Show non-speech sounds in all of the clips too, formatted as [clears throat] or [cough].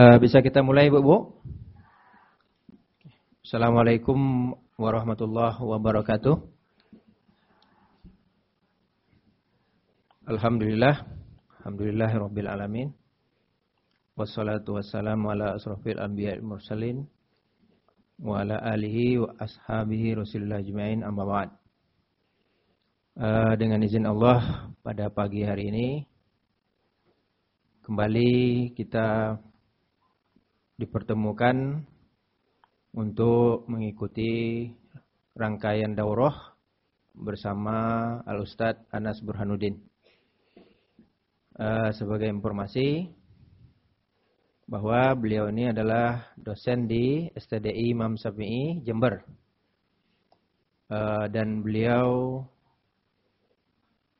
Uh, bisa kita mulai Bu-Bu? Assalamualaikum warahmatullahi wabarakatuh. Alhamdulillah. Alhamdulillahirabbil alamin. Wassalatu wassalamu ala asrofil anbiya'i mursalin wa ala alihi wa ashabihi Rasulullah ajmain amma ba'd. Uh, dengan izin Allah pada pagi hari ini kembali kita dipertemukan untuk mengikuti rangkaian daurah bersama Al Ustadz Anas Burhanuddin. Uh, sebagai informasi bahwa beliau ini adalah dosen di STDI Imam Syafi'i Jember. Uh, dan beliau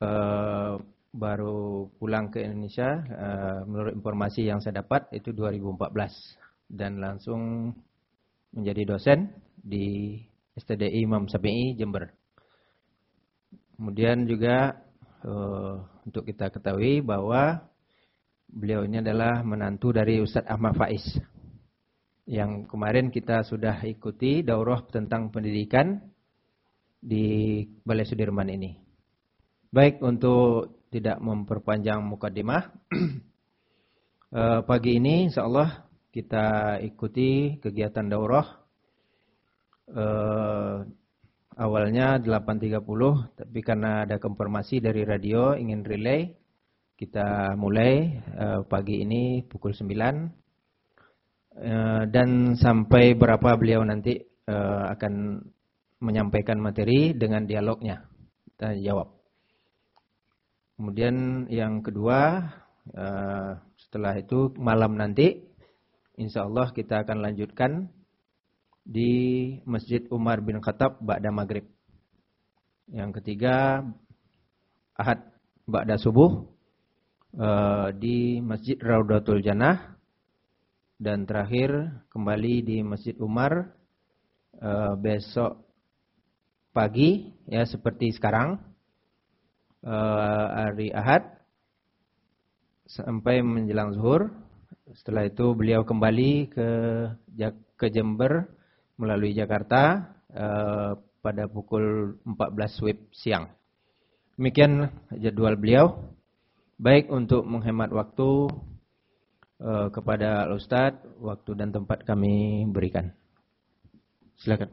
uh, baru pulang ke Indonesia menurut informasi yang saya dapat itu 2014 dan langsung menjadi dosen di STDI Imam Syafi'i Jember. Kemudian juga uh, untuk kita ketahui bahwa beliau ini adalah menantu dari Ustadz Ahmad Faiz. Yang kemarin kita sudah ikuti daurah tentang pendidikan di Balai Sudirman ini. Baik untuk tidak memperpanjang mukadimah, uh, [clears throat] pagi ini insyaallah kita ikuti kegiatan daurah. Eh, awalnya 8.30 tapi karena ada konfirmasi dari radio ingin relay kita mulai eh, pagi ini pukul 9 eh, dan sampai berapa beliau nanti eh, akan menyampaikan materi dengan dialognya. Kita jawab. Kemudian yang kedua eh, setelah itu malam nanti Insya Allah kita akan lanjutkan di Masjid Umar bin Khattab Ba'da Maghrib. Yang ketiga, Ahad Ba'da Subuh uh, di Masjid Raudatul Jannah. Dan terakhir kembali di Masjid Umar uh, besok pagi ya seperti sekarang uh, hari Ahad sampai menjelang zuhur setelah itu beliau kembali ke ke Jember melalui Jakarta uh, pada pukul 14 WIB siang. Demikian jadwal beliau. Baik untuk menghemat waktu uh, kepada Ustadz, waktu dan tempat kami berikan. Silakan.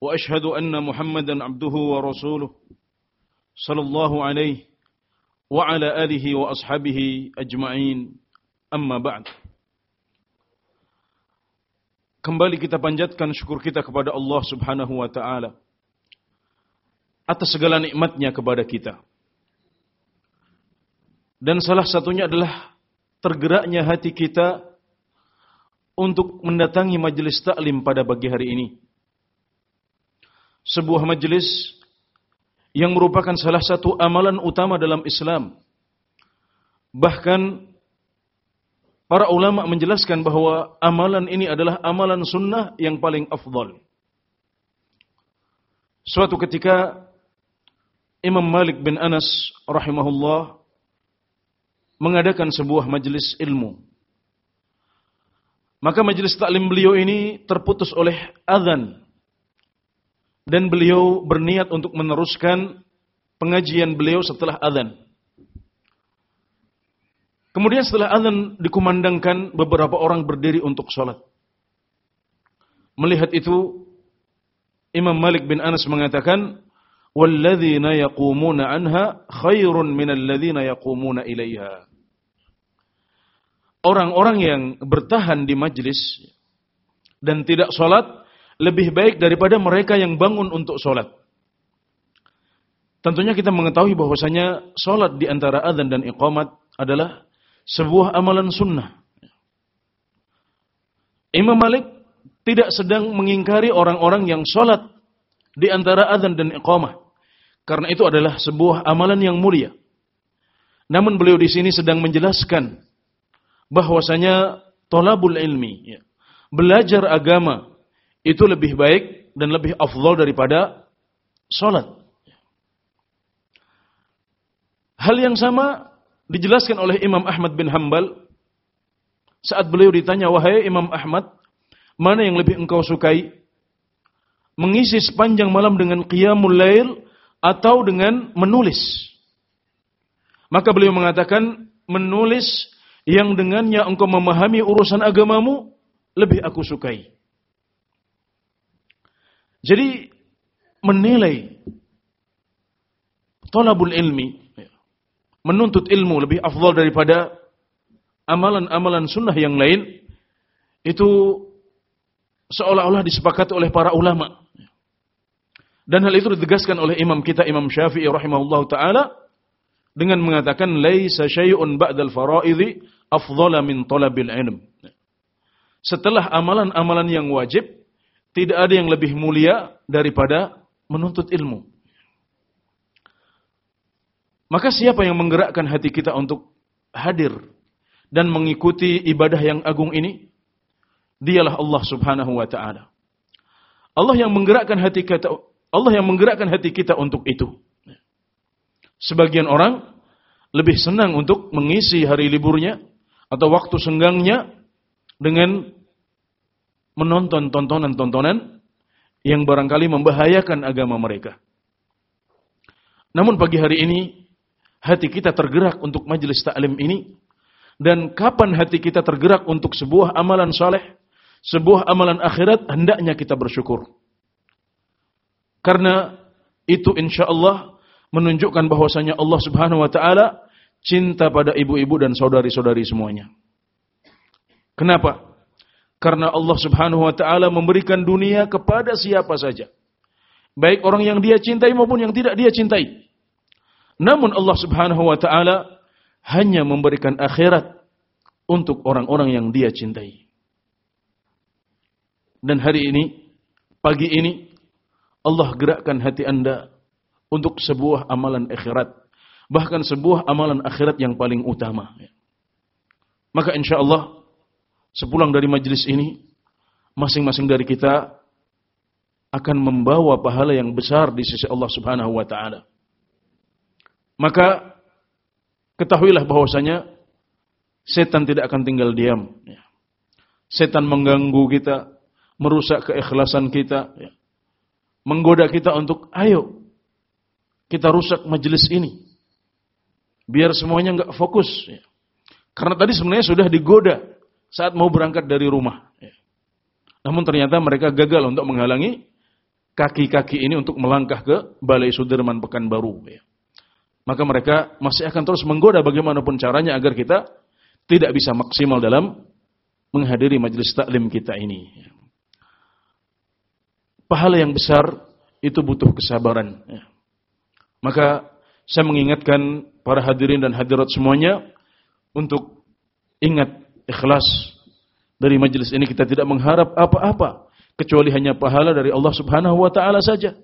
واشهد ان محمدا عبده ورسوله صلى الله عليه وعلى اله واصحابه اجمعين اما بعد Kembali kita panjatkan syukur kita kepada Allah Subhanahu wa taala atas segala nikmatnya kepada kita. Dan salah satunya adalah tergeraknya hati kita untuk mendatangi majelis taklim pada pagi hari ini sebuah majelis yang merupakan salah satu amalan utama dalam Islam. Bahkan para ulama menjelaskan bahwa amalan ini adalah amalan sunnah yang paling afdal. Suatu ketika Imam Malik bin Anas rahimahullah mengadakan sebuah majelis ilmu. Maka majelis taklim beliau ini terputus oleh azan dan beliau berniat untuk meneruskan pengajian beliau setelah azan. Kemudian setelah azan dikumandangkan beberapa orang berdiri untuk sholat. Melihat itu Imam Malik bin Anas mengatakan, walladzina yaqumuna anha khairun yaqumuna ilaiha. Orang-orang yang bertahan di majlis dan tidak sholat lebih baik daripada mereka yang bangun untuk sholat. Tentunya kita mengetahui bahwasanya sholat di antara adzan dan iqamat adalah sebuah amalan sunnah. Imam Malik tidak sedang mengingkari orang-orang yang sholat di antara adzan dan iqamah. Karena itu adalah sebuah amalan yang mulia. Namun beliau di sini sedang menjelaskan bahwasanya tolabul ilmi, ya, belajar agama itu lebih baik dan lebih afdol daripada sholat. Hal yang sama dijelaskan oleh Imam Ahmad bin Hambal saat beliau ditanya, "Wahai Imam Ahmad, mana yang lebih engkau sukai? Mengisi sepanjang malam dengan qiyamul lail atau dengan menulis?" Maka beliau mengatakan, "Menulis yang dengannya engkau memahami urusan agamamu lebih aku sukai." Jadi menilai tolabul ilmi menuntut ilmu lebih afdal daripada amalan-amalan sunnah yang lain itu seolah-olah disepakati oleh para ulama. Dan hal itu ditegaskan oleh imam kita Imam Syafi'i rahimahullah taala dengan mengatakan laisa syai'un ba'dal fara'idhi afdhala min talabil ilm. Setelah amalan-amalan yang wajib tidak ada yang lebih mulia daripada menuntut ilmu. Maka siapa yang menggerakkan hati kita untuk hadir dan mengikuti ibadah yang agung ini? Dialah Allah Subhanahu wa taala. Allah yang menggerakkan hati kita Allah yang menggerakkan hati kita untuk itu. Sebagian orang lebih senang untuk mengisi hari liburnya atau waktu senggangnya dengan menonton tontonan-tontonan yang barangkali membahayakan agama mereka. Namun pagi hari ini hati kita tergerak untuk majelis taklim ini dan kapan hati kita tergerak untuk sebuah amalan saleh, sebuah amalan akhirat, hendaknya kita bersyukur. Karena itu insya Allah menunjukkan bahwasanya Allah Subhanahu wa taala cinta pada ibu-ibu dan saudari-saudari semuanya. Kenapa? Karena Allah Subhanahu wa taala memberikan dunia kepada siapa saja. Baik orang yang dia cintai maupun yang tidak dia cintai. Namun Allah Subhanahu wa taala hanya memberikan akhirat untuk orang-orang yang Dia cintai. Dan hari ini, pagi ini Allah gerakkan hati Anda untuk sebuah amalan akhirat, bahkan sebuah amalan akhirat yang paling utama. Maka insya Allah sepulang dari majlis ini, masing-masing dari kita akan membawa pahala yang besar di sisi Allah Subhanahu wa taala. Maka ketahuilah bahwasanya setan tidak akan tinggal diam. Setan mengganggu kita, merusak keikhlasan kita, menggoda kita untuk ayo kita rusak majelis ini. Biar semuanya nggak fokus. Karena tadi sebenarnya sudah digoda saat mau berangkat dari rumah. Namun ternyata mereka gagal untuk menghalangi kaki-kaki ini untuk melangkah ke Balai Sudirman Pekanbaru. Ya maka mereka masih akan terus menggoda bagaimanapun caranya agar kita tidak bisa maksimal dalam menghadiri majelis taklim kita ini. Pahala yang besar itu butuh kesabaran. Maka saya mengingatkan para hadirin dan hadirat semuanya untuk ingat ikhlas dari majelis ini kita tidak mengharap apa-apa kecuali hanya pahala dari Allah Subhanahu wa taala saja.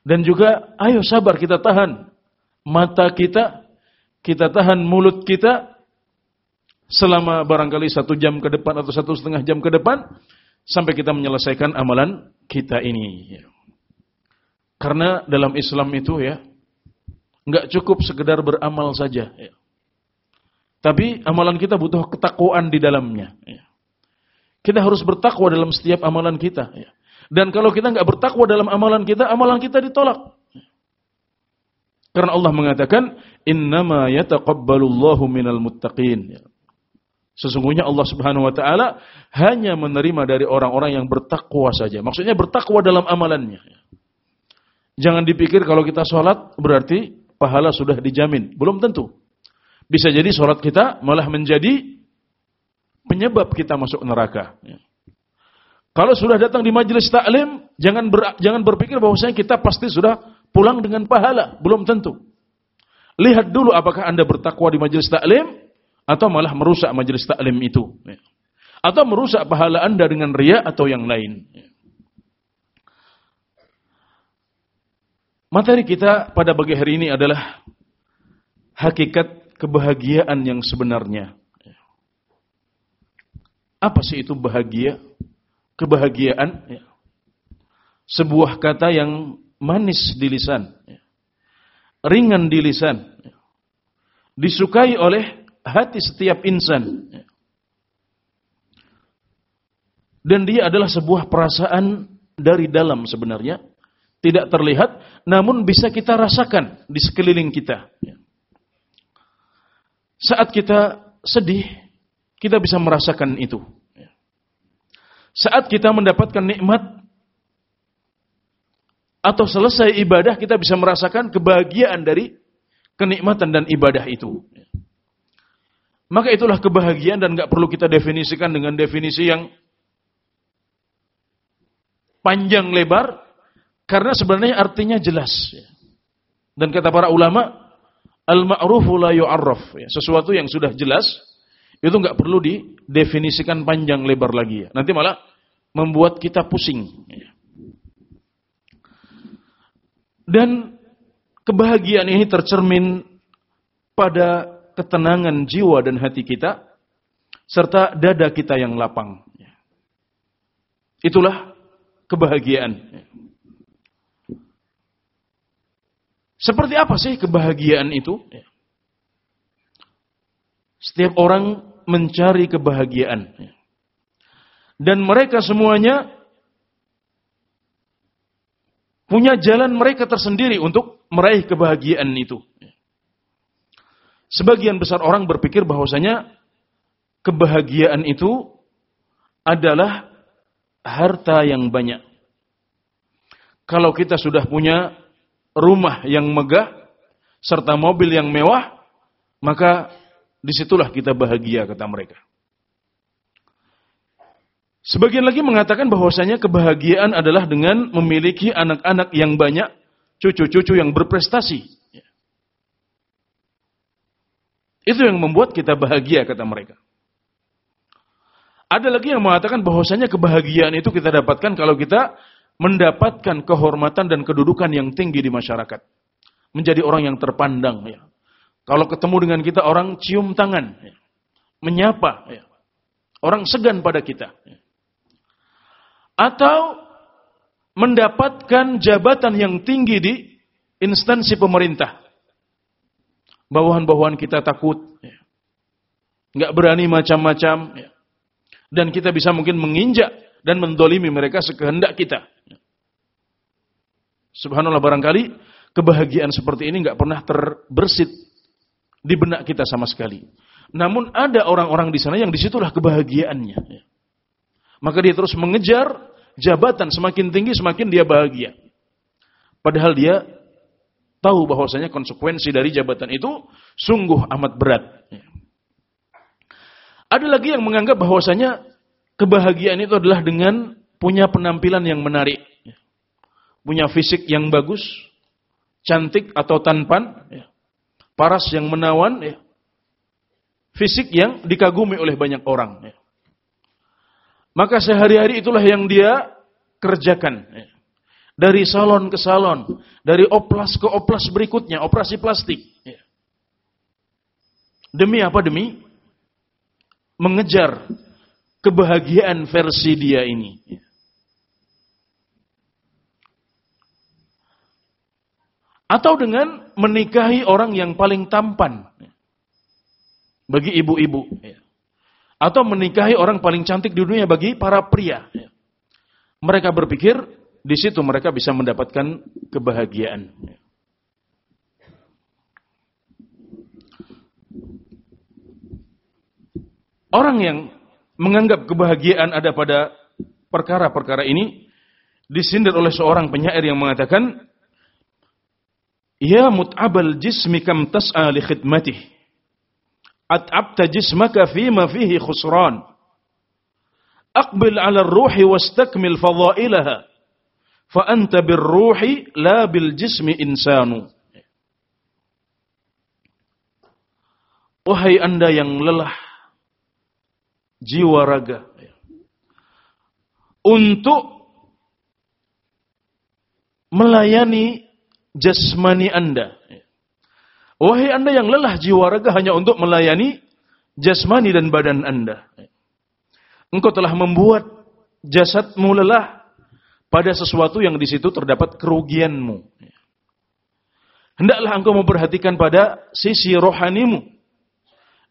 Dan juga ayo sabar kita tahan mata kita, kita tahan mulut kita selama barangkali satu jam ke depan atau satu setengah jam ke depan sampai kita menyelesaikan amalan kita ini. Karena dalam Islam itu ya nggak cukup sekedar beramal saja. Ya. Tapi amalan kita butuh ketakwaan di dalamnya. Ya. Kita harus bertakwa dalam setiap amalan kita. Ya. Dan kalau kita nggak bertakwa dalam amalan kita, amalan kita ditolak. Karena Allah mengatakan, "Innama yataqabbalullahu minal muttaqin." Sesungguhnya Allah Subhanahu wa taala hanya menerima dari orang-orang yang bertakwa saja. Maksudnya bertakwa dalam amalannya. Jangan dipikir kalau kita sholat berarti pahala sudah dijamin. Belum tentu. Bisa jadi sholat kita malah menjadi penyebab kita masuk neraka. Ya. Kalau sudah datang di majelis taklim, jangan ber, jangan berpikir bahwasanya kita pasti sudah pulang dengan pahala. Belum tentu. Lihat dulu apakah Anda bertakwa di majelis taklim atau malah merusak majelis taklim itu. Ya. Atau merusak pahala Anda dengan ria atau yang lain. Ya. Materi kita pada pagi hari ini adalah hakikat kebahagiaan yang sebenarnya. Apa sih itu bahagia? Kebahagiaan ya. sebuah kata yang manis di lisan, ya. ringan di lisan, ya. disukai oleh hati setiap insan. Ya. Dan dia adalah sebuah perasaan dari dalam sebenarnya tidak terlihat, namun bisa kita rasakan di sekeliling kita. Saat kita sedih, kita bisa merasakan itu. Saat kita mendapatkan nikmat atau selesai ibadah, kita bisa merasakan kebahagiaan dari kenikmatan dan ibadah itu. Maka itulah kebahagiaan dan nggak perlu kita definisikan dengan definisi yang panjang lebar, karena sebenarnya artinya jelas. Dan kata para ulama, al-ma'rufu la yu'arraf. Sesuatu yang sudah jelas, itu nggak perlu didefinisikan panjang lebar lagi. Nanti malah membuat kita pusing. Dan kebahagiaan ini tercermin pada ketenangan jiwa dan hati kita, serta dada kita yang lapang. Itulah kebahagiaan. Seperti apa sih kebahagiaan itu? Setiap orang mencari kebahagiaan. Dan mereka semuanya punya jalan mereka tersendiri untuk meraih kebahagiaan itu. Sebagian besar orang berpikir bahwasanya kebahagiaan itu adalah harta yang banyak. Kalau kita sudah punya rumah yang megah, serta mobil yang mewah, maka di situlah kita bahagia, kata mereka. Sebagian lagi mengatakan bahwasanya kebahagiaan adalah dengan memiliki anak-anak yang banyak, cucu-cucu yang berprestasi. Itu yang membuat kita bahagia, kata mereka. Ada lagi yang mengatakan bahwasanya kebahagiaan itu kita dapatkan kalau kita mendapatkan kehormatan dan kedudukan yang tinggi di masyarakat. Menjadi orang yang terpandang. Ya. Kalau ketemu dengan kita orang cium tangan. Ya. Menyapa. Ya. Orang segan pada kita. Ya. Atau mendapatkan jabatan yang tinggi di instansi pemerintah. Bawahan-bawahan kita takut. Ya. Nggak berani macam-macam. Ya. Dan kita bisa mungkin menginjak dan mendolimi mereka sekehendak kita. Subhanallah barangkali kebahagiaan seperti ini nggak pernah terbersit di benak kita sama sekali. Namun ada orang-orang di sana yang di situlah kebahagiaannya. Maka dia terus mengejar jabatan semakin tinggi semakin dia bahagia. Padahal dia tahu bahwasanya konsekuensi dari jabatan itu sungguh amat berat. Ada lagi yang menganggap bahwasanya kebahagiaan itu adalah dengan punya penampilan yang menarik. Punya fisik yang bagus, cantik atau tanpan, ya. paras yang menawan, ya. fisik yang dikagumi oleh banyak orang. Ya. Maka sehari-hari itulah yang dia kerjakan. Ya. Dari salon ke salon, dari oplas ke oplas berikutnya, operasi plastik. Ya. Demi apa? Demi mengejar kebahagiaan versi dia ini. Atau dengan menikahi orang yang paling tampan. Bagi ibu-ibu. Atau menikahi orang paling cantik di dunia bagi para pria. Mereka berpikir di situ mereka bisa mendapatkan kebahagiaan. Orang yang menganggap kebahagiaan ada pada perkara-perkara ini disindir oleh seorang penyair yang mengatakan Ya mut'abal jismi kam tas'a li khidmatih. At'abta jismaka fima fihi khusran. Aqbil ala ruhi wastakmil fadailaha. Fa anta bir ruhi la bil jismi insanu. Wahai anda yang lelah jiwa raga untuk melayani jasmani Anda. Wahai Anda yang lelah jiwa raga hanya untuk melayani jasmani dan badan Anda. Engkau telah membuat jasadmu lelah pada sesuatu yang di situ terdapat kerugianmu. Hendaklah engkau memperhatikan pada sisi rohanimu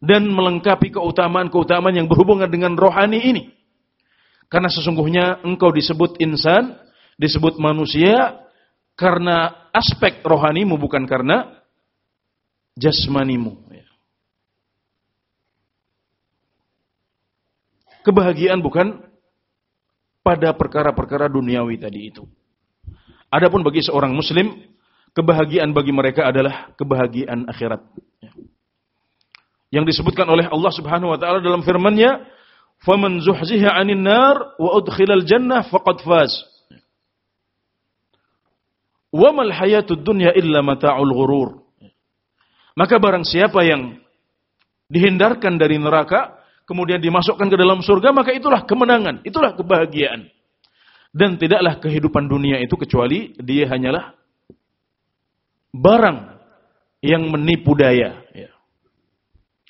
dan melengkapi keutamaan-keutamaan yang berhubungan dengan rohani ini. Karena sesungguhnya engkau disebut insan, disebut manusia karena aspek rohanimu bukan karena jasmanimu. Kebahagiaan bukan pada perkara-perkara duniawi tadi itu. Adapun bagi seorang muslim, kebahagiaan bagi mereka adalah kebahagiaan akhirat. Yang disebutkan oleh Allah Subhanahu wa taala dalam firman-Nya, "Faman zuhziha 'anil nar wa udkhilal jannah faqad faz." Wa mal hayatud dunya illa mata'ul ghurur. Maka barang siapa yang dihindarkan dari neraka, kemudian dimasukkan ke dalam surga, maka itulah kemenangan, itulah kebahagiaan. Dan tidaklah kehidupan dunia itu kecuali dia hanyalah barang yang menipu daya. Ya.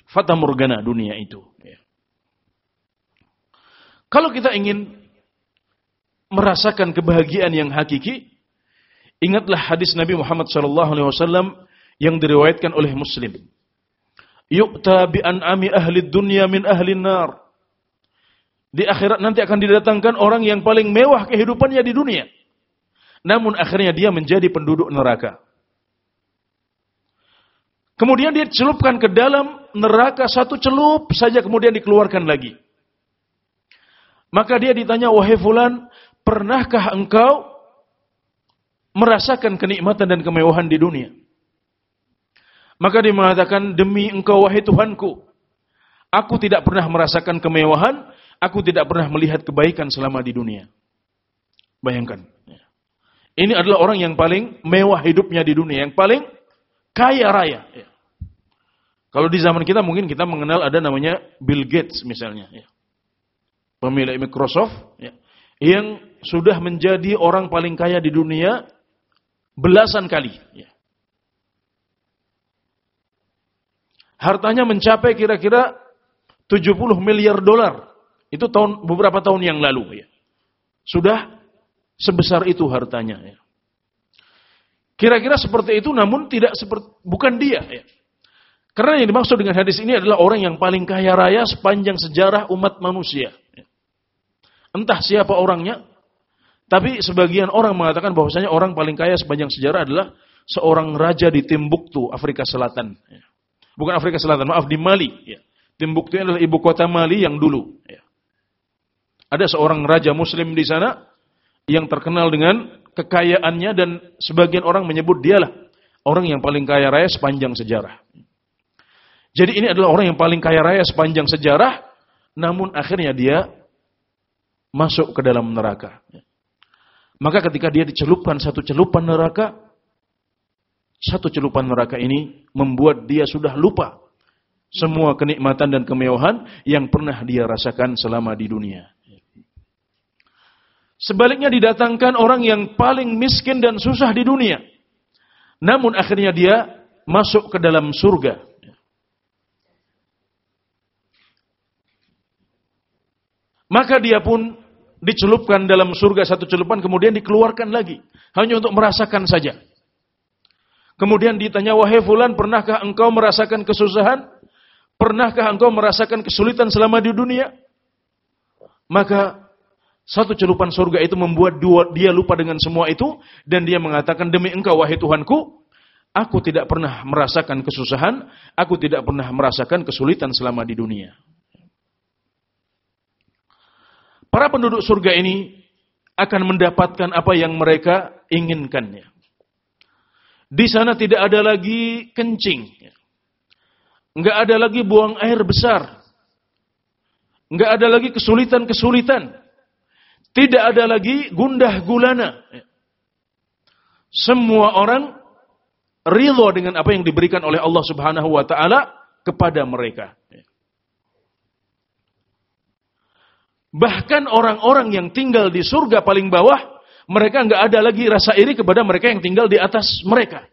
Fata morgana dunia itu. Ya. Kalau kita ingin merasakan kebahagiaan yang hakiki, Ingatlah hadis Nabi Muhammad SAW yang diriwayatkan oleh Muslim. Yu'ta bi an'ami ahli dunya min ahli nar. Di akhirat nanti akan didatangkan orang yang paling mewah kehidupannya di dunia. Namun akhirnya dia menjadi penduduk neraka. Kemudian dia celupkan ke dalam neraka satu celup saja kemudian dikeluarkan lagi. Maka dia ditanya, wahai fulan, pernahkah engkau merasakan kenikmatan dan kemewahan di dunia. Maka dia mengatakan, demi engkau wahai Tuhanku, aku tidak pernah merasakan kemewahan, aku tidak pernah melihat kebaikan selama di dunia. Bayangkan. Ini adalah orang yang paling mewah hidupnya di dunia, yang paling kaya raya. Kalau di zaman kita mungkin kita mengenal ada namanya Bill Gates misalnya. Pemilik Microsoft. Yang sudah menjadi orang paling kaya di dunia belasan kali. Ya. Hartanya mencapai kira-kira 70 miliar dolar. Itu tahun beberapa tahun yang lalu. Ya. Sudah sebesar itu hartanya. Ya. Kira-kira seperti itu namun tidak seperti bukan dia. Ya. Karena yang dimaksud dengan hadis ini adalah orang yang paling kaya raya sepanjang sejarah umat manusia. Ya. Entah siapa orangnya, tapi sebagian orang mengatakan bahwasanya orang paling kaya sepanjang sejarah adalah seorang raja di Timbuktu, Afrika Selatan. Ya. Bukan Afrika Selatan, maaf di Mali. Ya. Timbuktu adalah ibu kota Mali yang dulu. Ya. Ada seorang raja Muslim di sana yang terkenal dengan kekayaannya dan sebagian orang menyebut dialah orang yang paling kaya raya sepanjang sejarah. Jadi ini adalah orang yang paling kaya raya sepanjang sejarah, namun akhirnya dia masuk ke dalam neraka. Maka ketika dia dicelupkan satu celupan neraka, satu celupan neraka ini membuat dia sudah lupa semua kenikmatan dan kemewahan yang pernah dia rasakan selama di dunia. Sebaliknya didatangkan orang yang paling miskin dan susah di dunia. Namun akhirnya dia masuk ke dalam surga. Maka dia pun dicelupkan dalam surga satu celupan kemudian dikeluarkan lagi hanya untuk merasakan saja. Kemudian ditanya wahai fulan pernahkah engkau merasakan kesusahan? Pernahkah engkau merasakan kesulitan selama di dunia? Maka satu celupan surga itu membuat dia lupa dengan semua itu dan dia mengatakan demi engkau wahai Tuhanku aku tidak pernah merasakan kesusahan, aku tidak pernah merasakan kesulitan selama di dunia. Para penduduk surga ini akan mendapatkan apa yang mereka inginkannya. Di sana tidak ada lagi kencing. Enggak ada lagi buang air besar. Enggak ada lagi kesulitan-kesulitan. Tidak ada lagi gundah gulana. Semua orang ridho dengan apa yang diberikan oleh Allah Subhanahu wa taala kepada mereka. Bahkan orang-orang yang tinggal di surga paling bawah, mereka nggak ada lagi rasa iri kepada mereka yang tinggal di atas mereka.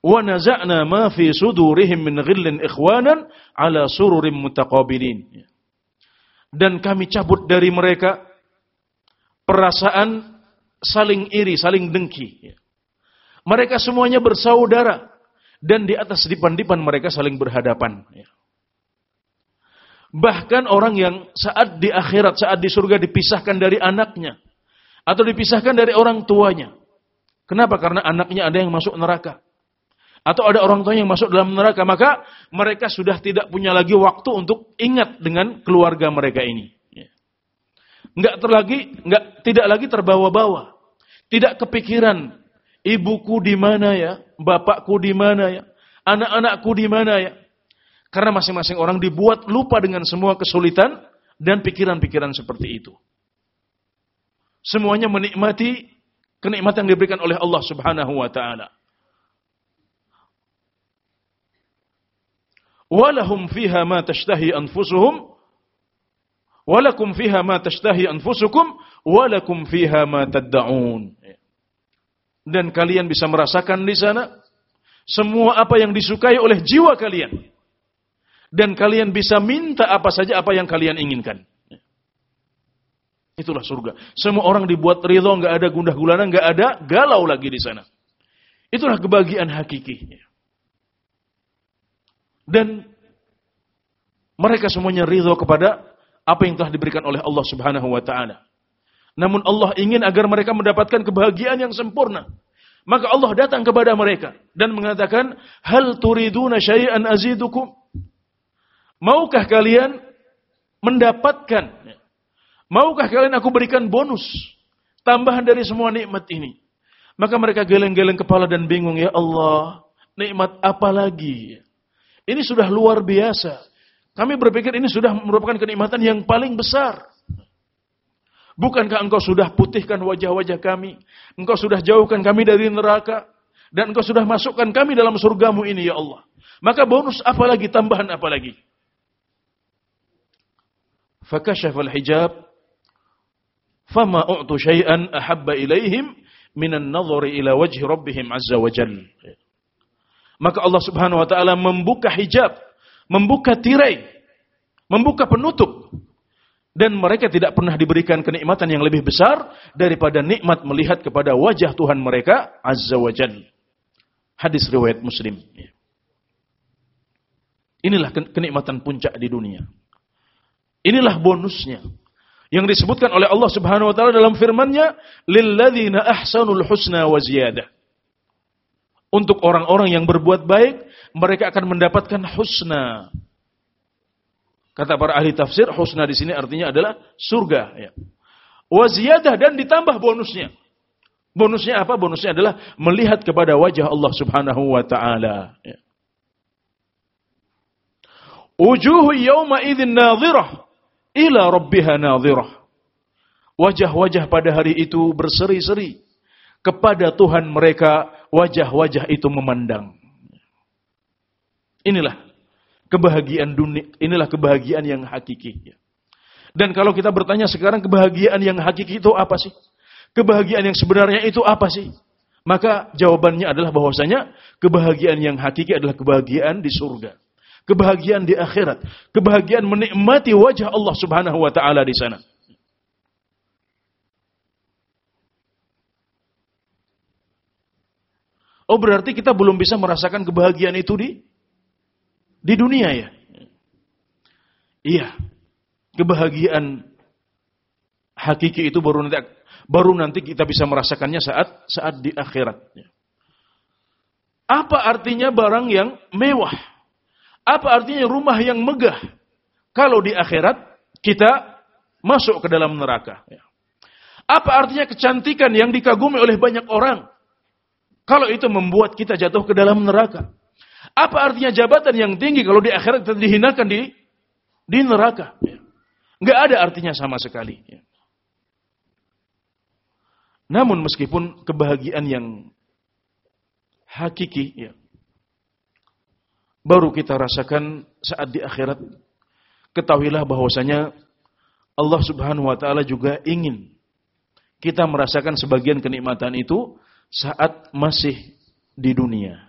Wa naza'na ma fi sudurihim min ghillin ikhwanan ala mutaqabilin. Dan kami cabut dari mereka perasaan saling iri, saling dengki. Mereka semuanya bersaudara dan di atas dipan-dipan mereka saling berhadapan. Bahkan orang yang saat di akhirat, saat di surga dipisahkan dari anaknya. Atau dipisahkan dari orang tuanya. Kenapa? Karena anaknya ada yang masuk neraka. Atau ada orang tuanya yang masuk dalam neraka. Maka mereka sudah tidak punya lagi waktu untuk ingat dengan keluarga mereka ini. Enggak terlagi, enggak, tidak lagi terbawa-bawa. Tidak kepikiran, ibuku di mana ya, bapakku di mana ya, anak-anakku di mana ya. Karena masing-masing orang dibuat lupa dengan semua kesulitan dan pikiran-pikiran seperti itu. Semuanya menikmati kenikmatan yang diberikan oleh Allah Subhanahu wa taala. Walahum fiha ma tashtahi anfusuhum walakum fiha ma tashtahi anfusukum walakum fiha ma tadda'un. Dan kalian bisa merasakan di sana semua apa yang disukai oleh jiwa kalian dan kalian bisa minta apa saja apa yang kalian inginkan. Itulah surga. Semua orang dibuat ridho, nggak ada gundah gulana, nggak ada galau lagi di sana. Itulah kebahagiaan hakiki. Dan mereka semuanya ridho kepada apa yang telah diberikan oleh Allah Subhanahu wa taala. Namun Allah ingin agar mereka mendapatkan kebahagiaan yang sempurna. Maka Allah datang kepada mereka dan mengatakan, "Hal turiduna syai'an azidukum?" Maukah kalian mendapatkan? Maukah kalian aku berikan bonus? Tambahan dari semua nikmat ini. Maka mereka geleng-geleng kepala dan bingung. Ya Allah, nikmat apa lagi? Ini sudah luar biasa. Kami berpikir ini sudah merupakan kenikmatan yang paling besar. Bukankah engkau sudah putihkan wajah-wajah kami? Engkau sudah jauhkan kami dari neraka? Dan engkau sudah masukkan kami dalam surgamu ini ya Allah. Maka bonus apa lagi, tambahan apa lagi? فكشف الحجاب فما أعطوا شيئا أحب إليهم من النظر إلى وجه ربهم عز وجل maka Allah Subhanahu wa taala membuka hijab, membuka tirai, membuka penutup dan mereka tidak pernah diberikan kenikmatan yang lebih besar daripada nikmat melihat kepada wajah Tuhan mereka azza wajal. Hadis riwayat Muslim. Inilah kenikmatan puncak di dunia. Inilah bonusnya. Yang disebutkan oleh Allah Subhanahu wa taala dalam firman-Nya, "Lilladzina ahsanul husna wa ziyadah." Untuk orang-orang yang berbuat baik, mereka akan mendapatkan husna. Kata para ahli tafsir, husna di sini artinya adalah surga, ya. Wa ziyadah dan ditambah bonusnya. Bonusnya apa? Bonusnya adalah melihat kepada wajah Allah Subhanahu wa taala, ya. Wujuhu yawma idzin nadhirah ila rabbiha nadhirah. Wajah-wajah pada hari itu berseri-seri. Kepada Tuhan mereka wajah-wajah itu memandang. Inilah kebahagiaan dunia, inilah kebahagiaan yang hakiki. Dan kalau kita bertanya sekarang kebahagiaan yang hakiki itu apa sih? Kebahagiaan yang sebenarnya itu apa sih? Maka jawabannya adalah bahwasanya kebahagiaan yang hakiki adalah kebahagiaan di surga kebahagiaan di akhirat, kebahagiaan menikmati wajah Allah Subhanahu wa taala di sana. Oh berarti kita belum bisa merasakan kebahagiaan itu di di dunia ya? Iya. Kebahagiaan hakiki itu baru nanti baru nanti kita bisa merasakannya saat saat di akhirat. Apa artinya barang yang mewah? Apa artinya rumah yang megah? Kalau di akhirat kita masuk ke dalam neraka. Apa artinya kecantikan yang dikagumi oleh banyak orang? Kalau itu membuat kita jatuh ke dalam neraka. Apa artinya jabatan yang tinggi kalau di akhirat kita dihinakan di di neraka? Enggak ada artinya sama sekali. Namun meskipun kebahagiaan yang hakiki ya, baru kita rasakan saat di akhirat, ketahuilah bahwasanya Allah Subhanahu wa taala juga ingin kita merasakan sebagian kenikmatan itu saat masih di dunia.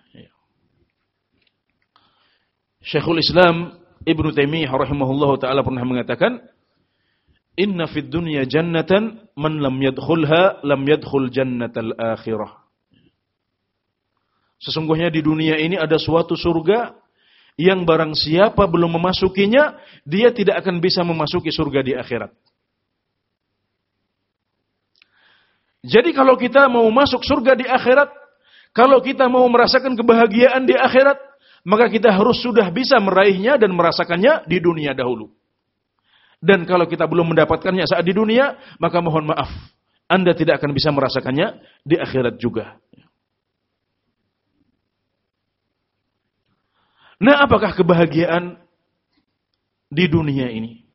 Syekhul Islam Ibnu Taimiyah rahimahullahu taala pernah mengatakan, Inna fid dunya jannatan man lam yadkhulha lam yadkhul jannatal akhirah. Sesungguhnya di dunia ini ada suatu surga yang barang siapa belum memasukinya, dia tidak akan bisa memasuki surga di akhirat. Jadi kalau kita mau masuk surga di akhirat, kalau kita mau merasakan kebahagiaan di akhirat, maka kita harus sudah bisa meraihnya dan merasakannya di dunia dahulu. Dan kalau kita belum mendapatkannya saat di dunia, maka mohon maaf. Anda tidak akan bisa merasakannya di akhirat juga. Nah, apakah kebahagiaan di dunia ini?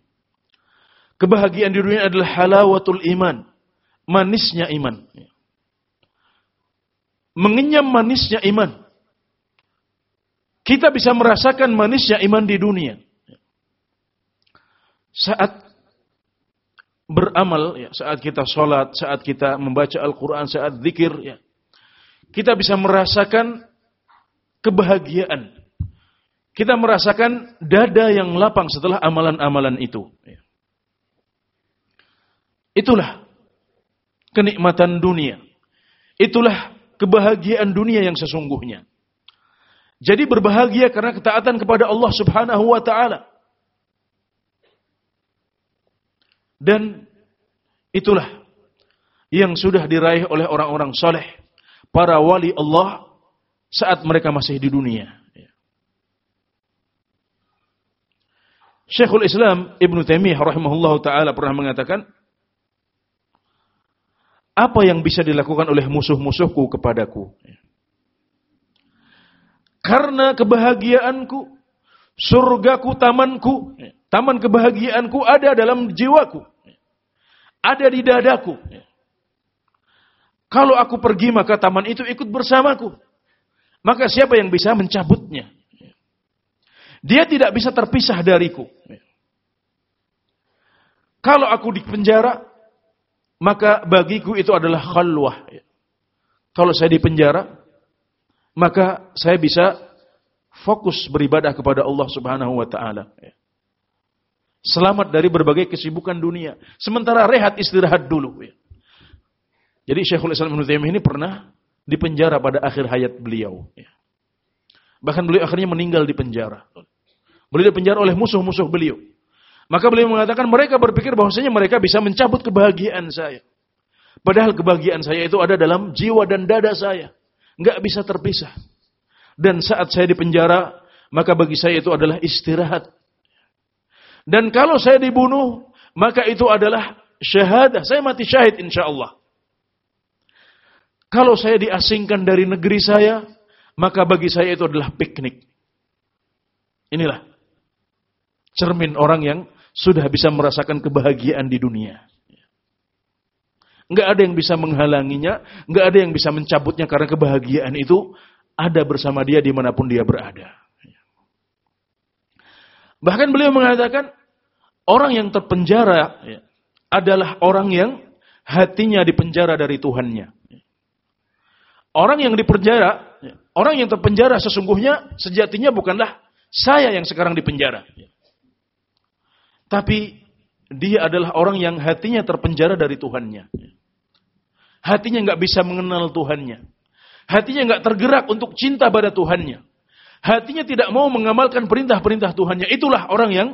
Kebahagiaan di dunia adalah halawatul iman. Manisnya iman. Mengenyam manisnya iman. Kita bisa merasakan manisnya iman di dunia saat beramal, ya, saat kita sholat, saat kita membaca Al-Quran, saat zikir, ya, kita bisa merasakan kebahagiaan. Kita merasakan dada yang lapang setelah amalan-amalan itu. Ya. Itulah kenikmatan dunia. Itulah kebahagiaan dunia yang sesungguhnya. Jadi berbahagia karena ketaatan kepada Allah Subhanahu wa taala. Dan itulah yang sudah diraih oleh orang-orang soleh, para wali Allah saat mereka masih di dunia. Syekhul Islam Ibn Taimiyah rahimahullah taala pernah mengatakan, apa yang bisa dilakukan oleh musuh-musuhku kepadaku? Karena kebahagiaanku, surgaku, tamanku, taman kebahagiaanku ada dalam jiwaku ada di dadaku. Kalau aku pergi maka taman itu ikut bersamaku. Maka siapa yang bisa mencabutnya? Dia tidak bisa terpisah dariku. Kalau aku di penjara, maka bagiku itu adalah khalwah. Kalau saya di penjara, maka saya bisa fokus beribadah kepada Allah Subhanahu wa taala. Selamat dari berbagai kesibukan dunia. Sementara rehat istirahat dulu. Jadi Syekhul Islam Ibn Taimiyah ini pernah dipenjara pada akhir hayat beliau. Bahkan beliau akhirnya meninggal di penjara. Beliau dipenjara oleh musuh-musuh beliau. Maka beliau mengatakan mereka berpikir bahwasanya mereka bisa mencabut kebahagiaan saya. Padahal kebahagiaan saya itu ada dalam jiwa dan dada saya. Nggak bisa terpisah. Dan saat saya di penjara, maka bagi saya itu adalah istirahat. Dan kalau saya dibunuh, maka itu adalah syahadah. Saya mati syahid insya Allah. Kalau saya diasingkan dari negeri saya, maka bagi saya itu adalah piknik. Inilah cermin orang yang sudah bisa merasakan kebahagiaan di dunia. Enggak ada yang bisa menghalanginya, enggak ada yang bisa mencabutnya karena kebahagiaan itu ada bersama dia di mana pun dia berada. Bahkan beliau mengatakan, orang yang terpenjara adalah orang yang hatinya dipenjara dari Tuhannya. Orang yang dipenjara, orang yang terpenjara sesungguhnya sejatinya bukanlah saya yang sekarang dipenjara. Tapi dia adalah orang yang hatinya terpenjara dari Tuhannya. Hatinya nggak bisa mengenal Tuhannya. Hatinya nggak tergerak untuk cinta pada Tuhannya hatinya tidak mau mengamalkan perintah-perintah Tuhannya. Itulah orang yang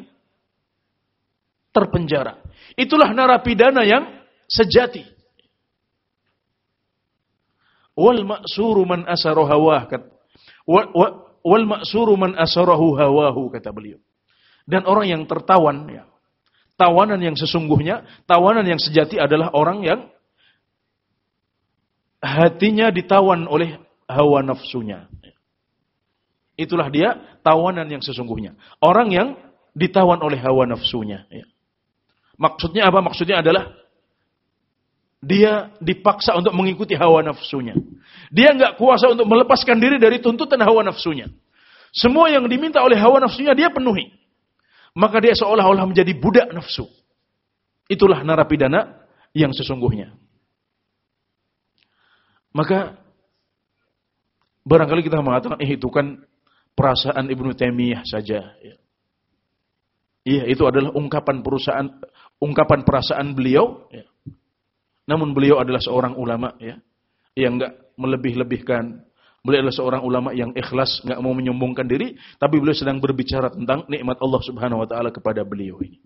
terpenjara. Itulah narapidana yang sejati. Wal maksuru man asara hawah wal maksuru man asarahu hawahu kata beliau. Dan orang yang tertawan ya. Tawanan yang sesungguhnya, tawanan yang sejati adalah orang yang hatinya ditawan oleh hawa nafsunya. Itulah dia tawanan yang sesungguhnya. Orang yang ditawan oleh hawa nafsunya. Maksudnya apa? Maksudnya adalah dia dipaksa untuk mengikuti hawa nafsunya. Dia nggak kuasa untuk melepaskan diri dari tuntutan hawa nafsunya. Semua yang diminta oleh hawa nafsunya dia penuhi. Maka dia seolah-olah menjadi budak nafsu. Itulah narapidana yang sesungguhnya. Maka barangkali kita mengatakan, eh itu kan perasaan Ibnu Taimiyah saja. Iya, itu adalah ungkapan perusahaan, ungkapan perasaan beliau. Ya. Namun beliau adalah seorang ulama ya, yang enggak melebih-lebihkan. Beliau adalah seorang ulama yang ikhlas, enggak mau menyombongkan diri, tapi beliau sedang berbicara tentang nikmat Allah Subhanahu wa taala kepada beliau ini.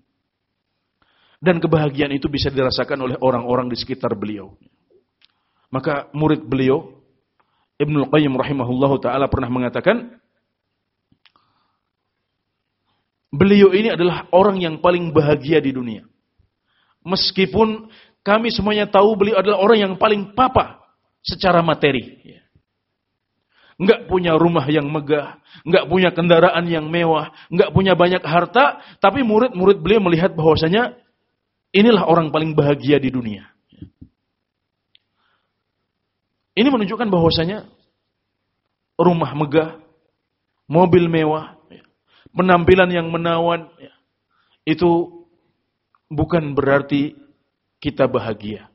Dan kebahagiaan itu bisa dirasakan oleh orang-orang di sekitar beliau. Maka murid beliau Ibnu Qayyim rahimahullahu taala pernah mengatakan beliau ini adalah orang yang paling bahagia di dunia. Meskipun kami semuanya tahu beliau adalah orang yang paling papa secara materi. Enggak punya rumah yang megah, enggak punya kendaraan yang mewah, enggak punya banyak harta, tapi murid-murid beliau melihat bahwasanya inilah orang paling bahagia di dunia. Ini menunjukkan bahwasanya rumah megah, mobil mewah, penampilan yang menawan, itu bukan berarti kita bahagia.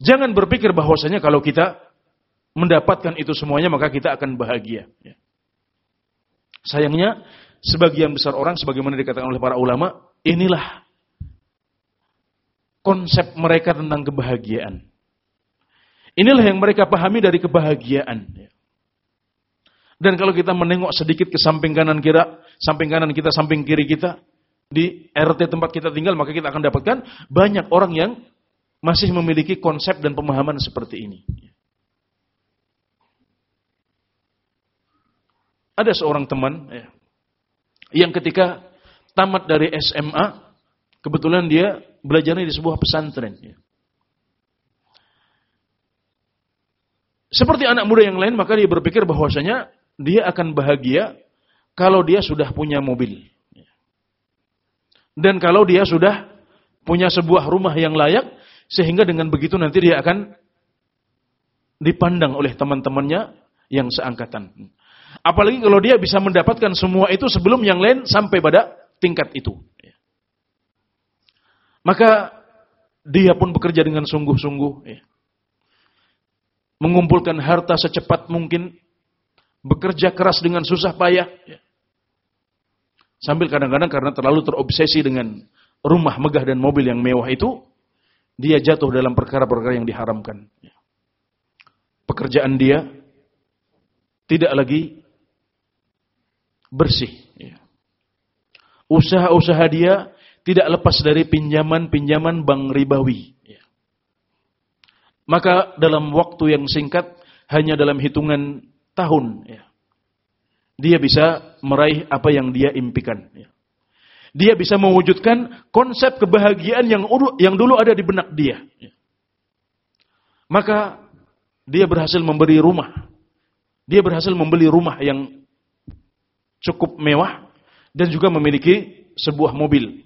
Jangan berpikir bahwasanya kalau kita mendapatkan itu semuanya maka kita akan bahagia. Sayangnya sebagian besar orang sebagaimana dikatakan oleh para ulama, inilah konsep mereka tentang kebahagiaan. Inilah yang mereka pahami dari kebahagiaan. Dan kalau kita menengok sedikit ke samping kanan kita, samping kanan kita, samping kiri kita, di RT tempat kita tinggal, maka kita akan dapatkan banyak orang yang masih memiliki konsep dan pemahaman seperti ini. Ada seorang teman ya, yang ketika tamat dari SMA, kebetulan dia belajarnya di sebuah pesantren. Ya. Seperti anak muda yang lain, maka dia berpikir bahwasanya dia akan bahagia kalau dia sudah punya mobil. Dan kalau dia sudah punya sebuah rumah yang layak, sehingga dengan begitu nanti dia akan dipandang oleh teman-temannya yang seangkatan. Apalagi kalau dia bisa mendapatkan semua itu sebelum yang lain sampai pada tingkat itu. Maka dia pun bekerja dengan sungguh-sungguh. Mengumpulkan harta secepat mungkin. Bekerja keras dengan susah payah. Sambil kadang-kadang karena terlalu terobsesi dengan rumah megah dan mobil yang mewah itu, dia jatuh dalam perkara-perkara yang diharamkan. Pekerjaan dia tidak lagi bersih. Usaha-usaha dia tidak lepas dari pinjaman-pinjaman bank ribawi. Maka dalam waktu yang singkat, hanya dalam hitungan tahun, dia bisa meraih apa yang dia impikan. Dia bisa mewujudkan konsep kebahagiaan yang yang dulu ada di benak dia. Maka dia berhasil memberi rumah. Dia berhasil membeli rumah yang cukup mewah dan juga memiliki sebuah mobil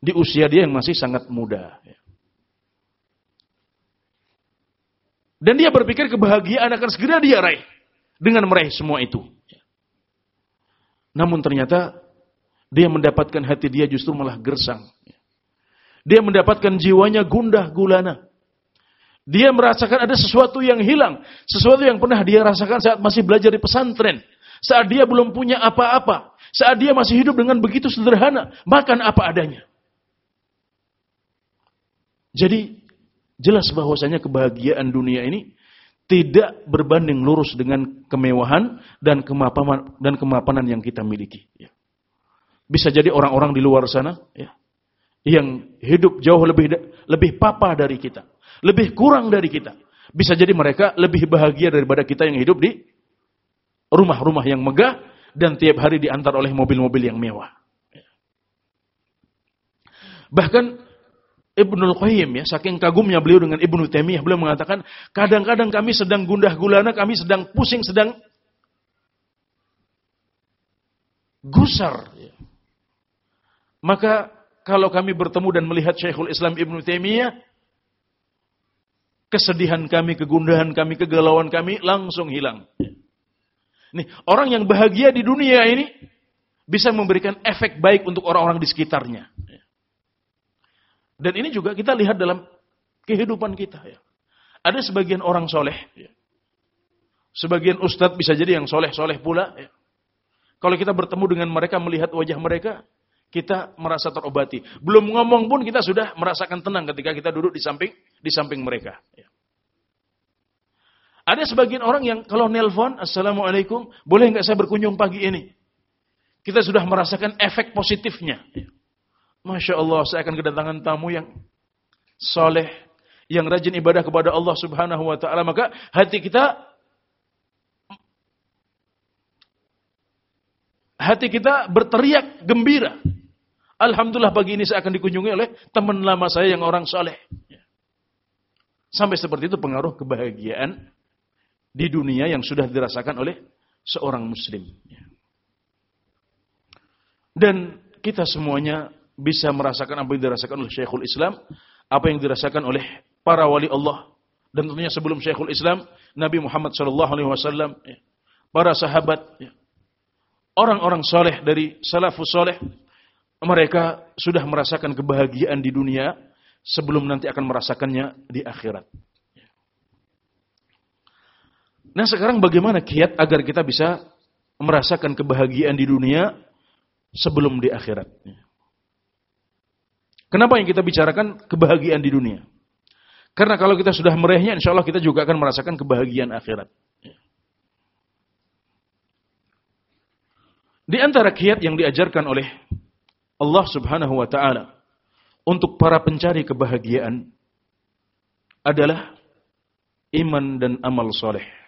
di usia dia yang masih sangat muda. Dan dia berpikir kebahagiaan akan segera dia raih dengan meraih semua itu. Namun ternyata dia mendapatkan hati dia justru malah gersang. Dia mendapatkan jiwanya gundah gulana. Dia merasakan ada sesuatu yang hilang. Sesuatu yang pernah dia rasakan saat masih belajar di pesantren. Saat dia belum punya apa-apa. Saat dia masih hidup dengan begitu sederhana. Makan apa adanya. Jadi jelas bahwasanya kebahagiaan dunia ini tidak berbanding lurus dengan kemewahan dan kemapanan dan kemapanan yang kita miliki. Ya. Bisa jadi orang-orang di luar sana ya, yang hidup jauh lebih lebih papa dari kita, lebih kurang dari kita. Bisa jadi mereka lebih bahagia daripada kita yang hidup di rumah-rumah yang megah dan tiap hari diantar oleh mobil-mobil yang mewah. Ya. Bahkan Ibnul Qayyim ya, saking kagumnya beliau dengan Ibnu Taimiyah, beliau mengatakan, kadang-kadang kami sedang gundah gulana, kami sedang pusing, sedang gusar. Ya. Maka kalau kami bertemu dan melihat Syekhul Islam Ibnu Taimiyah, kesedihan kami, kegundahan kami, kegalauan kami langsung hilang. Nih, orang yang bahagia di dunia ini bisa memberikan efek baik untuk orang-orang di sekitarnya. Dan ini juga kita lihat dalam kehidupan kita. Ya. Ada sebagian orang soleh. Ya. Sebagian ustadz bisa jadi yang soleh-soleh pula. Ya. Kalau kita bertemu dengan mereka, melihat wajah mereka, kita merasa terobati. Belum ngomong pun kita sudah merasakan tenang ketika kita duduk di samping di samping mereka. Ya. Ada sebagian orang yang kalau nelpon, Assalamualaikum, boleh nggak saya berkunjung pagi ini? Kita sudah merasakan efek positifnya. Ya. Masya Allah, saya akan kedatangan tamu yang soleh, yang rajin ibadah kepada Allah Subhanahu wa Ta'ala. Maka hati kita, hati kita berteriak gembira. Alhamdulillah pagi ini saya akan dikunjungi oleh teman lama saya yang orang soleh. Sampai seperti itu pengaruh kebahagiaan di dunia yang sudah dirasakan oleh seorang muslim. Dan kita semuanya bisa merasakan apa yang dirasakan oleh Syekhul Islam, apa yang dirasakan oleh para wali Allah dan tentunya sebelum Syekhul Islam Nabi Muhammad sallallahu alaihi wasallam, ya, para sahabat, ya, orang-orang soleh dari salafus soleh, mereka sudah merasakan kebahagiaan di dunia sebelum nanti akan merasakannya di akhirat. Nah sekarang bagaimana kiat agar kita bisa merasakan kebahagiaan di dunia sebelum di akhirat? Kenapa yang kita bicarakan kebahagiaan di dunia? Karena kalau kita sudah meraihnya, insya Allah kita juga akan merasakan kebahagiaan akhirat. Di antara kiat yang diajarkan oleh Allah subhanahu wa ta'ala untuk para pencari kebahagiaan adalah iman dan amal soleh.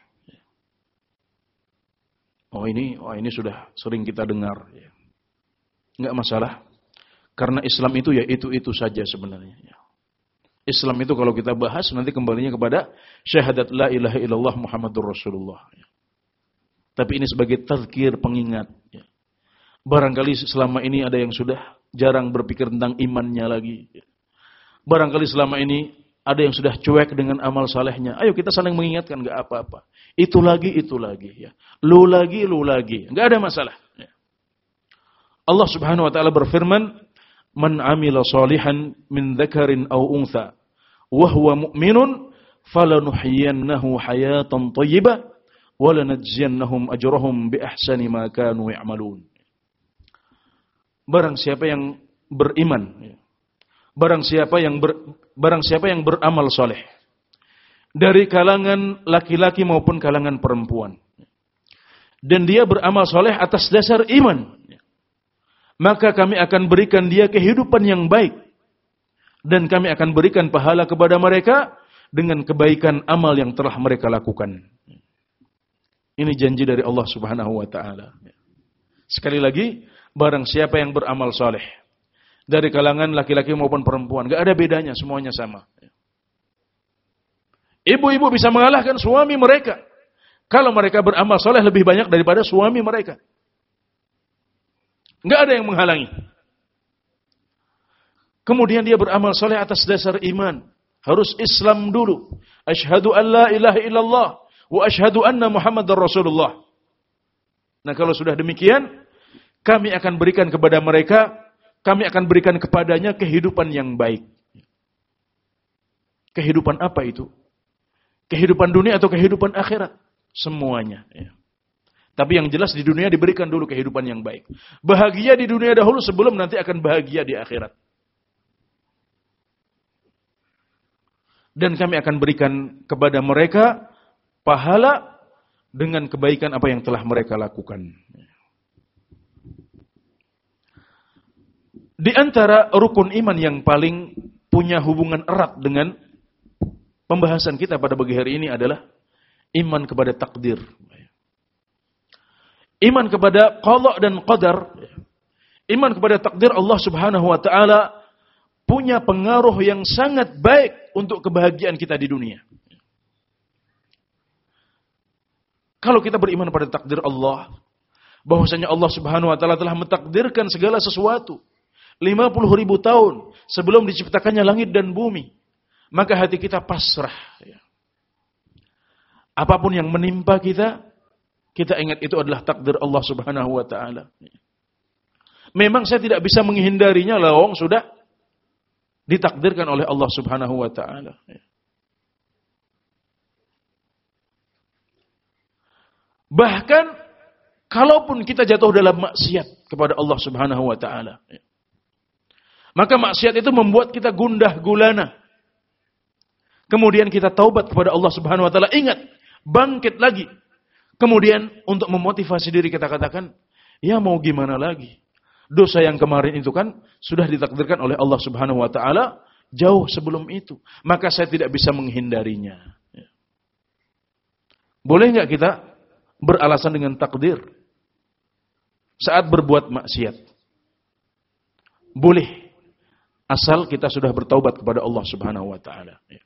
Oh ini, oh ini sudah sering kita dengar. Enggak masalah. Karena Islam itu ya itu-itu saja sebenarnya. Ya. Islam itu kalau kita bahas nanti kembalinya kepada syahadat la ilaha illallah Muhammadur Rasulullah. Ya. Tapi ini sebagai tazkir pengingat. Ya. Barangkali selama ini ada yang sudah jarang berpikir tentang imannya lagi. Barangkali selama ini ada yang sudah cuek dengan amal salehnya. Ayo kita saling mengingatkan, nggak apa-apa. Itu lagi, itu lagi. Ya. Lu lagi, lu lagi. Nggak ada masalah. Ya. Allah subhanahu wa ta'ala berfirman, man amila salihan min dzakarin aw untha wa huwa mu'minun falanuhyiyannahu hayatan thayyibah wa lanajziyannahum ajrahum bi ahsani ma kanu ya'malun Barang siapa yang beriman ya. Barang siapa yang ber, barang siapa yang beramal soleh dari kalangan laki-laki maupun kalangan perempuan dan dia beramal soleh atas dasar iman maka kami akan berikan dia kehidupan yang baik. Dan kami akan berikan pahala kepada mereka dengan kebaikan amal yang telah mereka lakukan. Ini janji dari Allah Subhanahu wa taala. Sekali lagi, barang siapa yang beramal soleh dari kalangan laki-laki maupun perempuan, gak ada bedanya, semuanya sama. Ibu-ibu bisa mengalahkan suami mereka kalau mereka beramal soleh lebih banyak daripada suami mereka. Enggak ada yang menghalangi. Kemudian dia beramal soleh atas dasar iman. Harus Islam dulu. Ashadu an la ilaha illallah. Wa ashadu anna Muhammad Rasulullah. Nah kalau sudah demikian, kami akan berikan kepada mereka, kami akan berikan kepadanya kehidupan yang baik. Kehidupan apa itu? Kehidupan dunia atau kehidupan akhirat? Semuanya. Ya. Tapi yang jelas di dunia diberikan dulu kehidupan yang baik. Bahagia di dunia dahulu sebelum nanti akan bahagia di akhirat. Dan kami akan berikan kepada mereka pahala dengan kebaikan apa yang telah mereka lakukan. Di antara rukun iman yang paling punya hubungan erat dengan pembahasan kita pada pagi hari ini adalah iman kepada takdir. Iman kepada qada dan qadar. Iman kepada takdir Allah Subhanahu wa taala punya pengaruh yang sangat baik untuk kebahagiaan kita di dunia. Kalau kita beriman pada takdir Allah, bahwasanya Allah Subhanahu wa taala telah mentakdirkan segala sesuatu 50 ribu tahun sebelum diciptakannya langit dan bumi, maka hati kita pasrah. Ya. Apa pun yang menimpa kita, kita ingat itu adalah takdir Allah Subhanahu wa taala. Memang saya tidak bisa menghindarinya, lawang sudah ditakdirkan oleh Allah Subhanahu wa taala. Bahkan kalaupun kita jatuh dalam maksiat kepada Allah Subhanahu wa taala. Maka maksiat itu membuat kita gundah gulana. Kemudian kita taubat kepada Allah Subhanahu wa taala. Ingat, bangkit lagi. Kemudian untuk memotivasi diri kita katakan, ya mau gimana lagi? Dosa yang kemarin itu kan sudah ditakdirkan oleh Allah Subhanahu wa taala jauh sebelum itu. Maka saya tidak bisa menghindarinya. Ya. Boleh nggak kita beralasan dengan takdir saat berbuat maksiat? Boleh. Asal kita sudah bertaubat kepada Allah Subhanahu wa taala. Ya.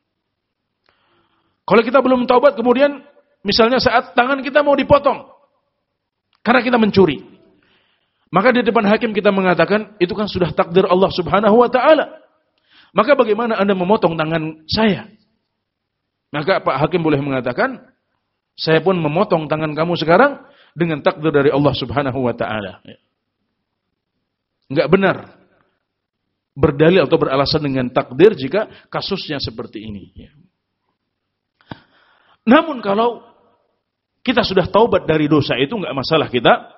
Kalau kita belum taubat kemudian misalnya saat tangan kita mau dipotong karena kita mencuri. Maka di depan hakim kita mengatakan, itu kan sudah takdir Allah subhanahu wa ta'ala. Maka bagaimana anda memotong tangan saya? Maka Pak Hakim boleh mengatakan, saya pun memotong tangan kamu sekarang dengan takdir dari Allah subhanahu wa ta'ala. Enggak benar. Berdalil atau beralasan dengan takdir jika kasusnya seperti ini. Namun kalau kita sudah taubat dari dosa itu enggak masalah kita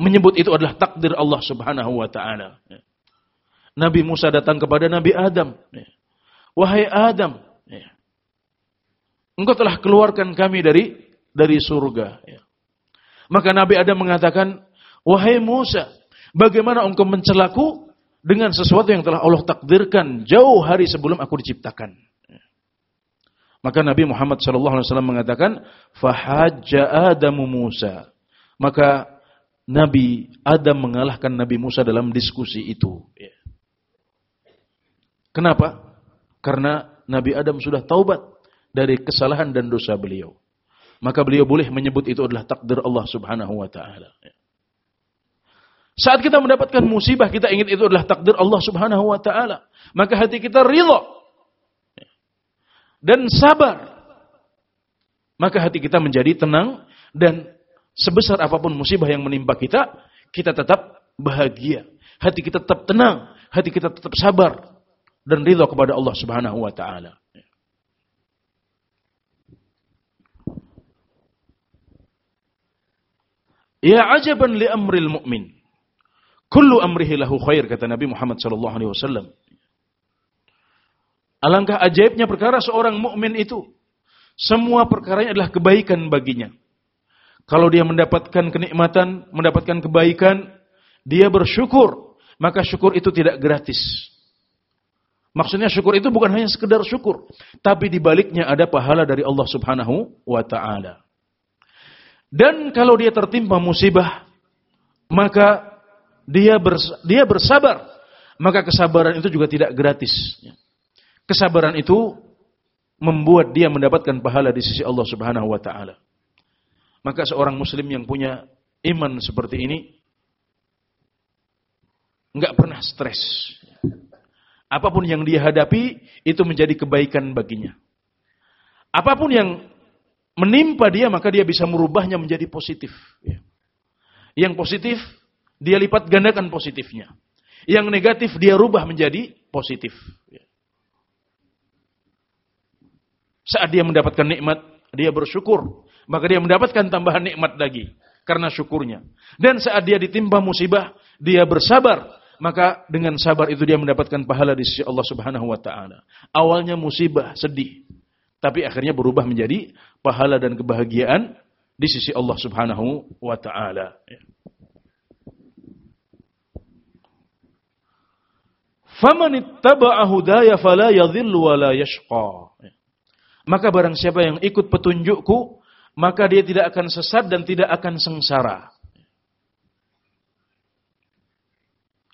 menyebut itu adalah takdir Allah Subhanahu wa taala. Nabi Musa datang kepada Nabi Adam. Wahai Adam, engkau telah keluarkan kami dari dari surga. Maka Nabi Adam mengatakan, wahai Musa, bagaimana engkau mencelaku dengan sesuatu yang telah Allah takdirkan jauh hari sebelum aku diciptakan. Maka Nabi Muhammad SAW mengatakan, fahajja Adamu Musa. Maka Nabi Adam mengalahkan Nabi Musa dalam diskusi itu. Kenapa? Karena Nabi Adam sudah taubat dari kesalahan dan dosa beliau. Maka beliau boleh menyebut itu adalah takdir Allah subhanahu wa ta'ala. Ya. Saat kita mendapatkan musibah, kita ingin itu adalah takdir Allah subhanahu wa ta'ala. Maka hati kita ridho. Ya. Dan sabar. Maka hati kita menjadi tenang dan Sebesar apa pun musibah yang menimpa kita, kita tetap bahagia. Hati kita tetap tenang, hati kita tetap sabar dan ridha kepada Allah Subhanahu wa taala. Ya ajaban li amril mu'min. Kullu amrihi lahu khair kata Nabi Muhammad sallallahu alaihi wasallam. Alangkah ajaibnya perkara seorang mukmin itu. Semua perkaranya adalah kebaikan baginya. Kalau dia mendapatkan kenikmatan, mendapatkan kebaikan, dia bersyukur. Maka syukur itu tidak gratis. Maksudnya syukur itu bukan hanya sekedar syukur. Tapi di baliknya ada pahala dari Allah subhanahu wa ta'ala. Dan kalau dia tertimpa musibah, maka dia, bers dia bersabar. Maka kesabaran itu juga tidak gratis. Kesabaran itu membuat dia mendapatkan pahala di sisi Allah subhanahu wa ta'ala. Maka seorang muslim yang punya iman seperti ini nggak pernah stres. Apa pun yang dia hadapi itu menjadi kebaikan baginya. Apa pun yang menimpa dia maka dia bisa merubahnya menjadi positif. Yang positif dia lipat gandakan positifnya. Yang negatif dia rubah menjadi positif. Saat dia mendapatkan nikmat, dia bersyukur maka dia mendapatkan tambahan nikmat lagi karena syukurnya. Dan saat dia ditimpa musibah, dia bersabar, maka dengan sabar itu dia mendapatkan pahala di sisi Allah Subhanahu wa taala. Awalnya musibah, sedih, tapi akhirnya berubah menjadi pahala dan kebahagiaan di sisi Allah Subhanahu wa taala. Faman ittaba'a hudaya fala yadhillu wa la yashqa. Maka barang siapa yang ikut petunjukku, maka dia tidak akan sesat dan tidak akan sengsara.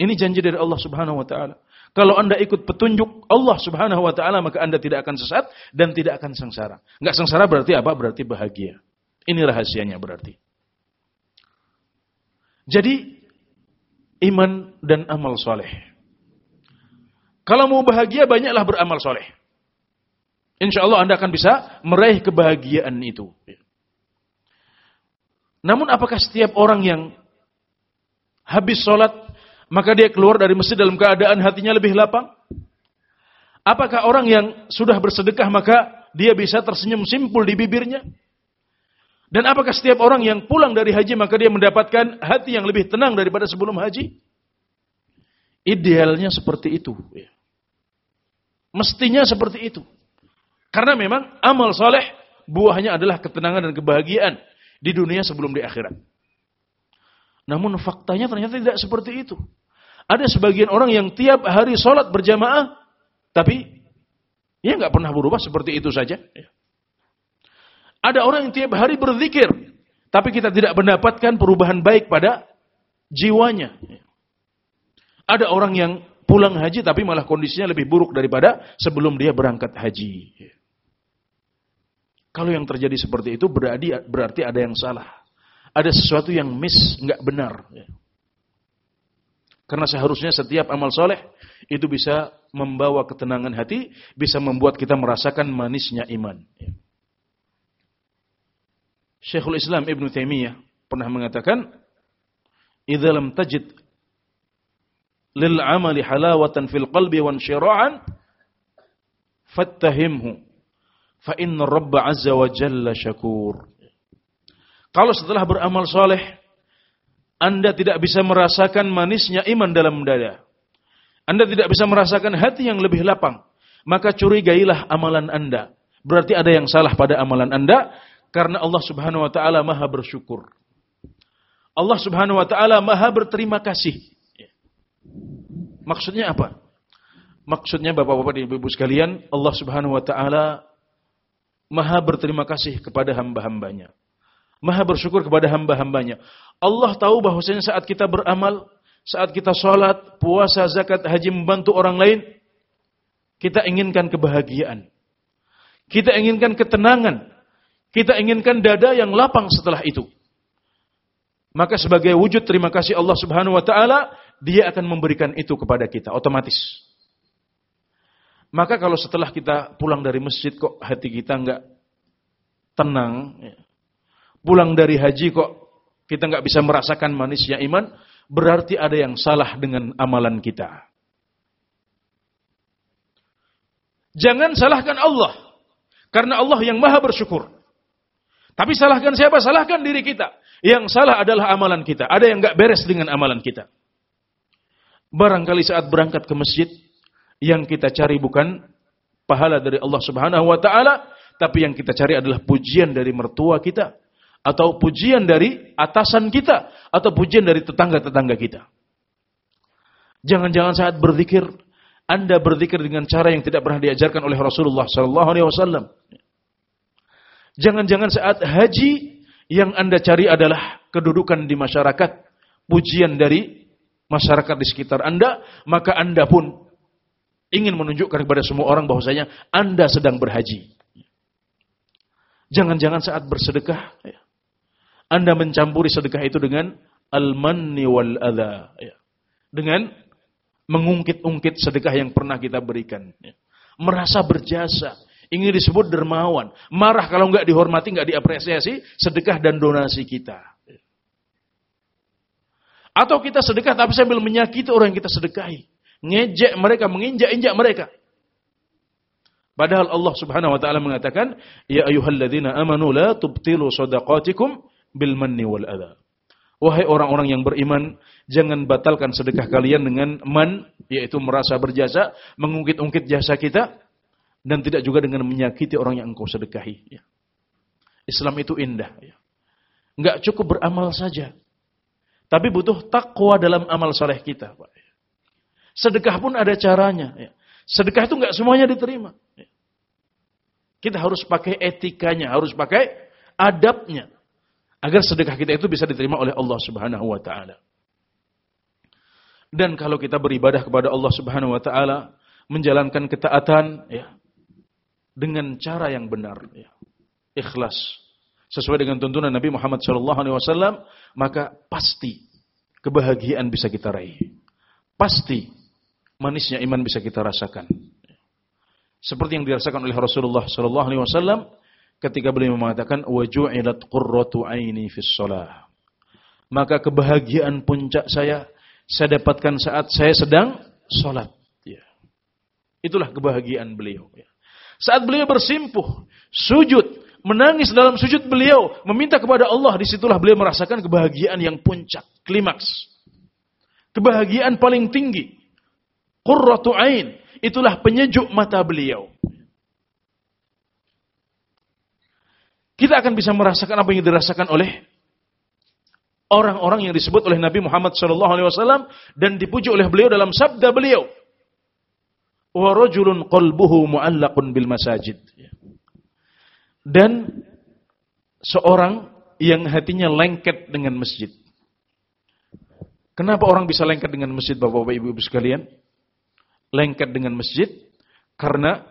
Ini janji dari Allah Subhanahu wa taala. Kalau Anda ikut petunjuk Allah Subhanahu wa taala maka Anda tidak akan sesat dan tidak akan sengsara. Enggak sengsara berarti apa? Berarti bahagia. Ini rahasianya berarti. Jadi iman dan amal soleh. Kalau mau bahagia banyaklah beramal soleh. Insya Allah Anda akan bisa meraih kebahagiaan itu. Namun apakah setiap orang yang habis sholat maka dia keluar dari masjid dalam keadaan hatinya lebih lapang? Apakah orang yang sudah bersedekah maka dia bisa tersenyum simpul di bibirnya? Dan apakah setiap orang yang pulang dari haji maka dia mendapatkan hati yang lebih tenang daripada sebelum haji? Idealnya seperti itu. Mestinya seperti itu. Karena memang amal soleh buahnya adalah ketenangan dan kebahagiaan di dunia sebelum di akhirat. Namun faktanya ternyata tidak seperti itu. Ada sebagian orang yang tiap hari sholat berjamaah, tapi ya nggak pernah berubah seperti itu saja. Ada orang yang tiap hari berzikir, tapi kita tidak mendapatkan perubahan baik pada jiwanya. Ada orang yang pulang haji tapi malah kondisinya lebih buruk daripada sebelum dia berangkat haji. Kalau yang terjadi seperti itu berarti berarti ada yang salah. Ada sesuatu yang miss, nggak benar. Karena seharusnya setiap amal soleh itu bisa membawa ketenangan hati, bisa membuat kita merasakan manisnya iman. Syekhul Islam Ibn Taimiyah pernah mengatakan, "Idza lam tajid lil amali halawatan fil qalbi wan syira'an fattahimhu fa inna rabb azza wa jalla syakur." Kalau setelah beramal soleh, anda tidak bisa merasakan manisnya iman dalam dada. Anda tidak bisa merasakan hati yang lebih lapang. Maka curigailah amalan Anda. Berarti ada yang salah pada amalan Anda. Karena Allah subhanahu wa ta'ala maha bersyukur. Allah subhanahu wa ta'ala maha berterima kasih. Maksudnya apa? Maksudnya bapak-bapak dan ibu-ibu sekalian, Allah subhanahu wa ta'ala maha berterima kasih kepada hamba-hambanya. Maha bersyukur kepada hamba-hambanya. Allah tahu bahwasanya saat kita beramal, saat kita sholat, puasa, zakat, haji, membantu orang lain, kita inginkan kebahagiaan. Kita inginkan ketenangan. Kita inginkan dada yang lapang setelah itu. Maka sebagai wujud terima kasih Allah Subhanahu wa taala, dia akan memberikan itu kepada kita otomatis. Maka kalau setelah kita pulang dari masjid kok hati kita enggak tenang, ya, pulang dari haji kok kita nggak bisa merasakan manisnya iman, berarti ada yang salah dengan amalan kita. Jangan salahkan Allah. Karena Allah yang maha bersyukur. Tapi salahkan siapa? Salahkan diri kita. Yang salah adalah amalan kita. Ada yang nggak beres dengan amalan kita. Barangkali saat berangkat ke masjid, yang kita cari bukan pahala dari Allah Subhanahu wa taala, tapi yang kita cari adalah pujian dari mertua kita, atau pujian dari atasan kita atau pujian dari tetangga-tetangga kita. Jangan-jangan saat berzikir Anda berzikir dengan cara yang tidak pernah diajarkan oleh Rasulullah sallallahu alaihi wasallam. Jangan-jangan saat haji yang Anda cari adalah kedudukan di masyarakat, pujian dari masyarakat di sekitar Anda, maka Anda pun ingin menunjukkan kepada semua orang bahwasanya Anda sedang berhaji. Jangan-jangan saat bersedekah, ya, anda mencampuri sedekah itu dengan al-manni wal adha. Ya. Dengan mengungkit-ungkit sedekah yang pernah kita berikan. Ya. Merasa berjasa. Ingin disebut dermawan. Marah kalau nggak dihormati, nggak diapresiasi sedekah dan donasi kita. Ya. Atau kita sedekah tapi sambil menyakiti orang yang kita sedekahi. Ngejek mereka, menginjak-injak mereka. Padahal Allah Subhanahu wa taala mengatakan, "Ya ayyuhalladzina amanu la tubtilu shadaqatikum bil manni wal adha. Wahai orang-orang yang beriman, jangan batalkan sedekah kalian dengan man, yaitu merasa berjasa, mengungkit-ungkit jasa kita, dan tidak juga dengan menyakiti orang yang engkau sedekahi. Ya. Islam itu indah. Ya. Enggak cukup beramal saja. Tapi butuh takwa dalam amal saleh kita. Pak. Sedekah pun ada caranya. Ya. Sedekah itu enggak semuanya diterima. Kita harus pakai etikanya, harus pakai adabnya agar sedekah kita itu bisa diterima oleh Allah Subhanahu wa taala. Dan kalau kita beribadah kepada Allah Subhanahu wa taala, menjalankan ketaatan ya dengan cara yang benar ya. Ikhlas sesuai dengan tuntunan Nabi Muhammad wasallam, maka pasti kebahagiaan bisa kita raih. Pasti manisnya iman bisa kita rasakan. Seperti yang dirasakan oleh Rasulullah sallallahu alaihi wasallam ketika beliau mengatakan waju'ilat qurratu aini fis shalah. Maka kebahagiaan puncak saya saya dapatkan saat saya sedang sholat. Ya. Itulah kebahagiaan beliau. Ya. Saat beliau bersimpuh, sujud, menangis dalam sujud beliau, meminta kepada Allah, di situlah beliau merasakan kebahagiaan yang puncak, klimaks. Kebahagiaan paling tinggi. Qurratu ain. Itulah penyejuk mata beliau. Kita akan bisa merasakan apa yang dirasakan oleh orang-orang yang disebut oleh Nabi Muhammad SAW dan dipuji oleh beliau dalam sabda beliau. Wa rajulun qalbuhu mu'allaqun bil masajid. Dan seorang yang hatinya lengket dengan masjid. Kenapa orang bisa lengket dengan masjid Bapak-bapak Ibu-ibu sekalian? Lengket dengan masjid karena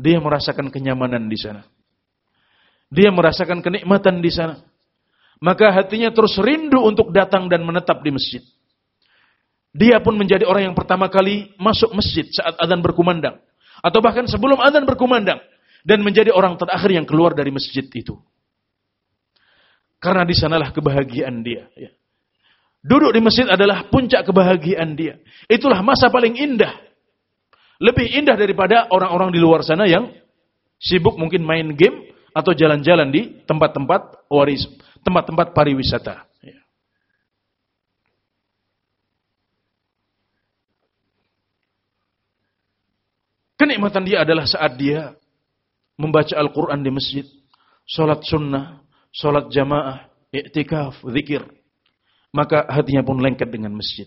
dia merasakan kenyamanan di sana. Dia merasakan kenikmatan di sana maka hatinya terus rindu untuk datang dan menetap di masjid. Dia pun menjadi orang yang pertama kali masuk masjid saat adzan berkumandang. Atau bahkan sebelum adzan berkumandang. Dan menjadi orang terakhir yang keluar dari masjid itu. Karena di sanalah kebahagiaan dia. Ya. Duduk di masjid adalah puncak kebahagiaan dia. Itulah masa paling indah. Lebih indah daripada orang-orang di luar sana yang sibuk mungkin main game atau jalan-jalan di tempat-tempat waris tempat-tempat pariwisata. Ya. Kenikmatan dia adalah saat dia membaca Al-Quran di masjid, sholat sunnah, sholat jamaah, iktikaf, zikir. Maka hatinya pun lengket dengan masjid.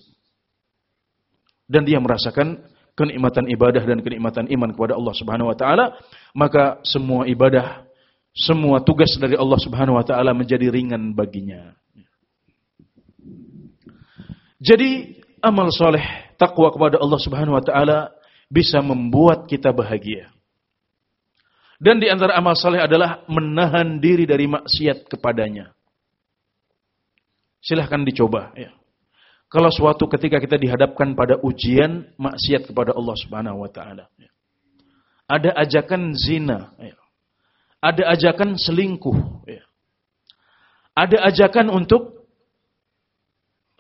Dan dia merasakan kenikmatan ibadah dan kenikmatan iman kepada Allah Subhanahu wa taala, maka semua ibadah semua tugas dari Allah Subhanahu wa taala menjadi ringan baginya. Jadi amal soleh, takwa kepada Allah Subhanahu wa taala bisa membuat kita bahagia. Dan di antara amal soleh adalah menahan diri dari maksiat kepadanya. Silahkan dicoba ya. Kalau suatu ketika kita dihadapkan pada ujian maksiat kepada Allah Subhanahu wa taala. Ya. Ada ajakan zina, ya ada ajakan selingkuh. Ya. Ada ajakan untuk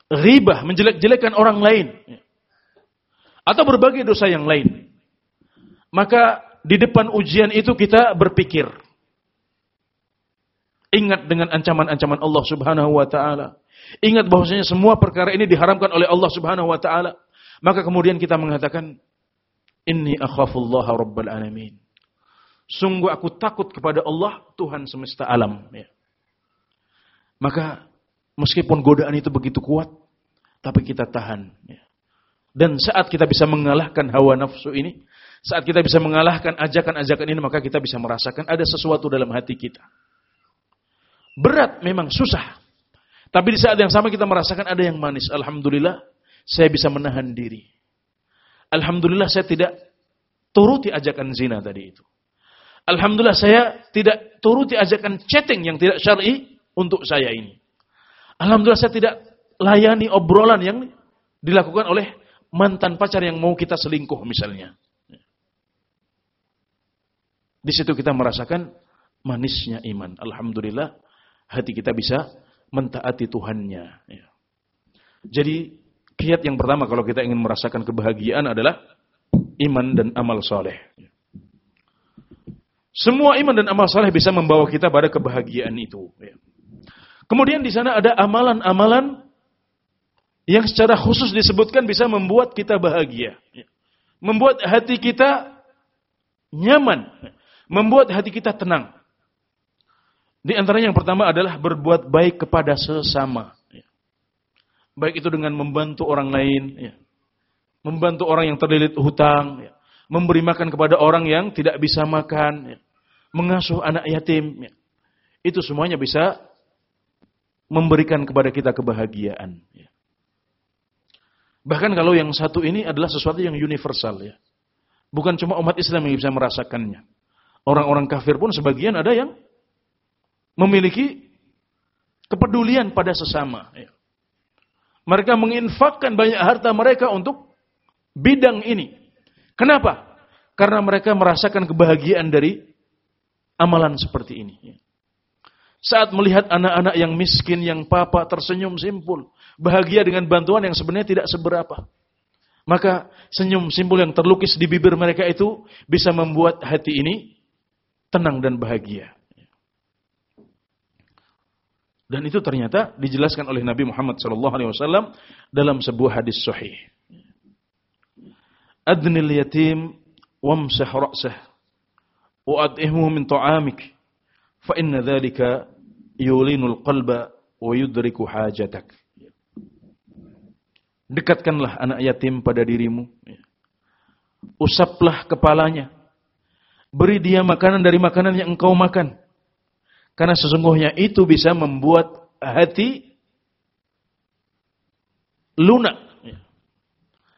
ribah, menjelek-jelekan orang lain. Ya. Atau berbagai dosa yang lain. Maka di depan ujian itu kita berpikir. Ingat dengan ancaman-ancaman Allah subhanahu wa ta'ala. Ingat bahwasanya semua perkara ini diharamkan oleh Allah subhanahu wa ta'ala. Maka kemudian kita mengatakan, Inni akhafullah rabbal alamin. Sungguh aku takut kepada Allah, Tuhan semesta alam. Ya. Maka meskipun godaan itu begitu kuat, tapi kita tahan. Ya. Dan saat kita bisa mengalahkan hawa nafsu ini, saat kita bisa mengalahkan ajakan-ajakan ini, maka kita bisa merasakan ada sesuatu dalam hati kita. Berat memang susah. Tapi di saat yang sama kita merasakan ada yang manis. Alhamdulillah, saya bisa menahan diri. Alhamdulillah saya tidak turuti ajakan zina tadi itu. Alhamdulillah saya tidak turuti ajakan chatting yang tidak syar'i untuk saya ini. Alhamdulillah saya tidak layani obrolan yang dilakukan oleh mantan pacar yang mau kita selingkuh misalnya. Di situ kita merasakan manisnya iman. Alhamdulillah hati kita bisa mentaati Tuhannya. Ya. Jadi kiat yang pertama kalau kita ingin merasakan kebahagiaan adalah iman dan amal soleh. Ya. Semua iman dan amal saleh bisa membawa kita pada kebahagiaan itu. Ya. Kemudian di sana ada amalan-amalan yang secara khusus disebutkan bisa membuat kita bahagia. Ya. Membuat hati kita nyaman. Membuat hati kita tenang. Di antaranya yang pertama adalah berbuat baik kepada sesama. Ya. Baik itu dengan membantu orang lain. Membantu orang yang terlilit hutang memberi makan kepada orang yang tidak bisa makan, ya. mengasuh anak yatim. Ya. Itu semuanya bisa memberikan kepada kita kebahagiaan. Ya. Bahkan kalau yang satu ini adalah sesuatu yang universal ya. Bukan cuma umat Islam yang bisa merasakannya. Orang-orang kafir pun sebagian ada yang memiliki kepedulian pada sesama. Ya. Mereka menginfakkan banyak harta mereka untuk bidang ini. Kenapa? Karena mereka merasakan kebahagiaan dari amalan seperti ini. Ya. Saat melihat anak-anak yang miskin, yang papa tersenyum simpul. Bahagia dengan bantuan yang sebenarnya tidak seberapa. Maka senyum simpul yang terlukis di bibir mereka itu bisa membuat hati ini tenang dan bahagia. Dan itu ternyata dijelaskan oleh Nabi Muhammad SAW dalam sebuah hadis sahih. Adnil yatim wamsah ra'sah wa min ta'amik fa inna dhalika yulinul qalba wa yudriku hajatak. Dekatkanlah anak yatim pada dirimu. Usaplah kepalanya. Beri dia makanan dari makanan yang engkau makan. Karena sesungguhnya itu bisa membuat hati lunak.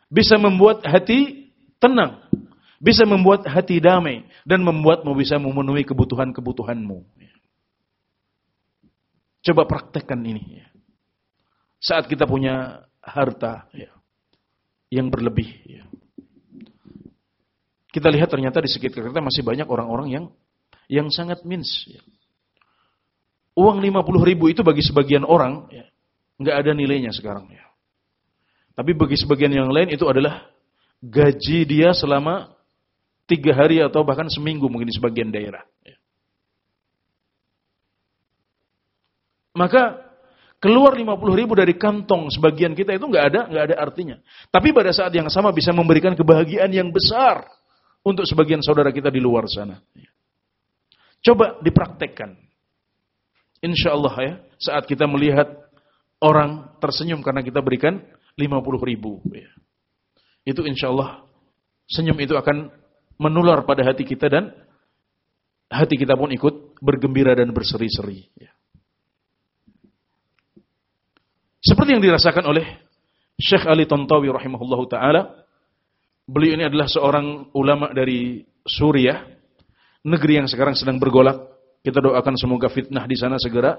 Bisa membuat hati tenang. Bisa membuat hati damai. Dan membuatmu bisa memenuhi kebutuhan-kebutuhanmu. Coba praktekkan ini. Saat kita punya harta yang berlebih. Kita lihat ternyata di sekitar kita masih banyak orang-orang yang yang sangat mins. Uang 50 ribu itu bagi sebagian orang ya, nggak ada nilainya sekarang ya. Tapi bagi sebagian yang lain itu adalah gaji dia selama tiga hari atau bahkan seminggu mungkin di sebagian daerah. Ya. Maka keluar 50 ribu dari kantong sebagian kita itu nggak ada nggak ada artinya. Tapi pada saat yang sama bisa memberikan kebahagiaan yang besar untuk sebagian saudara kita di luar sana. Coba dipraktekkan. Insya Allah ya, saat kita melihat orang tersenyum karena kita berikan 50 ribu. Ya. Itu insya Allah senyum itu akan menular pada hati kita dan hati kita pun ikut bergembira dan berseri-seri. Ya. Seperti yang dirasakan oleh Syekh Ali Tontawi rahimahullah ta'ala. Beliau ini adalah seorang ulama dari Suriah. Negeri yang sekarang sedang bergolak kita doakan semoga fitnah di sana segera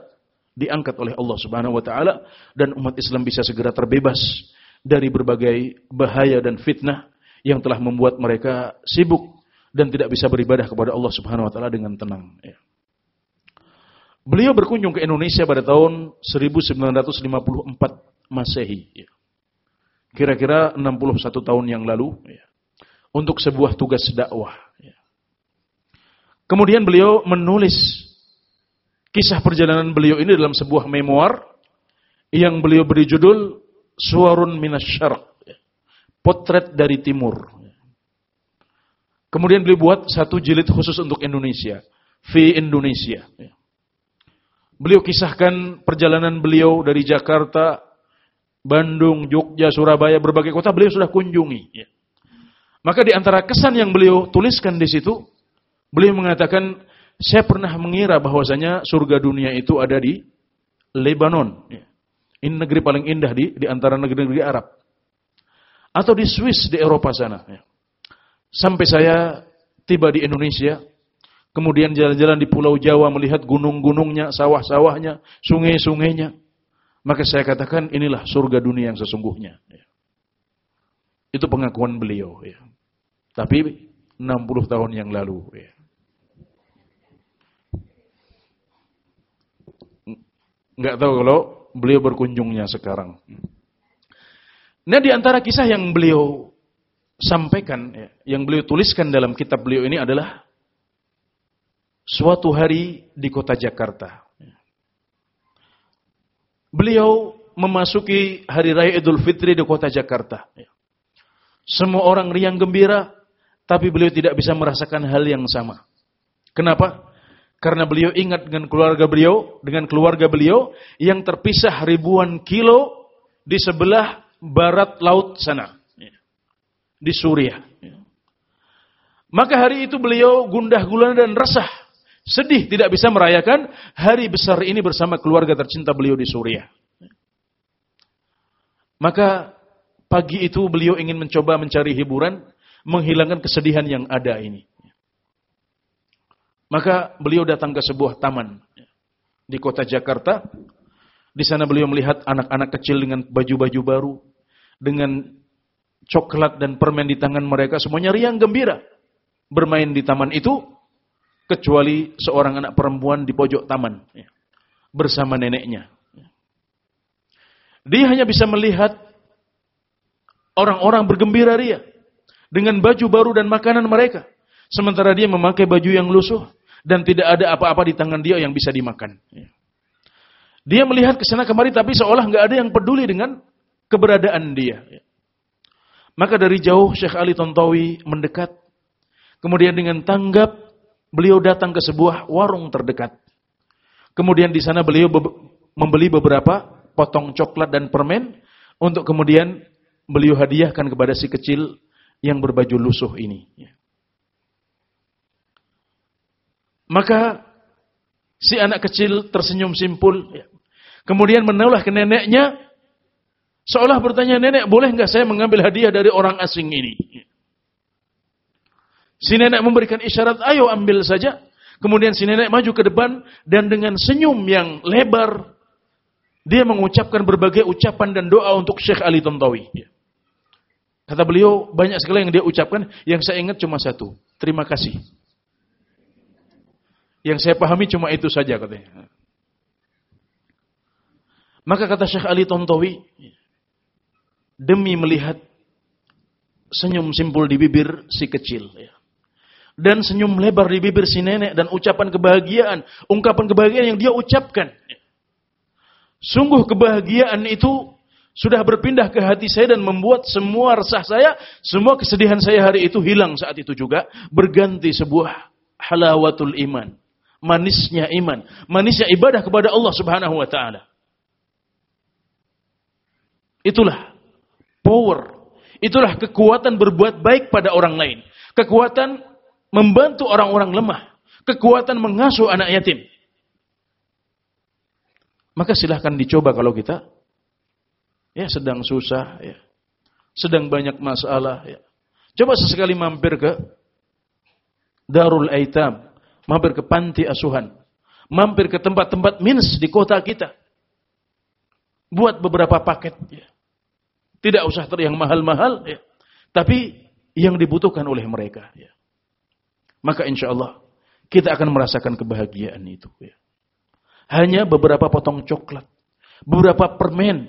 diangkat oleh Allah Subhanahu wa taala dan umat Islam bisa segera terbebas dari berbagai bahaya dan fitnah yang telah membuat mereka sibuk dan tidak bisa beribadah kepada Allah Subhanahu wa taala dengan tenang ya. Beliau berkunjung ke Indonesia pada tahun 1954 Masehi ya. Kira-kira 61 tahun yang lalu ya. Untuk sebuah tugas dakwah ya. Kemudian beliau menulis kisah perjalanan beliau ini dalam sebuah memoir yang beliau beri judul Suarun Minas Syarq. Potret dari Timur. Kemudian beliau buat satu jilid khusus untuk Indonesia. V Indonesia. Beliau kisahkan perjalanan beliau dari Jakarta, Bandung, Jogja, Surabaya, berbagai kota beliau sudah kunjungi. Maka di antara kesan yang beliau tuliskan di situ, Beliau mengatakan, saya pernah mengira bahwasanya surga dunia itu ada di Lebanon. Ya. Ini negeri paling indah di, di antara negeri-negeri Arab. Atau di Swiss, di Eropa sana. Ya. Sampai saya tiba di Indonesia, kemudian jalan-jalan di Pulau Jawa melihat gunung-gunungnya, sawah-sawahnya, sungai-sungainya. Maka saya katakan inilah surga dunia yang sesungguhnya. Ya. Itu pengakuan beliau. Ya. Tapi 60 tahun yang lalu. Ya. Nggak tahu kalau beliau berkunjungnya sekarang. Nah di antara kisah yang beliau sampaikan, ya, yang beliau tuliskan dalam kitab beliau ini adalah suatu hari di kota Jakarta. Beliau memasuki hari raya Idul Fitri di kota Jakarta. Semua orang riang gembira, tapi beliau tidak bisa merasakan hal yang sama. Kenapa? Karena beliau ingat dengan keluarga beliau, dengan keluarga beliau yang terpisah ribuan kilo di sebelah barat laut sana. Di Suriah. Maka hari itu beliau gundah gulana dan resah. Sedih tidak bisa merayakan hari besar ini bersama keluarga tercinta beliau di Suriah. Maka pagi itu beliau ingin mencoba mencari hiburan, menghilangkan kesedihan yang ada ini. Maka beliau datang ke sebuah taman di kota Jakarta. Di sana beliau melihat anak-anak kecil dengan baju-baju baru, dengan coklat dan permen di tangan mereka, semuanya riang gembira bermain di taman itu, kecuali seorang anak perempuan di pojok taman bersama neneknya. Dia hanya bisa melihat orang-orang bergembira ria dengan baju baru dan makanan mereka. Sementara dia memakai baju yang lusuh dan tidak ada apa-apa di tangan dia yang bisa dimakan. Dia melihat ke sana kemari tapi seolah nggak ada yang peduli dengan keberadaan dia. Maka dari jauh Syekh Ali Tontowi mendekat. Kemudian dengan tanggap beliau datang ke sebuah warung terdekat. Kemudian di sana beliau membeli beberapa potong coklat dan permen untuk kemudian beliau hadiahkan kepada si kecil yang berbaju lusuh ini. Maka si anak kecil tersenyum simpul. Ya. Kemudian menoleh ke neneknya. Seolah bertanya, nenek boleh nggak saya mengambil hadiah dari orang asing ini? Si nenek memberikan isyarat, ayo ambil saja. Kemudian si nenek maju ke depan dan dengan senyum yang lebar, dia mengucapkan berbagai ucapan dan doa untuk Syekh Ali Tontowi. Kata beliau, banyak sekali yang dia ucapkan, yang saya ingat cuma satu. Terima kasih. Yang saya pahami cuma itu saja katanya. Maka kata Syekh Ali Tontowi, demi melihat senyum simpul di bibir si kecil. Ya. Dan senyum lebar di bibir si nenek dan ucapan kebahagiaan, ungkapan kebahagiaan yang dia ucapkan. Sungguh kebahagiaan itu sudah berpindah ke hati saya dan membuat semua resah saya, semua kesedihan saya hari itu hilang saat itu juga, berganti sebuah halawatul iman manisnya iman, manisnya ibadah kepada Allah Subhanahu wa taala. Itulah power, itulah kekuatan berbuat baik pada orang lain, kekuatan membantu orang-orang lemah, kekuatan mengasuh anak yatim. Maka silahkan dicoba kalau kita ya sedang susah, ya, sedang banyak masalah. Ya. Coba sesekali mampir ke Darul Aitam, mampir ke panti asuhan, mampir ke tempat-tempat mins di kota kita. Buat beberapa paket. Ya. Tidak usah ter yang mahal-mahal, ya. tapi yang dibutuhkan oleh mereka. Ya. Maka insya Allah kita akan merasakan kebahagiaan itu. Ya. Hanya beberapa potong coklat, beberapa permen,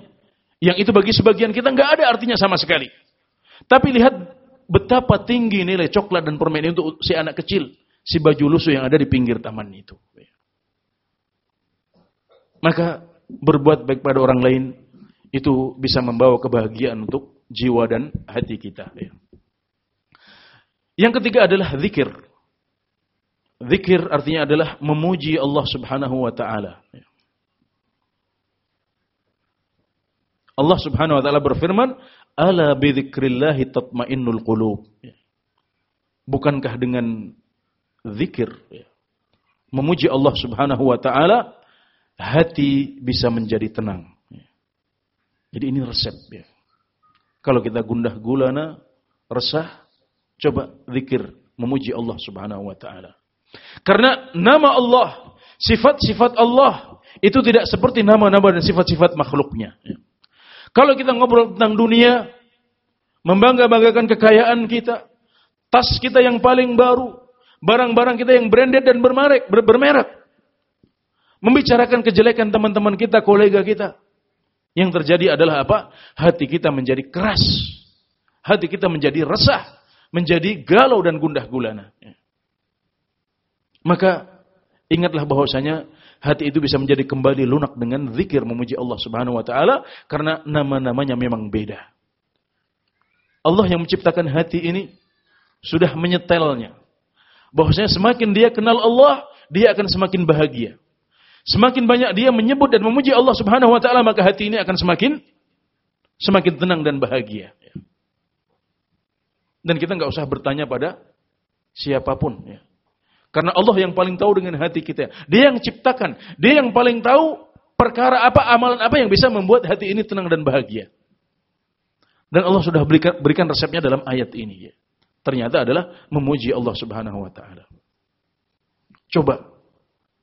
yang itu bagi sebagian kita nggak ada artinya sama sekali. Tapi lihat betapa tinggi nilai coklat dan permen itu untuk si anak kecil si baju lusuh yang ada di pinggir taman itu. Maka berbuat baik pada orang lain itu bisa membawa kebahagiaan untuk jiwa dan hati kita. Yang ketiga adalah zikir. Zikir artinya adalah memuji Allah Subhanahu wa taala. Allah Subhanahu wa taala berfirman, "Ala bi dzikrillah tatmainnul qulub." Bukankah dengan zikir, memuji Allah Subhanahu wa taala, hati bisa menjadi tenang. Jadi ini resep ya. Kalau kita gundah gulana, resah, coba zikir memuji Allah Subhanahu wa taala. Karena nama Allah, sifat-sifat Allah itu tidak seperti nama-nama dan sifat-sifat makhluknya. Ya. Kalau kita ngobrol tentang dunia, membangga-banggakan kekayaan kita, tas kita yang paling baru, barang-barang kita yang branded dan bermerek, ber bermerek. Membicarakan kejelekan teman-teman kita, kolega kita. Yang terjadi adalah apa? Hati kita menjadi keras. Hati kita menjadi resah. Menjadi galau dan gundah gulana. Maka ingatlah bahwasanya hati itu bisa menjadi kembali lunak dengan zikir memuji Allah Subhanahu wa taala karena nama-namanya memang beda. Allah yang menciptakan hati ini sudah menyetelnya bahwasanya semakin dia kenal Allah, dia akan semakin bahagia. Semakin banyak dia menyebut dan memuji Allah Subhanahu wa taala, maka hati ini akan semakin semakin tenang dan bahagia. Dan kita nggak usah bertanya pada siapa pun ya. Karena Allah yang paling tahu dengan hati kita. Dia yang ciptakan, dia yang paling tahu perkara apa, amalan apa yang bisa membuat hati ini tenang dan bahagia. Dan Allah sudah berikan, berikan resepnya dalam ayat ini. Ya. Ternyata adalah memuji Allah Subhanahu wa taala. Coba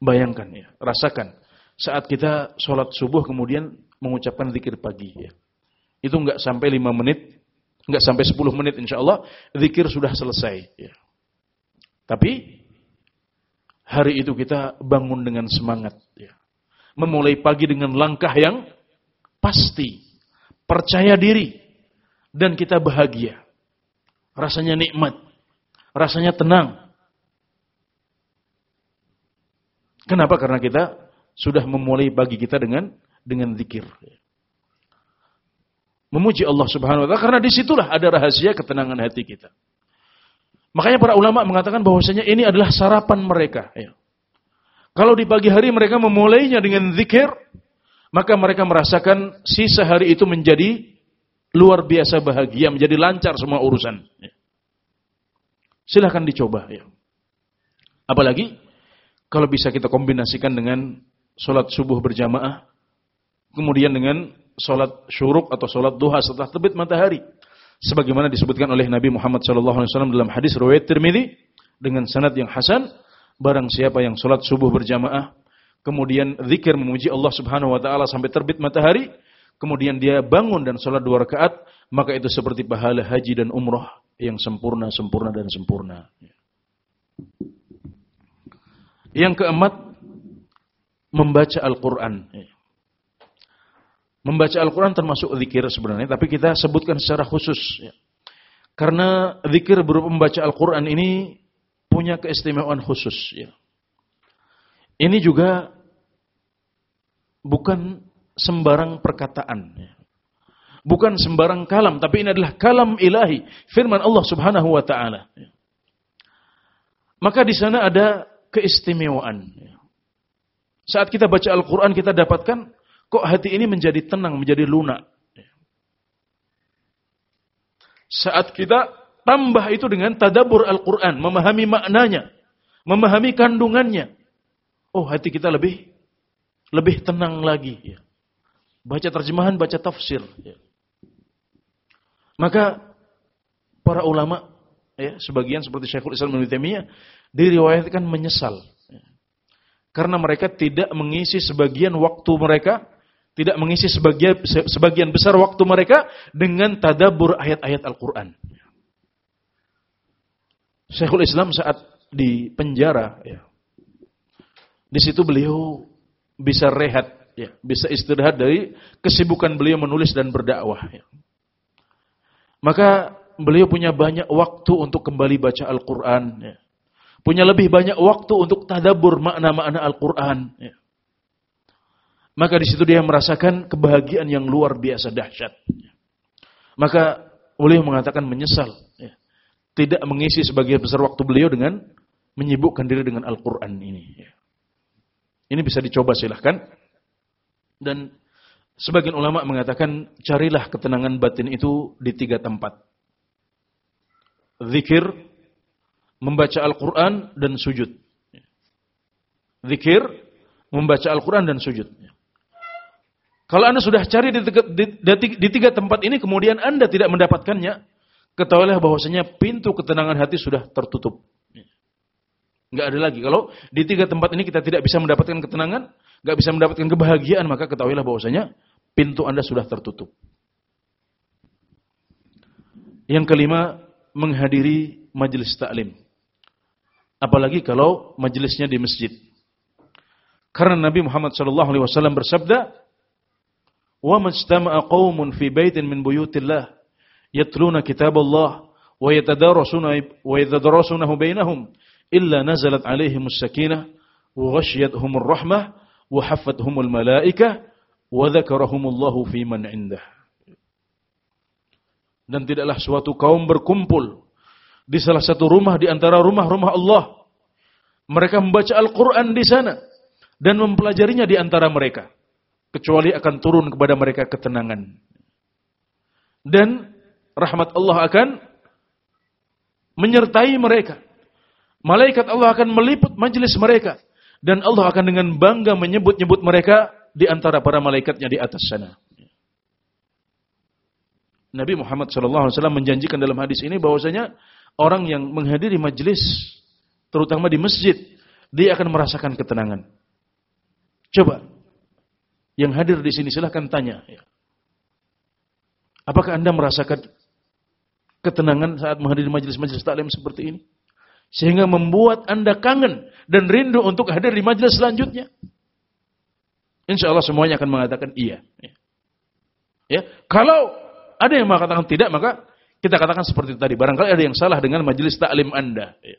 bayangkan ya, rasakan saat kita sholat subuh kemudian mengucapkan zikir pagi ya. Itu enggak sampai 5 menit, enggak sampai 10 menit insya Allah zikir sudah selesai ya. Tapi hari itu kita bangun dengan semangat ya. Memulai pagi dengan langkah yang pasti, percaya diri dan kita bahagia. Rasanya nikmat, rasanya tenang. Kenapa? Karena kita sudah memulai pagi kita dengan dengan zikir. Memuji Allah Subhanahu wa taala karena di situlah ada rahasia ketenangan hati kita. Makanya para ulama mengatakan bahwasanya ini adalah sarapan mereka. Ya. Kalau di pagi hari mereka memulainya dengan zikir, maka mereka merasakan sisa hari itu menjadi luar biasa bahagia, menjadi lancar semua urusan. Ya. Silahkan dicoba. Ya. Apalagi kalau bisa kita kombinasikan dengan sholat subuh berjamaah, kemudian dengan sholat syuruk atau sholat duha setelah terbit matahari. Sebagaimana disebutkan oleh Nabi Muhammad SAW dalam hadis riwayat Tirmidzi dengan sanad yang hasan, barang siapa yang sholat subuh berjamaah, kemudian zikir memuji Allah Subhanahu Wa Taala sampai terbit matahari, kemudian dia bangun dan sholat dua rakaat, maka itu seperti pahala haji dan umrah yang sempurna, sempurna dan sempurna. Yang keempat, membaca Al-Quran. Membaca Al-Quran termasuk zikir sebenarnya, tapi kita sebutkan secara khusus. Karena zikir berupa membaca Al-Quran ini punya keistimewaan khusus. Ini juga bukan sembarang perkataan. Bukan sembarang kalam, tapi ini adalah kalam ilahi. Firman Allah subhanahu wa ta'ala. Maka di sana ada keistimewaan. Saat kita baca Al-Quran kita dapatkan kok hati ini menjadi tenang, menjadi lunak. Saat kita tambah itu dengan tadabur Al-Quran, memahami maknanya, memahami kandungannya. Oh hati kita lebih lebih tenang lagi. Ya. Baca terjemahan, baca tafsir. Ya. Maka para ulama, ya, sebagian seperti Syekhul Islam Ibnu Taimiyah diriwayatkan menyesal. Karena mereka tidak mengisi sebagian waktu mereka, tidak mengisi sebagian, sebagian besar waktu mereka dengan tadabur ayat-ayat Al-Quran. Syekhul Islam saat di penjara, ya, di situ beliau bisa rehat, ya, bisa istirahat dari kesibukan beliau menulis dan berdakwah. Ya. Maka beliau punya banyak waktu untuk kembali baca Al-Quran. Ya punya lebih banyak waktu untuk tadabur makna-makna Al-Quran. Ya. Maka di situ dia merasakan kebahagiaan yang luar biasa dahsyat. Maka beliau mengatakan menyesal. Ya. Tidak mengisi sebagian besar waktu beliau dengan menyibukkan diri dengan Al-Quran ini. Ya. Ini bisa dicoba silahkan. Dan sebagian ulama mengatakan carilah ketenangan batin itu di tiga tempat. Zikir, membaca Al-Quran dan sujud. Zikir, membaca Al-Quran dan sujud. Kalau Anda sudah cari di tiga, di, di, tiga tempat ini, kemudian Anda tidak mendapatkannya, ketahuilah bahwasanya pintu ketenangan hati sudah tertutup. Enggak ada lagi. Kalau di tiga tempat ini kita tidak bisa mendapatkan ketenangan, enggak bisa mendapatkan kebahagiaan, maka ketahuilah bahwasanya pintu Anda sudah tertutup. Yang kelima, menghadiri majelis taklim. Apalagi kalau majelisnya di masjid. Karena Nabi Muhammad wasallam bersabda, "Wa majtama'a qaumun fi baitin min buyutillah yatluna kitaballah wa yatadarasuna wa yatadarasunahu bainahum illa nazalat alaihim as-sakinah wa ghashiyatuhum ar-rahmah wa haffathum al-malaikah wa dzakarahumullahu fi man indah." Dan tidaklah suatu kaum berkumpul di salah satu rumah di antara rumah-rumah Allah. Mereka membaca Al-Quran di sana dan mempelajarinya di antara mereka. Kecuali akan turun kepada mereka ketenangan. Dan rahmat Allah akan menyertai mereka. Malaikat Allah akan meliput majelis mereka. Dan Allah akan dengan bangga menyebut-nyebut mereka di antara para malaikatnya di atas sana. Nabi Muhammad SAW menjanjikan dalam hadis ini bahwasanya orang yang menghadiri majelis, terutama di masjid, dia akan merasakan ketenangan. Coba, yang hadir di sini silahkan tanya. Ya. Apakah anda merasakan ketenangan saat menghadiri majelis-majelis taklim seperti ini? Sehingga membuat anda kangen dan rindu untuk hadir di majelis selanjutnya. Insya Allah semuanya akan mengatakan iya. Ya. ya. Kalau ada yang mengatakan tidak, maka kita katakan seperti tadi. Barangkali ada yang salah dengan majelis taklim Anda. Ya.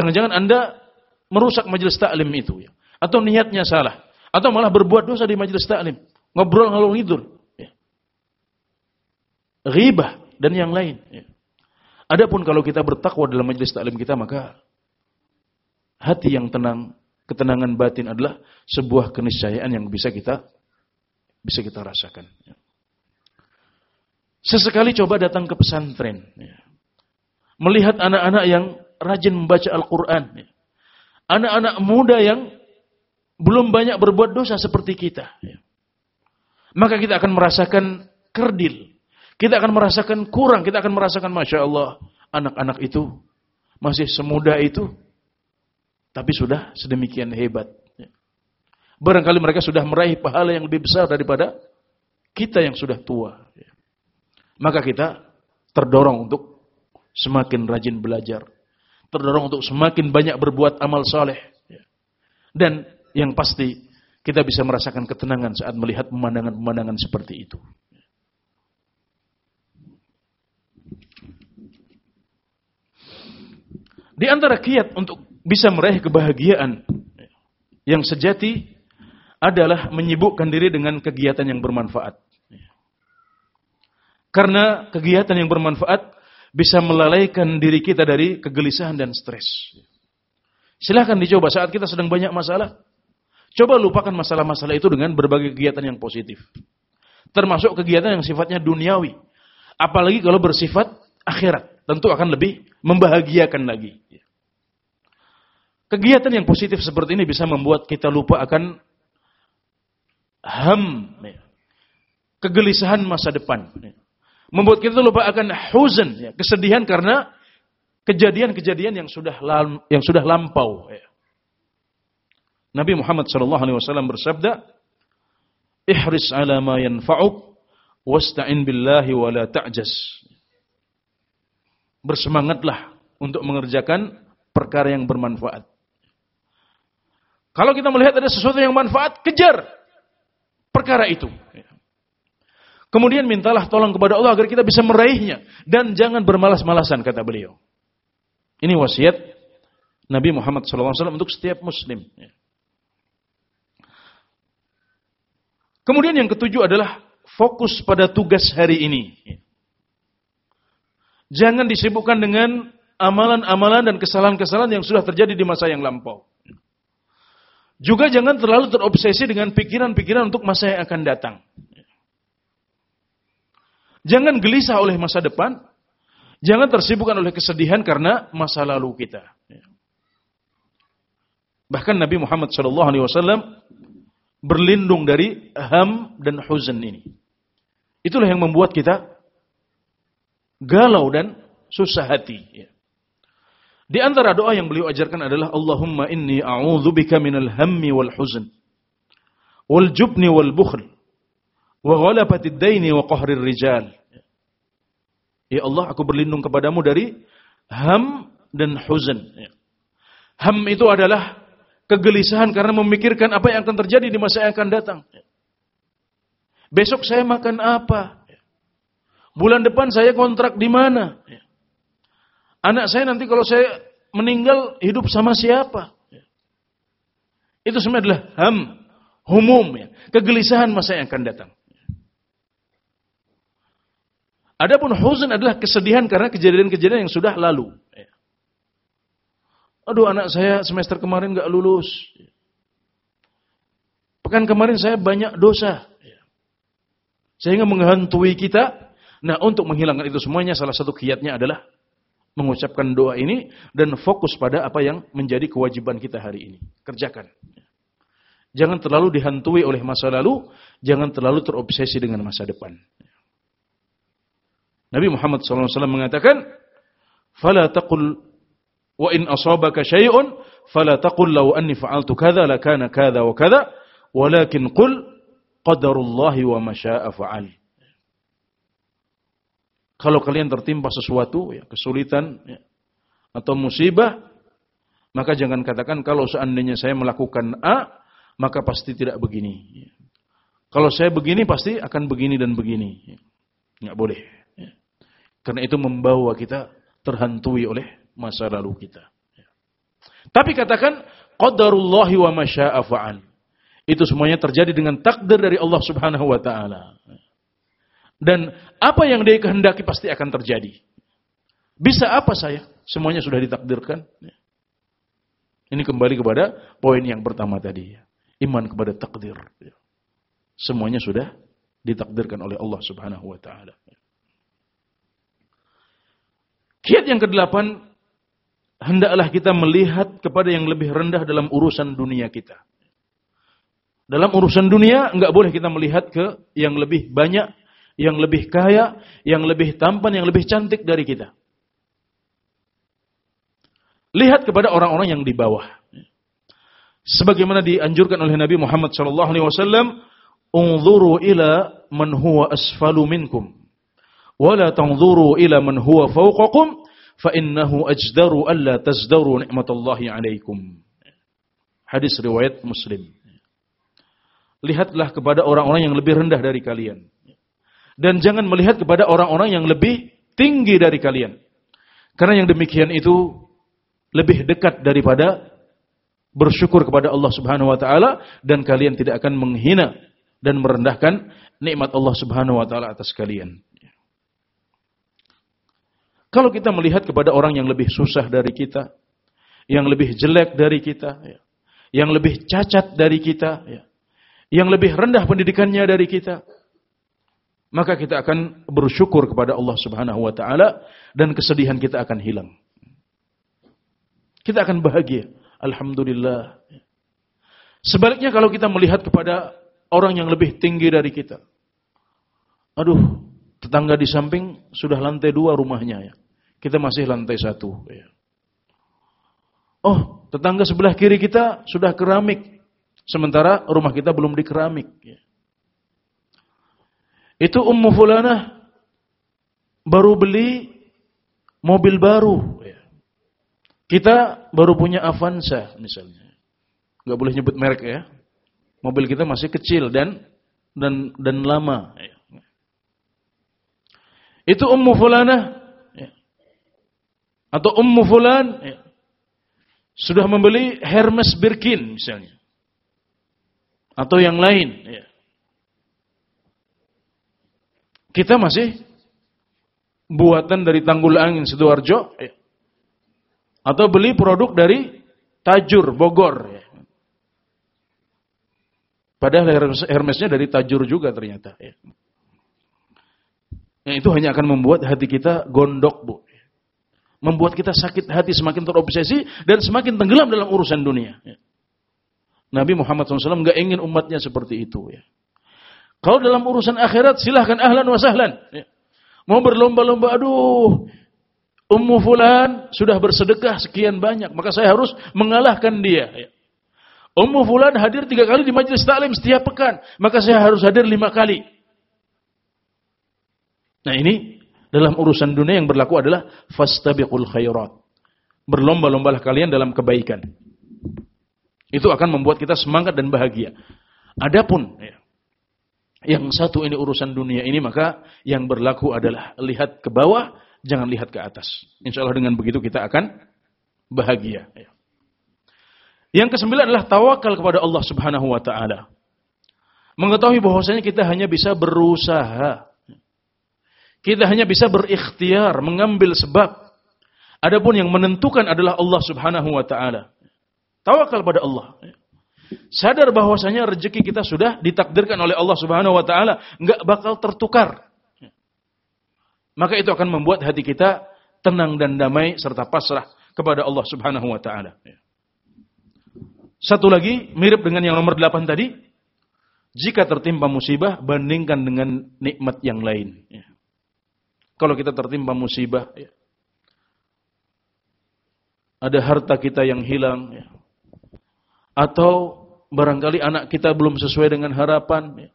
Jangan-jangan Anda merusak majelis taklim itu. Ya. Atau niatnya salah. Atau malah berbuat dosa di majelis taklim. Ngobrol ngalor tidur. Ya. Ghibah dan yang lain. Ya. Adapun kalau kita bertakwa dalam majelis taklim kita, maka hati yang tenang, ketenangan batin adalah sebuah keniscayaan yang bisa kita bisa kita rasakan. Ya. Sesekali coba datang ke pesantren. Ya. Melihat anak-anak yang rajin membaca Al-Quran. Ya. Anak-anak muda yang belum banyak berbuat dosa seperti kita. Ya. Maka kita akan merasakan kerdil. Kita akan merasakan kurang. Kita akan merasakan Masya Allah. Anak-anak itu masih semuda itu. Tapi sudah sedemikian hebat. Barangkali mereka sudah meraih pahala yang lebih besar daripada kita yang sudah tua maka kita terdorong untuk semakin rajin belajar, terdorong untuk semakin banyak berbuat amal soleh, dan yang pasti kita bisa merasakan ketenangan saat melihat pemandangan-pemandangan seperti itu. Di antara kiat untuk bisa meraih kebahagiaan yang sejati adalah menyibukkan diri dengan kegiatan yang bermanfaat. Karena kegiatan yang bermanfaat bisa melalaikan diri kita dari kegelisahan dan stres. Silahkan dicoba saat kita sedang banyak masalah. Coba lupakan masalah-masalah itu dengan berbagai kegiatan yang positif. Termasuk kegiatan yang sifatnya duniawi. Apalagi kalau bersifat akhirat. Tentu akan lebih membahagiakan lagi. Kegiatan yang positif seperti ini bisa membuat kita lupa akan ham. Kegelisahan masa depan membuat kita lupa akan huzn, ya, kesedihan karena kejadian-kejadian yang sudah yang sudah lampau. Ya. Nabi Muhammad SAW bersabda, "Ihris ala ma yanfa'uk wasta'in billahi wa la ta'jas." Bersemangatlah untuk mengerjakan perkara yang bermanfaat. Kalau kita melihat ada sesuatu yang manfaat, kejar perkara itu. Kemudian mintalah tolong kepada Allah agar kita bisa meraihnya. Dan jangan bermalas-malasan, kata beliau. Ini wasiat Nabi Muhammad SAW untuk setiap muslim. Kemudian yang ketujuh adalah fokus pada tugas hari ini. Jangan disibukkan dengan amalan-amalan dan kesalahan-kesalahan yang sudah terjadi di masa yang lampau. Juga jangan terlalu terobsesi dengan pikiran-pikiran untuk masa yang akan datang. Jangan gelisah oleh masa depan. Jangan tersibukkan oleh kesedihan karena masa lalu kita. Bahkan Nabi Muhammad SAW berlindung dari ham dan huzn ini. Itulah yang membuat kita galau dan susah hati. Di antara doa yang beliau ajarkan adalah Allahumma inni a'udzubika minal hammi wal huzn wal jubni wal bukhl wa ghalabatid daini wa qahrir rijal. Ya Allah, aku berlindung kepadamu dari ham dan huzn. Ham itu adalah kegelisahan karena memikirkan apa yang akan terjadi di masa yang akan datang. Besok saya makan apa? Bulan depan saya kontrak di mana? Anak saya nanti kalau saya meninggal hidup sama siapa? Itu semua adalah ham, humum, ya. kegelisahan masa yang akan datang. Adapun huzn adalah kesedihan karena kejadian-kejadian yang sudah lalu. Aduh anak saya semester kemarin gak lulus. Pekan kemarin saya banyak dosa. Sehingga menghantui kita. Nah untuk menghilangkan itu semuanya salah satu kiatnya adalah mengucapkan doa ini dan fokus pada apa yang menjadi kewajiban kita hari ini. Kerjakan. Jangan terlalu dihantui oleh masa lalu, jangan terlalu terobsesi dengan masa depan. Nabi Muhammad SAW mengatakan, "Fala taqul wa in asabaka syai'un fala taqul law anni fa'altu kadza lakana kadza wa kadza, walakin qul qadarullahi wa ma syaa fa'al." Kalau kalian tertimpa sesuatu, ya, kesulitan ya, atau musibah, maka jangan katakan kalau seandainya saya melakukan A, maka pasti tidak begini. Kalau saya begini pasti akan begini dan begini. Nggak boleh. Karena itu membawa kita terhantui oleh masa lalu kita. Tapi katakan qadarullahi wa masya'a fa'al. Itu semuanya terjadi dengan takdir dari Allah Subhanahu wa taala. Dan apa yang dia kehendaki pasti akan terjadi. Bisa apa saya? Semuanya sudah ditakdirkan. Ini kembali kepada poin yang pertama tadi. Iman kepada takdir. Semuanya sudah ditakdirkan oleh Allah Subhanahu wa taala. Kiat yang kedelapan, hendaklah kita melihat kepada yang lebih rendah dalam urusan dunia kita. Dalam urusan dunia, enggak boleh kita melihat ke yang lebih banyak, yang lebih kaya, yang lebih tampan, yang lebih cantik dari kita. Lihat kepada orang-orang yang di bawah. Sebagaimana dianjurkan oleh Nabi Muhammad SAW, "Unzuru ila man huwa asfalu minkum." wala tanzuru ila man huwa fa innahu ajdaru alla tazdaru ni'matallahi alaikum. Hadis riwayat Muslim. Lihatlah kepada orang-orang yang lebih rendah dari kalian. Dan jangan melihat kepada orang-orang yang lebih tinggi dari kalian. Karena yang demikian itu lebih dekat daripada bersyukur kepada Allah Subhanahu wa taala dan kalian tidak akan menghina dan merendahkan nikmat Allah Subhanahu wa taala atas kalian. Kalau kita melihat kepada orang yang lebih susah dari kita, yang lebih jelek dari kita, ya, yang lebih cacat dari kita, ya, yang lebih rendah pendidikannya dari kita, maka kita akan bersyukur kepada Allah Subhanahu wa taala dan kesedihan kita akan hilang. Kita akan bahagia. Alhamdulillah. Sebaliknya kalau kita melihat kepada orang yang lebih tinggi dari kita. Aduh, tetangga di samping sudah lantai dua rumahnya ya. Kita masih lantai satu. Ya. Oh, tetangga sebelah kiri kita sudah keramik. Sementara rumah kita belum dikeramik. Ya. Itu Ummu Fulanah baru beli mobil baru. Ya. Kita baru punya Avanza misalnya. Gak boleh nyebut merek ya. Mobil kita masih kecil dan dan dan lama. Itu Ummu Fulanah atau Ummu Fulan ya, sudah membeli Hermes Birkin misalnya. Atau yang lain. Ya. Kita masih buatan dari Tanggul Angin Sidoarjo. Ya. Atau beli produk dari Tajur Bogor. Ya. Padahal Hermesnya dari Tajur juga ternyata. Ya. Yang itu hanya akan membuat hati kita gondok bu membuat kita sakit hati semakin terobsesi dan semakin tenggelam dalam urusan dunia. Nabi Muhammad SAW nggak ingin umatnya seperti itu. Ya. Kalau dalam urusan akhirat silahkan ahlan wa sahlan. Ya. Mau berlomba-lomba, aduh, Ummu Fulan sudah bersedekah sekian banyak, maka saya harus mengalahkan dia. Ya. Ummu Fulan hadir tiga kali di majelis taklim setiap pekan, maka saya harus hadir lima kali. Nah ini dalam urusan dunia yang berlaku adalah fastabiqul khairat. Berlomba-lombalah kalian dalam kebaikan. Itu akan membuat kita semangat dan bahagia. Adapun ya, yang satu ini urusan dunia ini maka yang berlaku adalah lihat ke bawah, jangan lihat ke atas. Insya Allah dengan begitu kita akan bahagia. Ya. Yang kesembilan adalah tawakal kepada Allah Subhanahu wa taala. Mengetahui bahwasanya kita hanya bisa berusaha kita hanya bisa berikhtiar, mengambil sebab. Adapun yang menentukan adalah Allah Subhanahu wa taala. Tawakal pada Allah. Sadar bahwasanya rezeki kita sudah ditakdirkan oleh Allah Subhanahu wa taala, enggak bakal tertukar. Maka itu akan membuat hati kita tenang dan damai serta pasrah kepada Allah Subhanahu wa taala. Satu lagi mirip dengan yang nomor delapan tadi, jika tertimpa musibah bandingkan dengan nikmat yang lain. Kalau kita tertimpa musibah, ya. ada harta kita yang hilang, ya. atau barangkali anak kita belum sesuai dengan harapan, ya.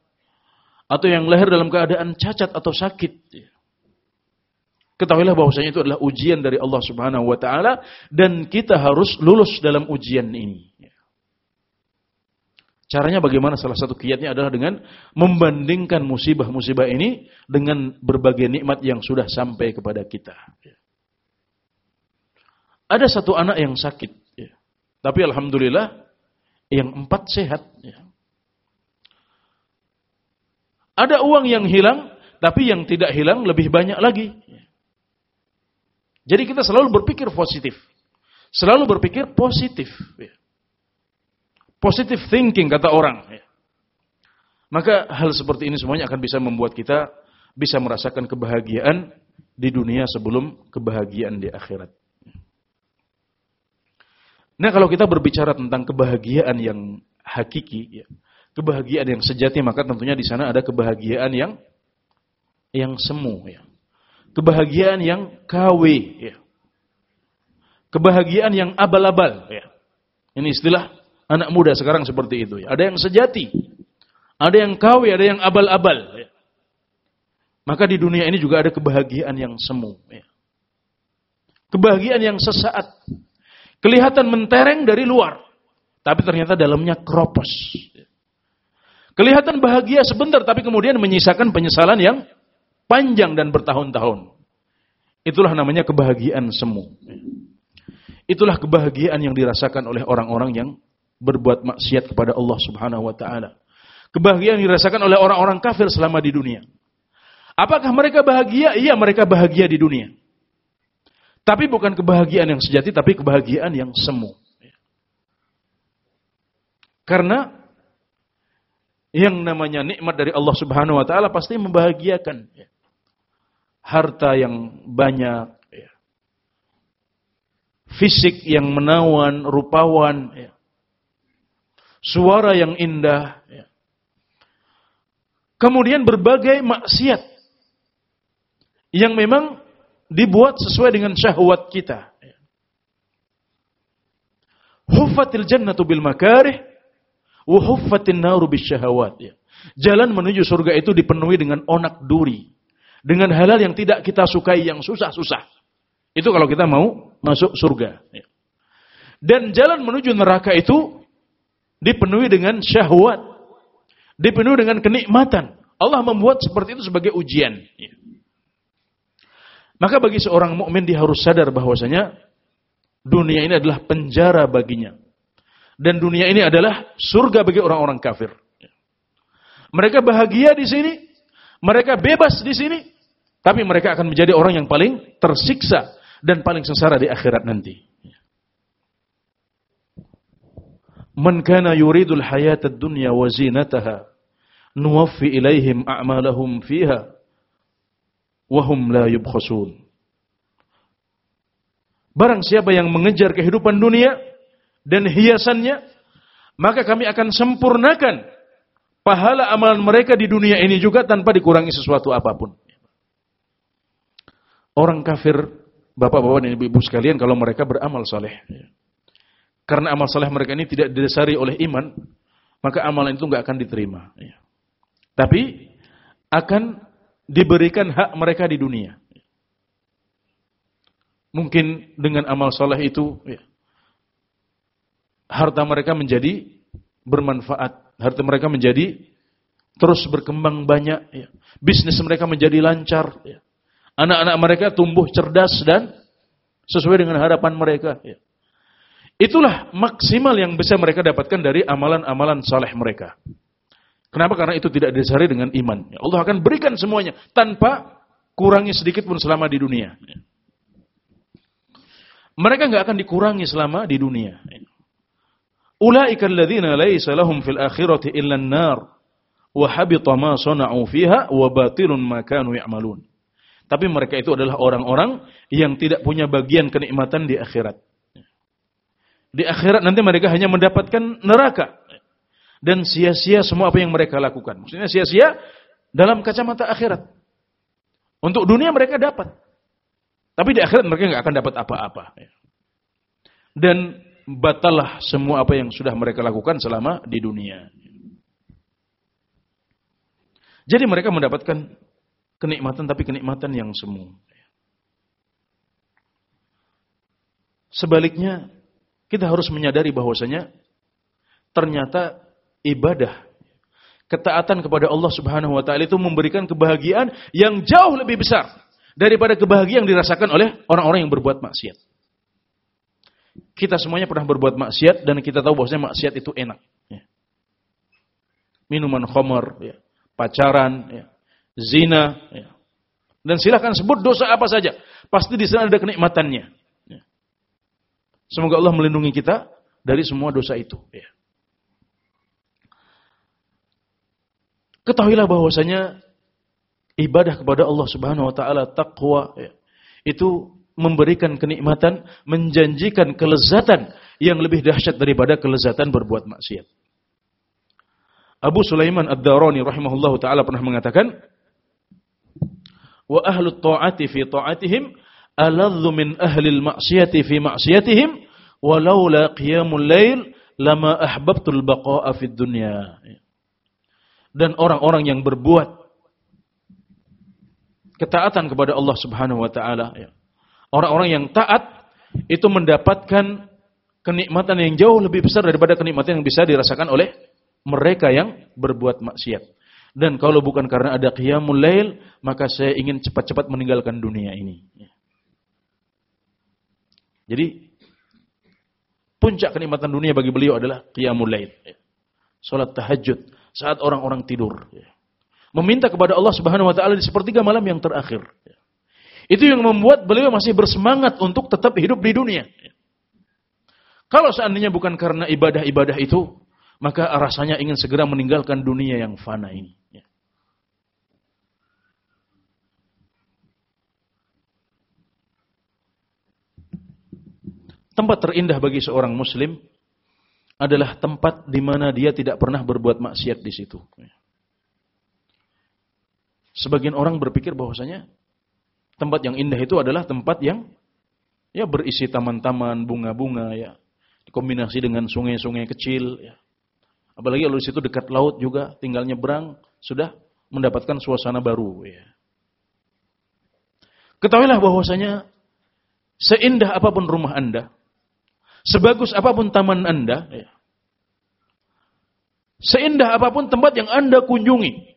atau yang lahir dalam keadaan cacat atau sakit. Ya. Ketahuilah bahwasanya itu adalah ujian dari Allah Subhanahu wa taala dan kita harus lulus dalam ujian ini. Caranya bagaimana? Salah satu kiatnya adalah dengan membandingkan musibah-musibah ini dengan berbagai nikmat yang sudah sampai kepada kita. Ada satu anak yang sakit, ya. tapi alhamdulillah yang empat sehat. Ya. Ada uang yang hilang, tapi yang tidak hilang lebih banyak lagi. Jadi kita selalu berpikir positif, selalu berpikir positif. Ya. Positive thinking kata orang. Maka hal seperti ini semuanya akan bisa membuat kita bisa merasakan kebahagiaan di dunia sebelum kebahagiaan di akhirat. Nah kalau kita berbicara tentang kebahagiaan yang hakiki, ya, kebahagiaan yang sejati, maka tentunya di sana ada kebahagiaan yang yang semu, ya. kebahagiaan yang KW, ya. kebahagiaan yang abal-abal. Ya. Ini istilah Anak muda sekarang seperti itu. Ya. Ada yang sejati, ada yang kawi, ada yang abal-abal. Ya. Maka di dunia ini juga ada kebahagiaan yang semu. Ya. Kebahagiaan yang sesaat. Kelihatan mentereng dari luar. Tapi ternyata dalamnya kropos. Kelihatan bahagia sebentar tapi kemudian menyisakan penyesalan yang panjang dan bertahun-tahun. Itulah namanya kebahagiaan semu. Itulah kebahagiaan yang dirasakan oleh orang-orang yang berbuat maksiat kepada Allah Subhanahu wa taala. Kebahagiaan dirasakan oleh orang-orang kafir selama di dunia. Apakah mereka bahagia? Iya, mereka bahagia di dunia. Tapi bukan kebahagiaan yang sejati, tapi kebahagiaan yang semu. Karena yang namanya nikmat dari Allah Subhanahu wa taala pasti membahagiakan. Harta yang banyak, fisik yang menawan, rupawan, suara yang indah. Ya. Kemudian berbagai maksiat yang memang dibuat sesuai dengan syahwat kita. Ya. Huffatil jannatu bil makarih wa huffatin naru bis syahawat. Ya. Jalan menuju surga itu dipenuhi dengan onak duri. Dengan halal yang tidak kita sukai, yang susah-susah. Itu kalau kita mau masuk surga. Dan jalan menuju neraka itu dipenuhi dengan syahwat, dipenuhi dengan kenikmatan. Allah membuat seperti itu sebagai ujian. Maka bagi seorang mukmin dia harus sadar bahwasanya dunia ini adalah penjara baginya. Dan dunia ini adalah surga bagi orang-orang kafir. Mereka bahagia di sini, mereka bebas di sini, tapi mereka akan menjadi orang yang paling tersiksa dan paling sengsara di akhirat nanti. Man kana yuridul hayatad dunya wa zinataha nuwaffi ilaihim a'malahum fiha wa hum la. Barang siapa yang mengejar kehidupan dunia dan hiasannya, maka kami akan sempurnakan pahala amalan mereka di dunia ini juga tanpa dikurangi sesuatu apa pun. Orang kafir, bapak-bapak dan ibu-ibu sekalian, kalau mereka beramal saleh, karena amal saleh mereka ini tidak didasari oleh iman, maka amalan itu nggak akan diterima. Ya. Tapi akan diberikan hak mereka di dunia. Mungkin dengan amal saleh itu ya, harta mereka menjadi bermanfaat, harta mereka menjadi terus berkembang banyak, ya. bisnis mereka menjadi lancar, ya. anak-anak mereka tumbuh cerdas dan sesuai dengan harapan mereka. Ya. Itulah maksimal yang bisa mereka dapatkan dari amalan-amalan saleh mereka. Kenapa? Karena itu tidak didasari dengan iman. Allah akan berikan semuanya tanpa kurangi sedikit pun selama di dunia. Mereka nggak akan dikurangi selama di dunia. Ulaika alladzina laisa lahum fil akhirati illa an-nar wa habita ma sana'u fiha wa batilun ma kanu ya'malun. Tapi mereka itu adalah orang-orang yang tidak punya bagian kenikmatan di akhirat. Di akhirat nanti mereka hanya mendapatkan neraka. Dan sia-sia semua apa yang mereka lakukan. Maksudnya sia-sia dalam kacamata akhirat. Untuk dunia mereka dapat. Tapi di akhirat mereka nggak akan dapat apa-apa. Dan batalah semua apa yang sudah mereka lakukan selama di dunia. Jadi mereka mendapatkan kenikmatan tapi kenikmatan yang semu. Sebaliknya, kita harus menyadari bahwasanya ternyata ibadah ketaatan kepada Allah Subhanahu wa taala itu memberikan kebahagiaan yang jauh lebih besar daripada kebahagiaan yang dirasakan oleh orang-orang yang berbuat maksiat. Kita semuanya pernah berbuat maksiat dan kita tahu bahwasanya maksiat itu enak. Ya. Minuman khamar, ya. pacaran, ya. zina, dan silakan sebut dosa apa saja, pasti di sana ada kenikmatannya. Semoga Allah melindungi kita dari semua dosa itu. Ya. Ketahuilah bahwasanya ibadah kepada Allah Subhanahu wa taala takwa ya, itu memberikan kenikmatan, menjanjikan kelezatan yang lebih dahsyat daripada kelezatan berbuat maksiat. Abu Sulaiman Ad-Darani rahimahullahu taala pernah mengatakan, "Wa ahlu ta'ati fi ta'atihim aladzu min ahli al-ma'siyati fi ma'siyatihim walaula qiyamul lail lama ahbabtul baqa'a fid dunya." dan orang-orang yang berbuat ketaatan kepada Allah Subhanahu wa taala ya. Orang-orang yang taat itu mendapatkan kenikmatan yang jauh lebih besar daripada kenikmatan yang bisa dirasakan oleh mereka yang berbuat maksiat. Dan kalau bukan karena ada qiyamul lail, maka saya ingin cepat-cepat meninggalkan dunia ini. Jadi puncak kenikmatan dunia bagi beliau adalah qiyamul lail. Salat tahajud, saat orang-orang tidur. Meminta kepada Allah Subhanahu wa taala di sepertiga malam yang terakhir. Itu yang membuat beliau masih bersemangat untuk tetap hidup di dunia. Kalau seandainya bukan karena ibadah-ibadah itu, maka rasanya ingin segera meninggalkan dunia yang fana ini. Tempat terindah bagi seorang muslim adalah tempat di mana dia tidak pernah berbuat maksiat di situ. Sebagian orang berpikir bahwasanya tempat yang indah itu adalah tempat yang ya berisi taman-taman, bunga-bunga ya, dikombinasi dengan sungai-sungai kecil ya. Apalagi kalau di situ dekat laut juga, tinggal nyebrang sudah mendapatkan suasana baru ya. Ketahuilah bahwasanya seindah apa pun rumah Anda, Sebagus apa pun taman Anda, ya. seindah apa pun tempat yang Anda kunjungi,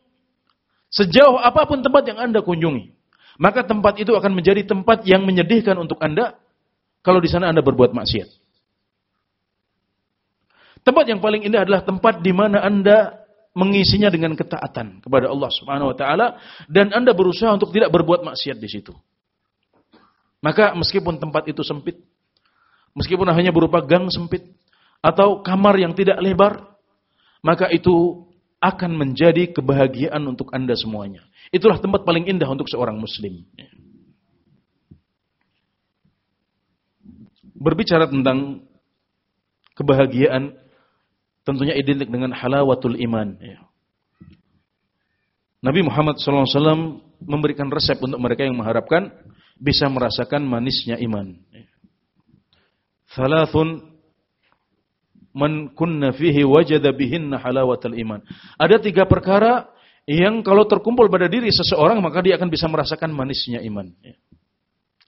sejauh apa pun tempat yang Anda kunjungi, maka tempat itu akan menjadi tempat yang menyedihkan untuk Anda kalau di sana Anda berbuat maksiat. Tempat yang paling indah adalah tempat di mana Anda mengisinya dengan ketaatan kepada Allah Subhanahu wa taala dan Anda berusaha untuk tidak berbuat maksiat di situ. Maka meskipun tempat itu sempit, meskipun hanya berupa gang sempit atau kamar yang tidak lebar, maka itu akan menjadi kebahagiaan untuk Anda semuanya. Itulah tempat paling indah untuk seorang muslim. Berbicara tentang kebahagiaan, tentunya identik dengan halawatul iman. Nabi Muhammad SAW memberikan resep untuk mereka yang mengharapkan bisa merasakan manisnya iman. Thalathun man kunna fihi wajada bihinna halawatal iman. Ada tiga perkara yang kalau terkumpul pada diri seseorang maka dia akan bisa merasakan manisnya iman.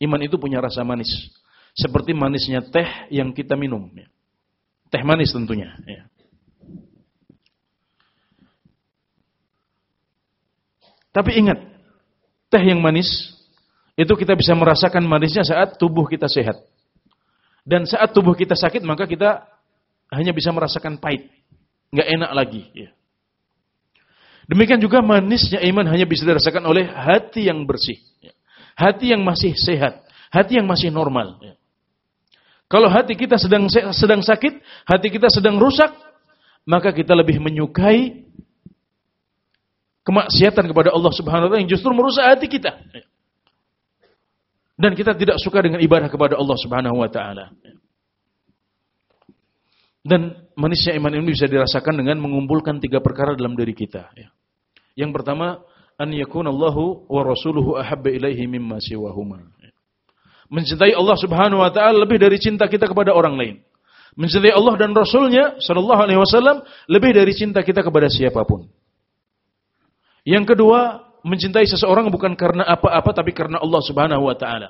Iman itu punya rasa manis. Seperti manisnya teh yang kita minum. Teh manis tentunya. Tapi ingat, teh yang manis itu kita bisa merasakan manisnya saat tubuh kita sehat. Dan saat tubuh kita sakit, maka kita hanya bisa merasakan pahit. Nggak enak lagi. Ya. Demikian juga manisnya iman hanya bisa dirasakan oleh hati yang bersih. Ya. Hati yang masih sehat. Hati yang masih normal. Ya. Kalau hati kita sedang sedang sakit, hati kita sedang rusak, maka kita lebih menyukai kemaksiatan kepada Allah Subhanahu wa taala yang justru merusak hati kita. Ya. Dan kita tidak suka dengan ibadah kepada Allah Subhanahu wa taala. Dan manisnya iman ini bisa dirasakan dengan mengumpulkan tiga perkara dalam diri kita. Yang pertama an yakuna Allahu wa rasuluhu ahabba ilaihi mimma siwahuma. Mencintai Allah Subhanahu wa taala lebih dari cinta kita kepada orang lain. Mencintai Allah dan Rasulnya Shallallahu Alaihi Wasallam lebih dari cinta kita kepada siapa pun. Yang kedua, mencintai seseorang bukan karena apa-apa tapi karena Allah Subhanahu Wa Taala.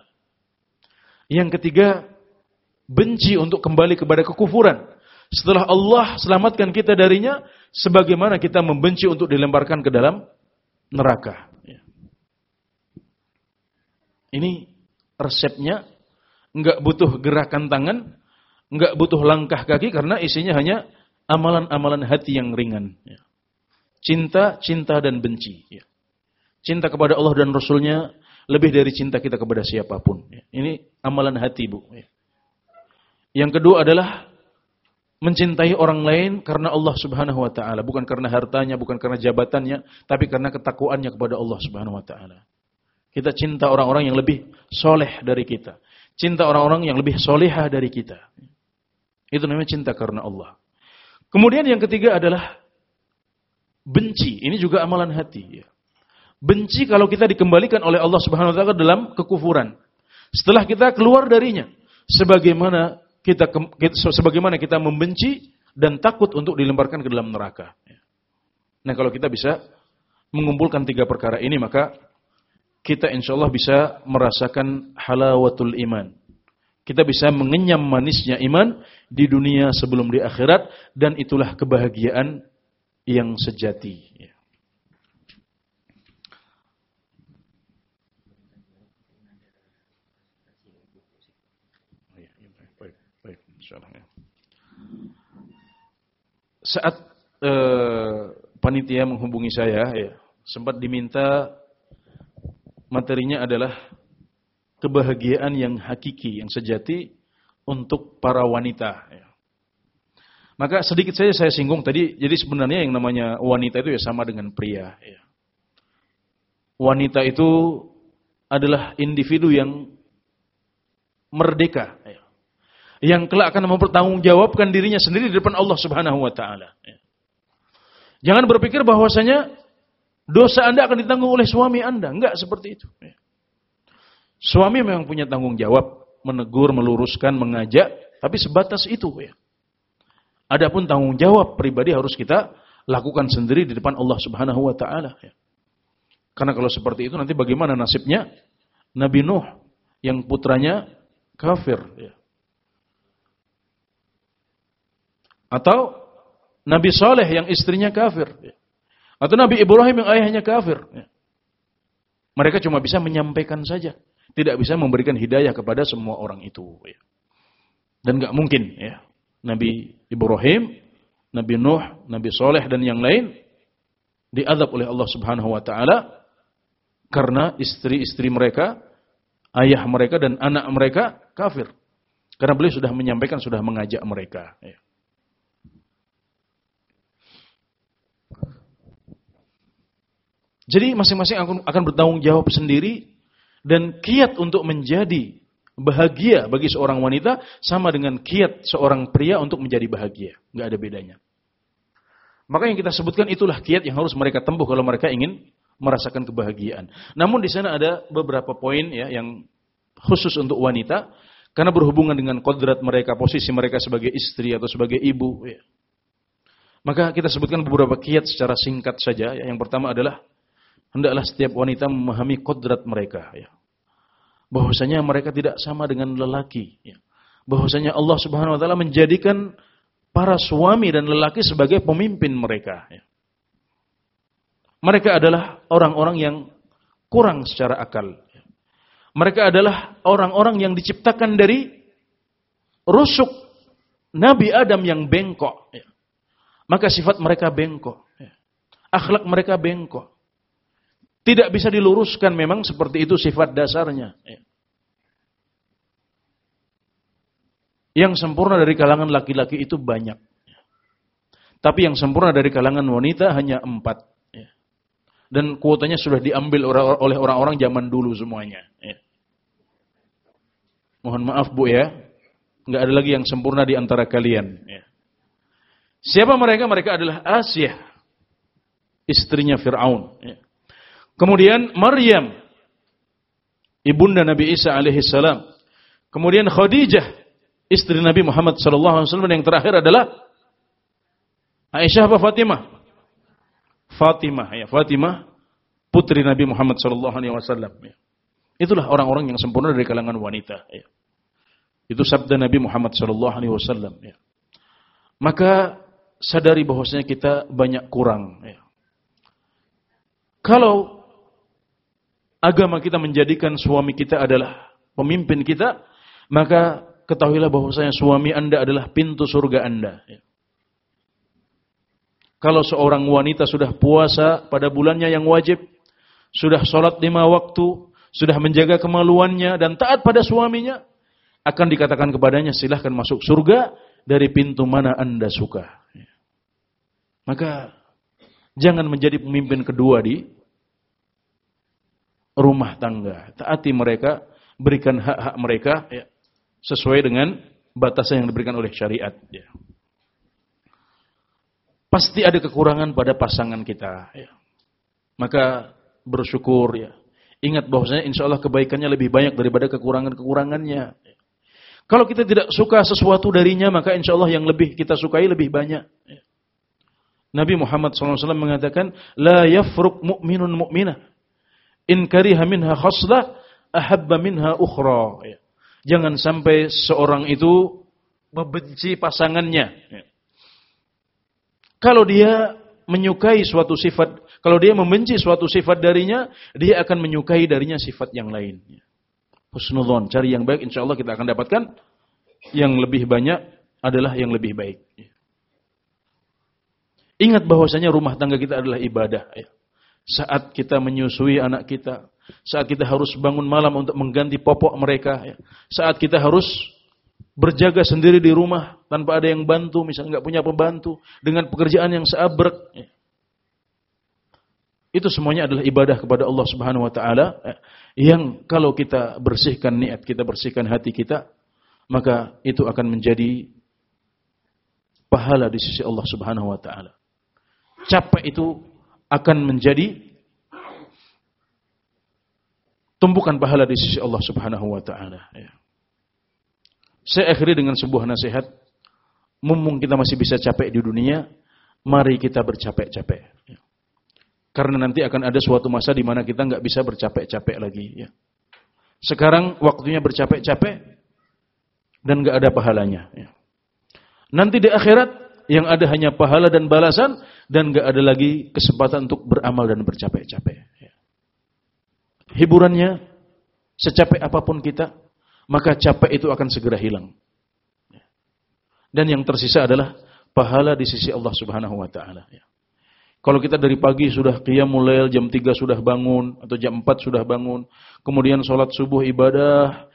Yang ketiga, benci untuk kembali kepada kekufuran. Setelah Allah selamatkan kita darinya, sebagaimana kita membenci untuk dilemparkan ke dalam neraka. Ya. Ini resepnya, nggak butuh gerakan tangan, nggak butuh langkah kaki karena isinya hanya amalan-amalan hati yang ringan. Ya. Cinta, cinta dan benci. Ya. Cinta kepada Allah dan Rasulnya lebih dari cinta kita kepada siapa pun. Ini amalan hati bu. Yang kedua adalah mencintai orang lain karena Allah Subhanahu wa taala, bukan karena hartanya, bukan karena jabatannya, tapi karena ketakwaannya kepada Allah Subhanahu wa taala. Kita cinta orang-orang yang lebih soleh dari kita. Cinta orang-orang yang lebih soleha dari kita. Itu namanya cinta karena Allah. Kemudian yang ketiga adalah benci. Ini juga amalan hati. Ya. Benci kalau kita dikembalikan oleh Allah Subhanahu Wa Taala dalam kekufuran. Setelah kita keluar darinya, sebagaimana kita, sebagaimana kita membenci dan takut untuk dilemparkan ke dalam neraka. Nah kalau kita bisa mengumpulkan tiga perkara ini maka kita insya Allah bisa merasakan halawatul iman. Kita bisa mengenyam manisnya iman di dunia sebelum di akhirat dan itulah kebahagiaan yang sejati. Saat eh, panitia menghubungi saya, ya, sempat diminta materinya adalah kebahagiaan yang hakiki, yang sejati untuk para wanita. Ya. Maka sedikit saja saya singgung tadi, jadi sebenarnya yang namanya wanita itu ya sama dengan pria. Ya. Wanita itu adalah individu yang merdeka. Ya yang kelak akan mempertanggungjawabkan dirinya sendiri di depan Allah Subhanahu wa taala. Ya. Jangan berpikir bahwasanya dosa Anda akan ditanggung oleh suami Anda, enggak seperti itu. Ya. Suami memang punya tanggung jawab menegur, meluruskan, mengajak, tapi sebatas itu ya. Adapun tanggung jawab pribadi harus kita lakukan sendiri di depan Allah Subhanahu wa taala ya. Karena kalau seperti itu nanti bagaimana nasibnya Nabi Nuh yang putranya kafir ya. Atau Nabi Saleh yang istrinya kafir. Atau Nabi Ibrahim yang ayahnya kafir. Mereka cuma bisa menyampaikan saja. Tidak bisa memberikan hidayah kepada semua orang itu. Dan gak mungkin ya. Nabi Ibrahim, Nabi Nuh, Nabi Saleh dan yang lain diadab oleh Allah Subhanahu wa taala karena istri-istri mereka, ayah mereka dan anak mereka kafir. Karena beliau sudah menyampaikan, sudah mengajak mereka. Ya. Jadi masing-masing akan, bertanggung jawab sendiri dan kiat untuk menjadi bahagia bagi seorang wanita sama dengan kiat seorang pria untuk menjadi bahagia. Nggak ada bedanya. Maka yang kita sebutkan itulah kiat yang harus mereka tempuh kalau mereka ingin merasakan kebahagiaan. Namun di sana ada beberapa poin ya yang khusus untuk wanita karena berhubungan dengan kodrat mereka, posisi mereka sebagai istri atau sebagai ibu. Ya. Maka kita sebutkan beberapa kiat secara singkat saja. Ya. Yang pertama adalah hendaklah setiap wanita memahami kodrat mereka. Ya. Bahwasanya mereka tidak sama dengan lelaki. Ya. Bahwasanya Allah Subhanahu Wa Taala menjadikan para suami dan lelaki sebagai pemimpin mereka. Ya. Mereka adalah orang-orang yang kurang secara akal. Ya. Mereka adalah orang-orang yang diciptakan dari rusuk Nabi Adam yang bengkok. Ya. Maka sifat mereka bengkok. Ya. Akhlak mereka bengkok. Tidak bisa diluruskan memang seperti itu sifat dasarnya. Ya. Yang sempurna dari kalangan laki-laki itu banyak. Tapi yang sempurna dari kalangan wanita hanya empat. Ya. Dan kuotanya sudah diambil oleh orang-orang zaman dulu semuanya. Ya. Mohon maaf bu ya. Nggak ada lagi yang sempurna di antara kalian. Siapa mereka? Mereka adalah Asia. Istrinya Fir'aun. Kemudian Maryam, ibunda Nabi Isa alaihissalam. Kemudian Khadijah, istri Nabi Muhammad sallallahu alaihi wasallam yang terakhir adalah Aisyah apa Fatimah? Fatimah ya, Fatimah putri Nabi Muhammad sallallahu alaihi wasallam ya. Itulah orang-orang yang sempurna dari kalangan wanita ya. Itu sabda Nabi Muhammad sallallahu alaihi wasallam ya. Maka sadari bahwasanya kita banyak kurang ya. Kalau agama kita menjadikan suami kita adalah pemimpin kita, maka ketahuilah bahwasanya suami Anda adalah pintu surga Anda. Ya. Kalau seorang wanita sudah puasa pada bulannya yang wajib, sudah sholat lima waktu, sudah menjaga kemaluannya dan taat pada suaminya, akan dikatakan kepadanya silahkan masuk surga dari pintu mana anda suka. Ya. Maka jangan menjadi pemimpin kedua di rumah tangga. Taati mereka, berikan hak-hak mereka ya, sesuai dengan batasan yang diberikan oleh syariat. Ya. Pasti ada kekurangan pada pasangan kita. Ya. Maka bersyukur ya. Ingat bahwasanya insya Allah kebaikannya lebih banyak daripada kekurangan-kekurangannya. Ya. Kalau kita tidak suka sesuatu darinya, maka insya Allah yang lebih kita sukai lebih banyak. Ya. Nabi Muhammad SAW mengatakan, La yafruk mu'minun mu'minah In kariha minha khaslah ahabba minha ukhra. Ya. Jangan sampai seorang itu membenci pasangannya. Ya. Kalau dia menyukai suatu sifat, kalau dia membenci suatu sifat darinya, dia akan menyukai darinya sifat yang lain. Ya. Husnudhon, cari yang baik, insya Allah kita akan dapatkan yang lebih banyak adalah yang lebih baik. Ya. Ingat bahwasanya rumah tangga kita adalah ibadah. Saat kita menyusui anak kita, saat kita harus bangun malam untuk mengganti popok mereka, ya. saat kita harus berjaga sendiri di rumah tanpa ada yang bantu, misalnya nggak punya pembantu, dengan pekerjaan yang seabrek. Ya. Itu semuanya adalah ibadah kepada Allah Subhanahu wa taala ya. yang kalau kita bersihkan niat kita, bersihkan hati kita, maka itu akan menjadi pahala di sisi Allah Subhanahu wa taala. Capek itu akan menjadi tumbukan pahala di sisi Allah Subhanahu wa taala ya. Saya akhiri dengan sebuah nasihat, mumpung kita masih bisa capek di dunia, mari kita bercapek-capek. Ya. Karena nanti akan ada suatu masa di mana kita nggak bisa bercapek-capek lagi. Ya. Sekarang waktunya bercapek-capek dan nggak ada pahalanya. Ya. Nanti di akhirat yang ada hanya pahala dan balasan dan gak ada lagi kesempatan untuk beramal dan bercapek-capek. Ya. Hiburannya secapek apa pun kita, maka capek itu akan segera hilang. Ya. Dan yang tersisa adalah pahala di sisi Allah Subhanahu wa taala ya. Kalau kita dari pagi sudah qiyamul lail, jam 3 sudah bangun atau jam 4 sudah bangun, kemudian sholat subuh ibadah,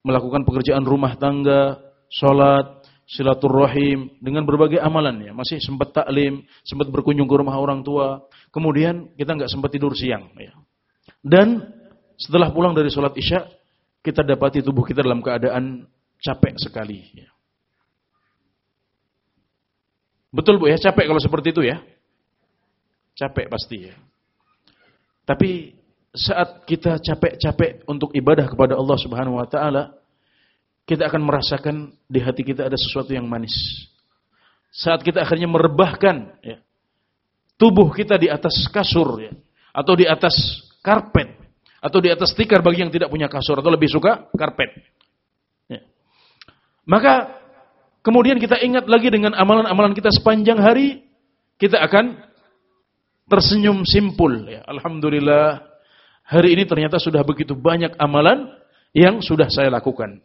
melakukan pekerjaan rumah tangga, sholat, silaturahim dengan berbagai amalannya. Masih sempat taklim, sempat berkunjung ke rumah orang tua. Kemudian kita nggak sempat tidur siang. Ya. Dan setelah pulang dari sholat isya, kita dapati tubuh kita dalam keadaan capek sekali. Ya. Betul bu ya, capek kalau seperti itu ya. Capek pasti ya. Tapi saat kita capek-capek untuk ibadah kepada Allah Subhanahu wa taala, kita akan merasakan di hati kita ada sesuatu yang manis. Saat kita akhirnya merebahkan ya, tubuh kita di atas kasur ya, atau di atas karpet atau di atas tikar bagi yang tidak punya kasur atau lebih suka karpet. Ya. Maka kemudian kita ingat lagi dengan amalan-amalan kita sepanjang hari, kita akan tersenyum simpul. Ya. Alhamdulillah hari ini ternyata sudah begitu banyak amalan yang sudah saya lakukan.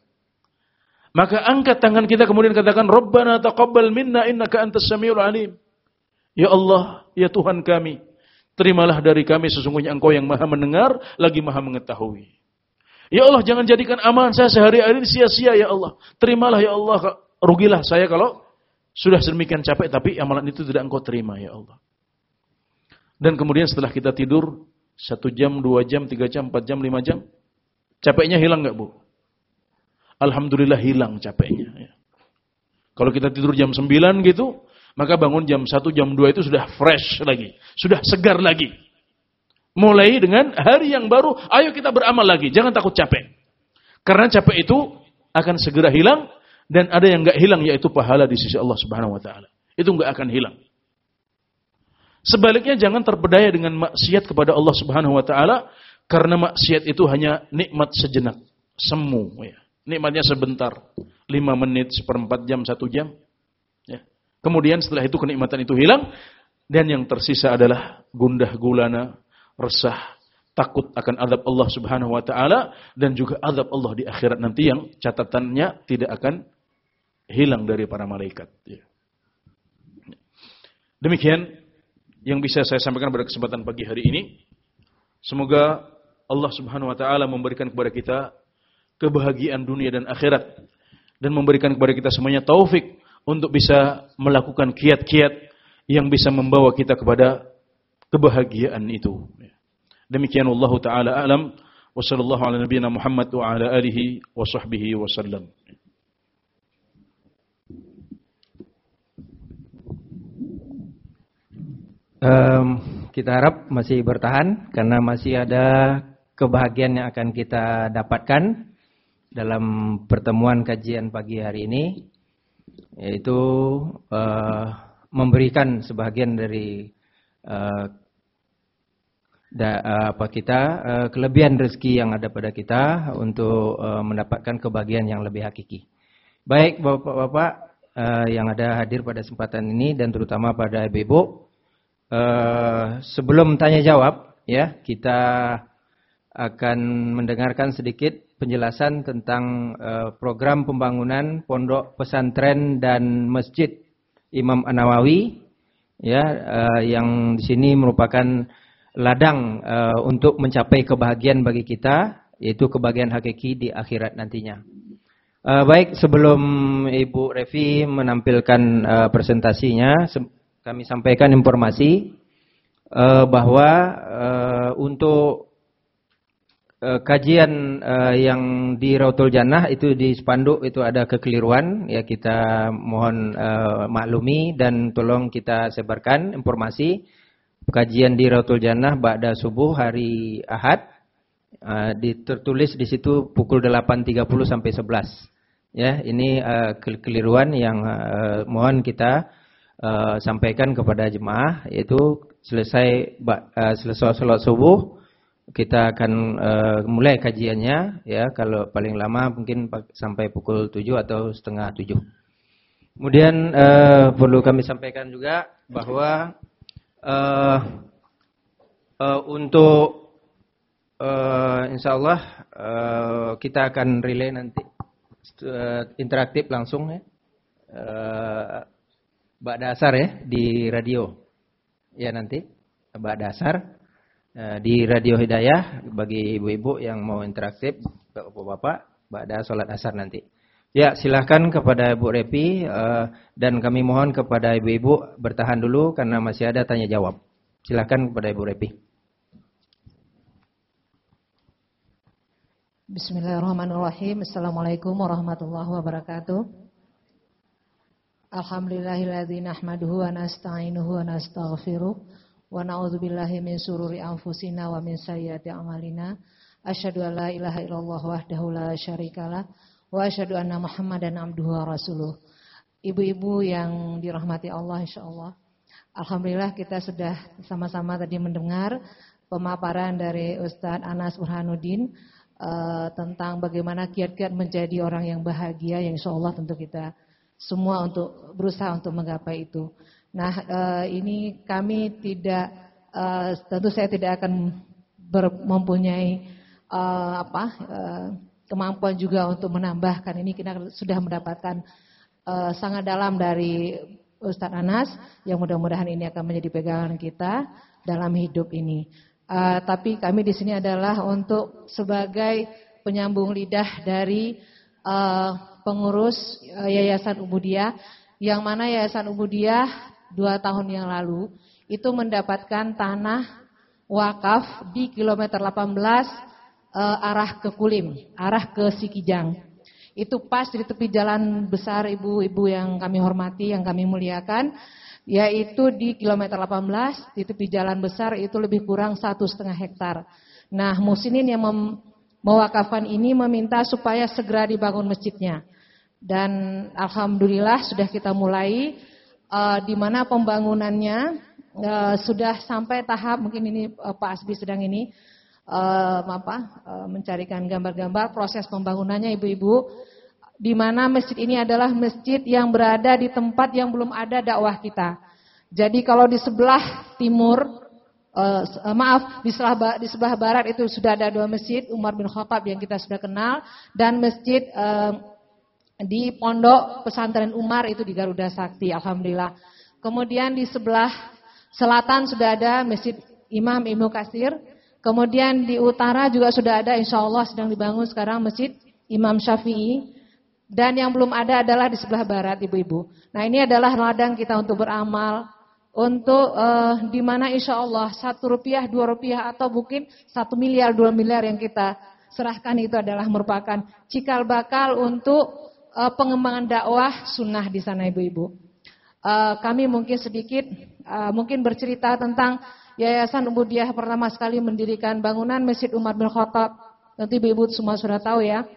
Maka angkat tangan kita kemudian katakan, Rabbana taqabbal minna innaka antas samiul alim. Ya Allah, ya Tuhan kami, terimalah dari kami sesungguhnya Engkau yang maha mendengar, lagi maha mengetahui. Ya Allah, jangan jadikan amalan saya sehari-hari ini sia-sia ya Allah. Terimalah ya Allah, rugilah saya kalau sudah sedemikian capek, tapi amalan itu tidak Engkau terima ya Allah. Dan kemudian setelah kita tidur, satu jam, dua jam, tiga jam, empat jam, lima jam, capeknya hilang nggak bu? Alhamdulillah hilang capeknya. Ya. Kalau kita tidur jam 9 gitu, maka bangun jam 1, jam 2 itu sudah fresh lagi. Sudah segar lagi. Mulai dengan hari yang baru, ayo kita beramal lagi. Jangan takut capek. Karena capek itu akan segera hilang dan ada yang nggak hilang yaitu pahala di sisi Allah Subhanahu wa taala. Itu nggak akan hilang. Sebaliknya jangan terpedaya dengan maksiat kepada Allah Subhanahu wa taala karena maksiat itu hanya nikmat sejenak, semu ya. Nikmatnya sebentar, lima menit, seperempat jam, satu jam. Ya. Kemudian setelah itu kenikmatan itu hilang dan yang tersisa adalah gundah gulana, resah, takut akan azab Allah Subhanahu wa taala dan juga azab Allah di akhirat nanti yang catatannya tidak akan hilang dari para malaikat ya. Demikian yang bisa saya sampaikan pada kesempatan pagi hari ini. Semoga Allah Subhanahu wa taala memberikan kepada kita kebahagiaan dunia dan akhirat dan memberikan kepada kita semuanya taufik untuk bisa melakukan kiat-kiat yang bisa membawa kita kepada kebahagiaan itu. Demikian Allah taala alam wa sallallahu ala nabiyyina Muhammad wa ala alihi wa. Um, kita harap masih bertahan karena masih ada kebahagiaan yang akan kita dapatkan dalam pertemuan kajian pagi hari ini yaitu uh, memberikan sebagian dari uh, da, uh, apa kita uh, kelebihan rezeki yang ada pada kita untuk uh, mendapatkan kebahagiaan yang lebih hakiki. Baik Bapak-bapak uh, yang ada hadir pada kesempatan ini dan terutama pada ibu-ibu, uh, sebelum tanya jawab ya, kita akan mendengarkan sedikit penjelasan tentang uh, program pembangunan pondok pesantren dan masjid Imam An-Nawawi ya uh, yang di sini merupakan ladang uh, untuk mencapai kebahagiaan bagi kita yaitu kebahagiaan hakiki di akhirat nantinya. Baik sebelum Ibu Revi menampilkan presentasinya se kami sampaikan informasi bahwa untuk Eh, kajian uh, yang di Rautul Jannah itu di spanduk itu ada kekeliruan. Ya kita mohon uh, maklumi dan tolong kita sebarkan informasi. Kajian di Rautul Jannah ba'da subuh hari Ahad uh, tertulis di situ pukul 8.30 sampai 11 ya ini uh, kekeliruan yang uh, mohon kita uh, sampaikan kepada jemaah. Yaitu selesai uh, selesai salat subuh kita akan uh, mulai kajiannya ya kalau paling lama mungkin sampai pukul 7 atau setengah 7. Kemudian uh, perlu kami sampaikan juga bahwa uh, uh, untuk uh, insya Allah uh, kita akan relay nanti uh, interaktif langsung ya. Uh, Bak dasar ya di radio. Ya nanti Bak dasar di Radio Hidayah bagi ibu-ibu yang mau interaktif, bapak-bapak, pada sholat asar nanti. Ya, silahkan kepada Ibu Repi uh, dan kami mohon kepada ibu-ibu bertahan dulu karena masih ada tanya jawab. Silahkan kepada Ibu Repi. Bismillahirrahmanirrahim. Assalamualaikum warahmatullahi wabarakatuh. Alhamdulillahilladzi nahmaduhu wa nasta'inuhu wa nastaghfiruh wa na'udzu billahi min sururi anfusina wa min sayyiati a'malina. Asyhadu an la ilaha illallah wahdahu la syarikalah wa asyhadu anna muhammadan abduhu wa rasuluh. Ibu-ibu yang dirahmati Allah insyaallah. Alhamdulillah kita sudah sama-sama tadi mendengar pemaparan dari Ustadz Anas Burhanuddin uh, tentang bagaimana kiat-kiat menjadi orang yang bahagia yang insyaallah tentu kita semua untuk berusaha untuk menggapai itu. Nah, uh, ini kami tidak uh, tentu saya tidak akan mempunyai uh, apa kemampuan juga untuk menambahkan ini kita sudah mendapatkan sangat dalam dari Ustadz Anas yang mudah-mudahan ini akan menjadi pegangan kita dalam hidup ini. Tapi kami di sini adalah untuk sebagai penyambung lidah dari pengurus Yayasan Ubudiyah yang mana Yayasan Ubudiyah dua tahun yang lalu itu mendapatkan tanah wakaf di kilometer 18 uh, eh, arah ke Kulim, arah ke Sikijang. Itu pas di tepi jalan besar ibu-ibu yang kami hormati, yang kami muliakan. yaitu di kilometer 18 di tepi jalan besar itu lebih kurang satu setengah hektar. Nah, musinin yang mem mewakafkan ini meminta supaya segera dibangun masjidnya. Dan alhamdulillah sudah kita mulai uh, di mana pembangunannya uh, sudah sampai tahap mungkin ini uh, Pak Asbi sedang ini uh, apa uh, mencarikan gambar-gambar proses pembangunannya ibu-ibu di mana masjid ini adalah masjid yang berada di tempat yang belum ada dakwah kita. Jadi kalau di sebelah timur uh, maaf di sebelah di sebelah barat itu sudah ada dua masjid Umar bin Khattab yang kita sudah kenal dan masjid di pondok pesantren Umar itu di Garuda Sakti alhamdulillah. Kemudian di sebelah selatan sudah ada masjid Imam Ibnu Kasir. Kemudian di utara juga sudah ada insya Allah sedang dibangun sekarang masjid Imam Syafi'i. Dan yang belum ada adalah di sebelah barat ibu-ibu. Nah ini adalah ladang kita untuk beramal. Untuk uh, di mana insya Allah satu rupiah, dua rupiah atau mungkin satu miliar, dua miliar yang kita serahkan itu adalah merupakan cikal bakal untuk uh, pengembangan dakwah sunnah di sana ibu-ibu. Uh, kami mungkin sedikit uh, mungkin bercerita tentang Yayasan Ubudiah pertama sekali mendirikan bangunan Masjid Umar bin Khattab. Nanti ibu-ibu semua sudah tahu ya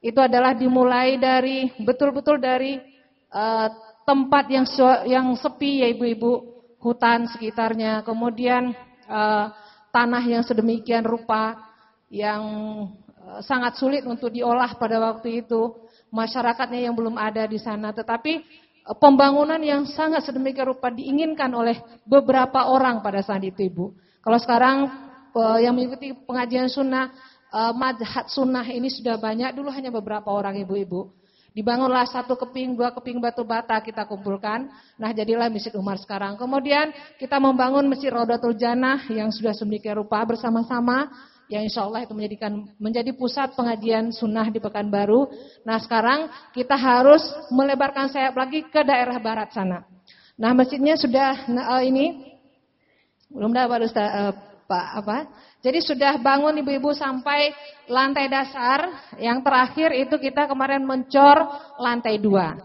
itu adalah dimulai dari betul-betul dari uh, tempat yang yang sepi ya ibu-ibu, hutan sekitarnya, kemudian uh, tanah yang sedemikian rupa yang sangat sulit untuk diolah pada waktu itu, masyarakatnya yang belum ada di sana, tetapi uh, pembangunan yang sangat sedemikian rupa diinginkan oleh beberapa orang pada saat itu ibu. Kalau sekarang uh, yang mengikuti pengajian sunnah uh, madhab sunnah ini sudah banyak, dulu hanya beberapa orang ibu-ibu. Dibangunlah satu keping, dua keping batu bata kita kumpulkan. Nah jadilah Masjid Umar sekarang. Kemudian kita membangun Masjid Rodatul Jannah yang sudah sedemikian rupa bersama-sama. Yang insya Allah itu menjadikan menjadi pusat pengajian sunnah di Pekanbaru. Nah sekarang kita harus melebarkan sayap lagi ke daerah barat sana. Nah masjidnya sudah nah, ini belum dapat uh, Pak apa jadi sudah bangun ibu-ibu sampai lantai dasar. Yang terakhir itu kita kemarin mencor lantai dua.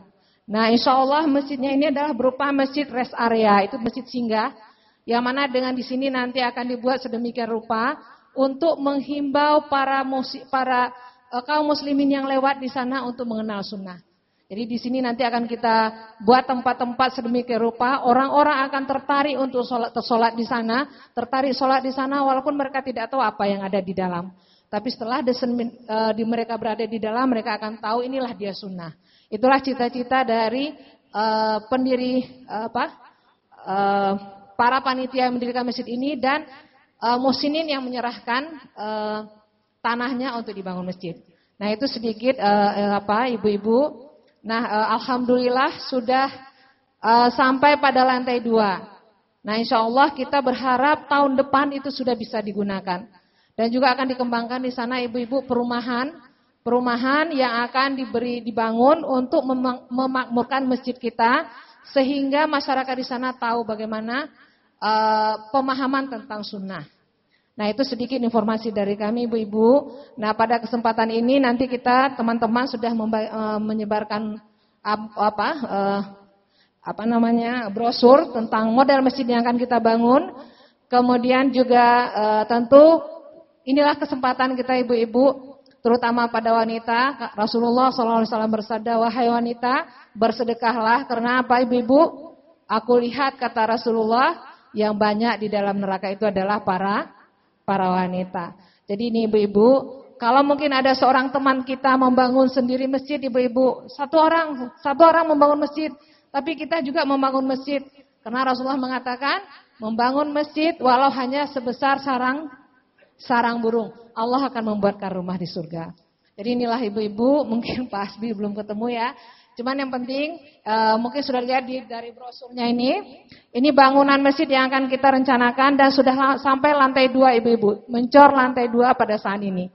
Nah insya Allah masjidnya ini adalah berupa masjid rest area. Itu masjid singgah. Yang mana dengan di sini nanti akan dibuat sedemikian rupa. Untuk menghimbau para, para uh, kaum muslimin yang lewat di sana untuk mengenal sunnah. Jadi di sini nanti akan kita buat tempat-tempat sedemikian rupa, orang-orang akan tertarik untuk sholat, tersolat di sana, tertarik sholat di sana walaupun mereka tidak tahu apa yang ada di dalam. Tapi setelah desen, uh, di mereka berada di dalam, mereka akan tahu inilah dia sunnah. Itulah cita-cita dari uh, pendiri uh, apa para panitia yang mendirikan masjid ini dan uh, musinin yang menyerahkan uh, tanahnya untuk dibangun masjid. Nah itu sedikit uh, apa ibu-ibu Nah, uh, alhamdulillah sudah uh, sampai pada lantai dua. Nah, insya Allah kita berharap tahun depan itu sudah bisa digunakan. Dan juga akan dikembangkan di sana ibu-ibu perumahan, perumahan yang akan diberi dibangun untuk memakmurkan masjid kita, sehingga masyarakat di sana tahu bagaimana uh, pemahaman tentang sunnah. Nah itu sedikit informasi dari kami ibu-ibu. Nah pada kesempatan ini nanti kita teman-teman sudah uh, menyebarkan apa uh, apa namanya brosur tentang model masjid yang akan kita bangun. Kemudian juga tentu inilah kesempatan kita ibu-ibu, terutama pada wanita. Rasulullah SAW bersabda, wahai wanita bersedekahlah karena apa ibu-ibu? Aku lihat kata Rasulullah yang banyak di dalam neraka itu adalah para para wanita. Jadi ini ibu-ibu, kalau mungkin ada seorang teman kita membangun sendiri masjid, ibu-ibu, satu orang, satu orang membangun masjid, tapi kita juga membangun masjid. Karena Rasulullah mengatakan, membangun masjid walau hanya sebesar sarang sarang burung, Allah akan membuatkan rumah di surga. Jadi inilah ibu-ibu, mungkin Pak Asbi belum ketemu ya. Cuman yang penting uh, mungkin sudah lihat di, dari brosurnya ini, ini bangunan masjid yang akan kita rencanakan dan sudah sampai lantai dua ibu-ibu, mencor lantai dua pada saat ini.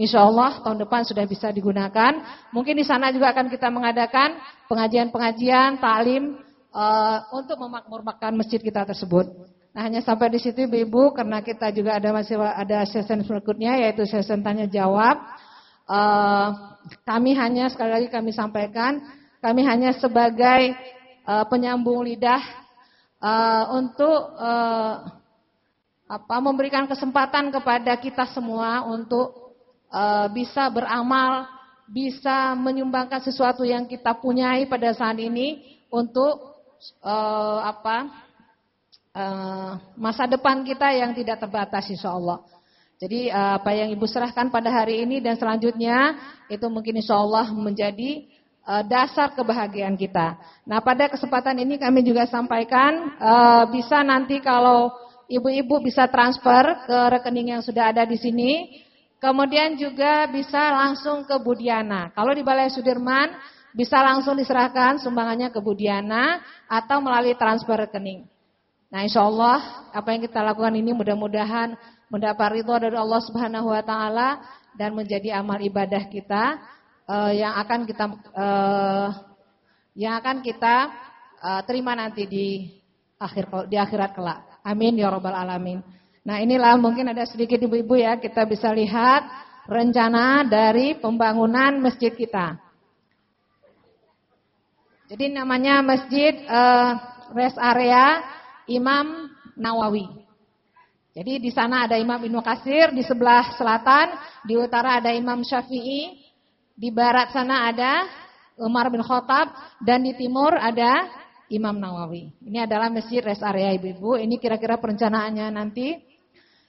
Insya Allah tahun depan sudah bisa digunakan. Mungkin di sana juga akan kita mengadakan pengajian-pengajian, taklim uh, untuk memakmurkan masjid kita tersebut. Nah hanya sampai di situ ibu-ibu karena kita juga ada masih ada sesi berikutnya yaitu sesi tanya jawab. Uh, kami hanya sekali lagi kami sampaikan, kami hanya sebagai uh, penyambung lidah uh, untuk uh, apa memberikan kesempatan kepada kita semua untuk uh, bisa beramal, bisa menyumbangkan sesuatu yang kita punyai pada saat ini untuk uh, apa uh, masa depan kita yang tidak terbatas insya Allah. Jadi uh, apa yang Ibu serahkan pada hari ini dan selanjutnya itu mungkin insya Allah menjadi uh, dasar kebahagiaan kita. Nah pada kesempatan ini kami juga sampaikan uh, bisa nanti kalau ibu-ibu bisa transfer ke rekening yang sudah ada di sini. Kemudian juga bisa langsung ke Budiana. Kalau di Balai Sudirman bisa langsung diserahkan sumbangannya ke Budiana atau melalui transfer rekening. Nah insya Allah apa yang kita lakukan ini mudah-mudahan mendapat ridho dari Allah Subhanahu wa taala dan menjadi amal ibadah kita uh, yang akan kita uh, yang akan kita uh, terima nanti di akhir di akhirat kelak. Amin ya rabbal alamin. Nah, inilah mungkin ada sedikit ibu-ibu ya kita bisa lihat rencana dari pembangunan masjid kita. Jadi namanya Masjid uh, Rest Area Imam Nawawi. Jadi di sana ada Imam Ibnu Kasir, di sebelah selatan, di utara ada Imam Syafi'i, di barat sana ada Umar bin Khattab dan di timur ada Imam Nawawi. Ini adalah masjid rest area ibu-ibu. Ini kira-kira perencanaannya nanti.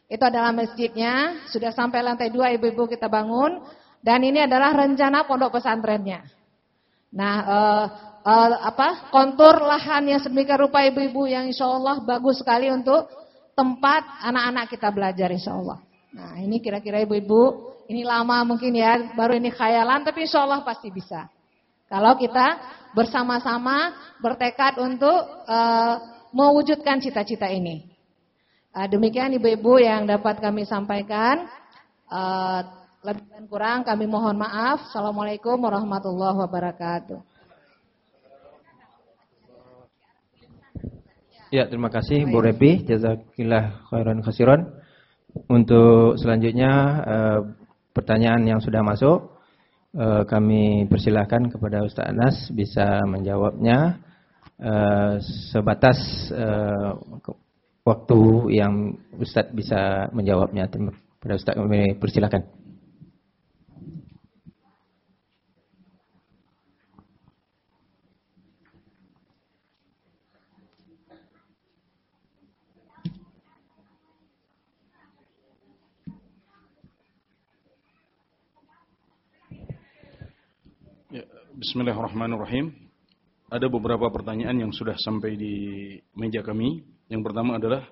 Itu adalah masjidnya. Sudah sampai lantai dua ibu-ibu kita bangun. Dan ini adalah rencana pondok pesantrennya. Nah, uh, uh, apa kontur lahan yang sedemikian rupa ibu-ibu yang insya Allah bagus sekali untuk tempat anak-anak kita belajar insya Allah. Nah ini kira-kira ibu-ibu, ini lama mungkin ya, baru ini khayalan tapi insya Allah pasti bisa. Kalau kita bersama-sama bertekad untuk uh, mewujudkan cita-cita ini. Uh, demikian ibu-ibu yang dapat kami sampaikan. Uh, lebih dan kurang kami mohon maaf. Assalamualaikum warahmatullahi wabarakatuh. Ya, terima kasih Bu Repi, jazakillah khairan khasiran. Untuk selanjutnya eh, pertanyaan yang sudah masuk eh, kami persilahkan kepada Ustaz Anas bisa menjawabnya eh, sebatas eh, waktu yang Ustaz bisa menjawabnya. Pada Ustaz kami persilahkan. Bismillahirrahmanirrahim. Ada beberapa pertanyaan yang sudah sampai di meja kami. Yang pertama adalah,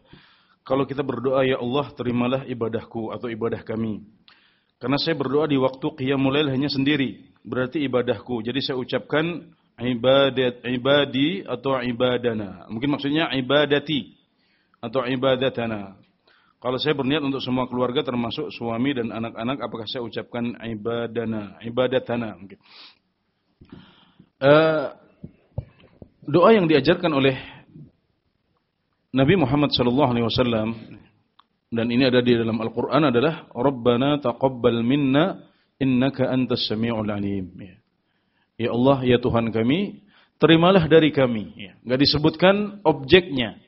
kalau kita berdoa, Ya Allah terimalah ibadahku atau ibadah kami. Karena saya berdoa di waktu qiyamul lail hanya sendiri. Berarti ibadahku. Jadi saya ucapkan ibadat, ibadi atau ibadana. Mungkin maksudnya ibadati atau ibadatana. Kalau saya berniat untuk semua keluarga termasuk suami dan anak-anak, apakah saya ucapkan ibadana, ibadatana. Uh, doa yang diajarkan oleh Nabi Muhammad sallallahu alaihi wasallam dan ini ada di dalam Al-Qur'an adalah Rabbana taqabbal minna innaka antas samiul alim. Ya. ya Allah ya Tuhan kami, terimalah dari kami. Ya. Gak disebutkan objeknya.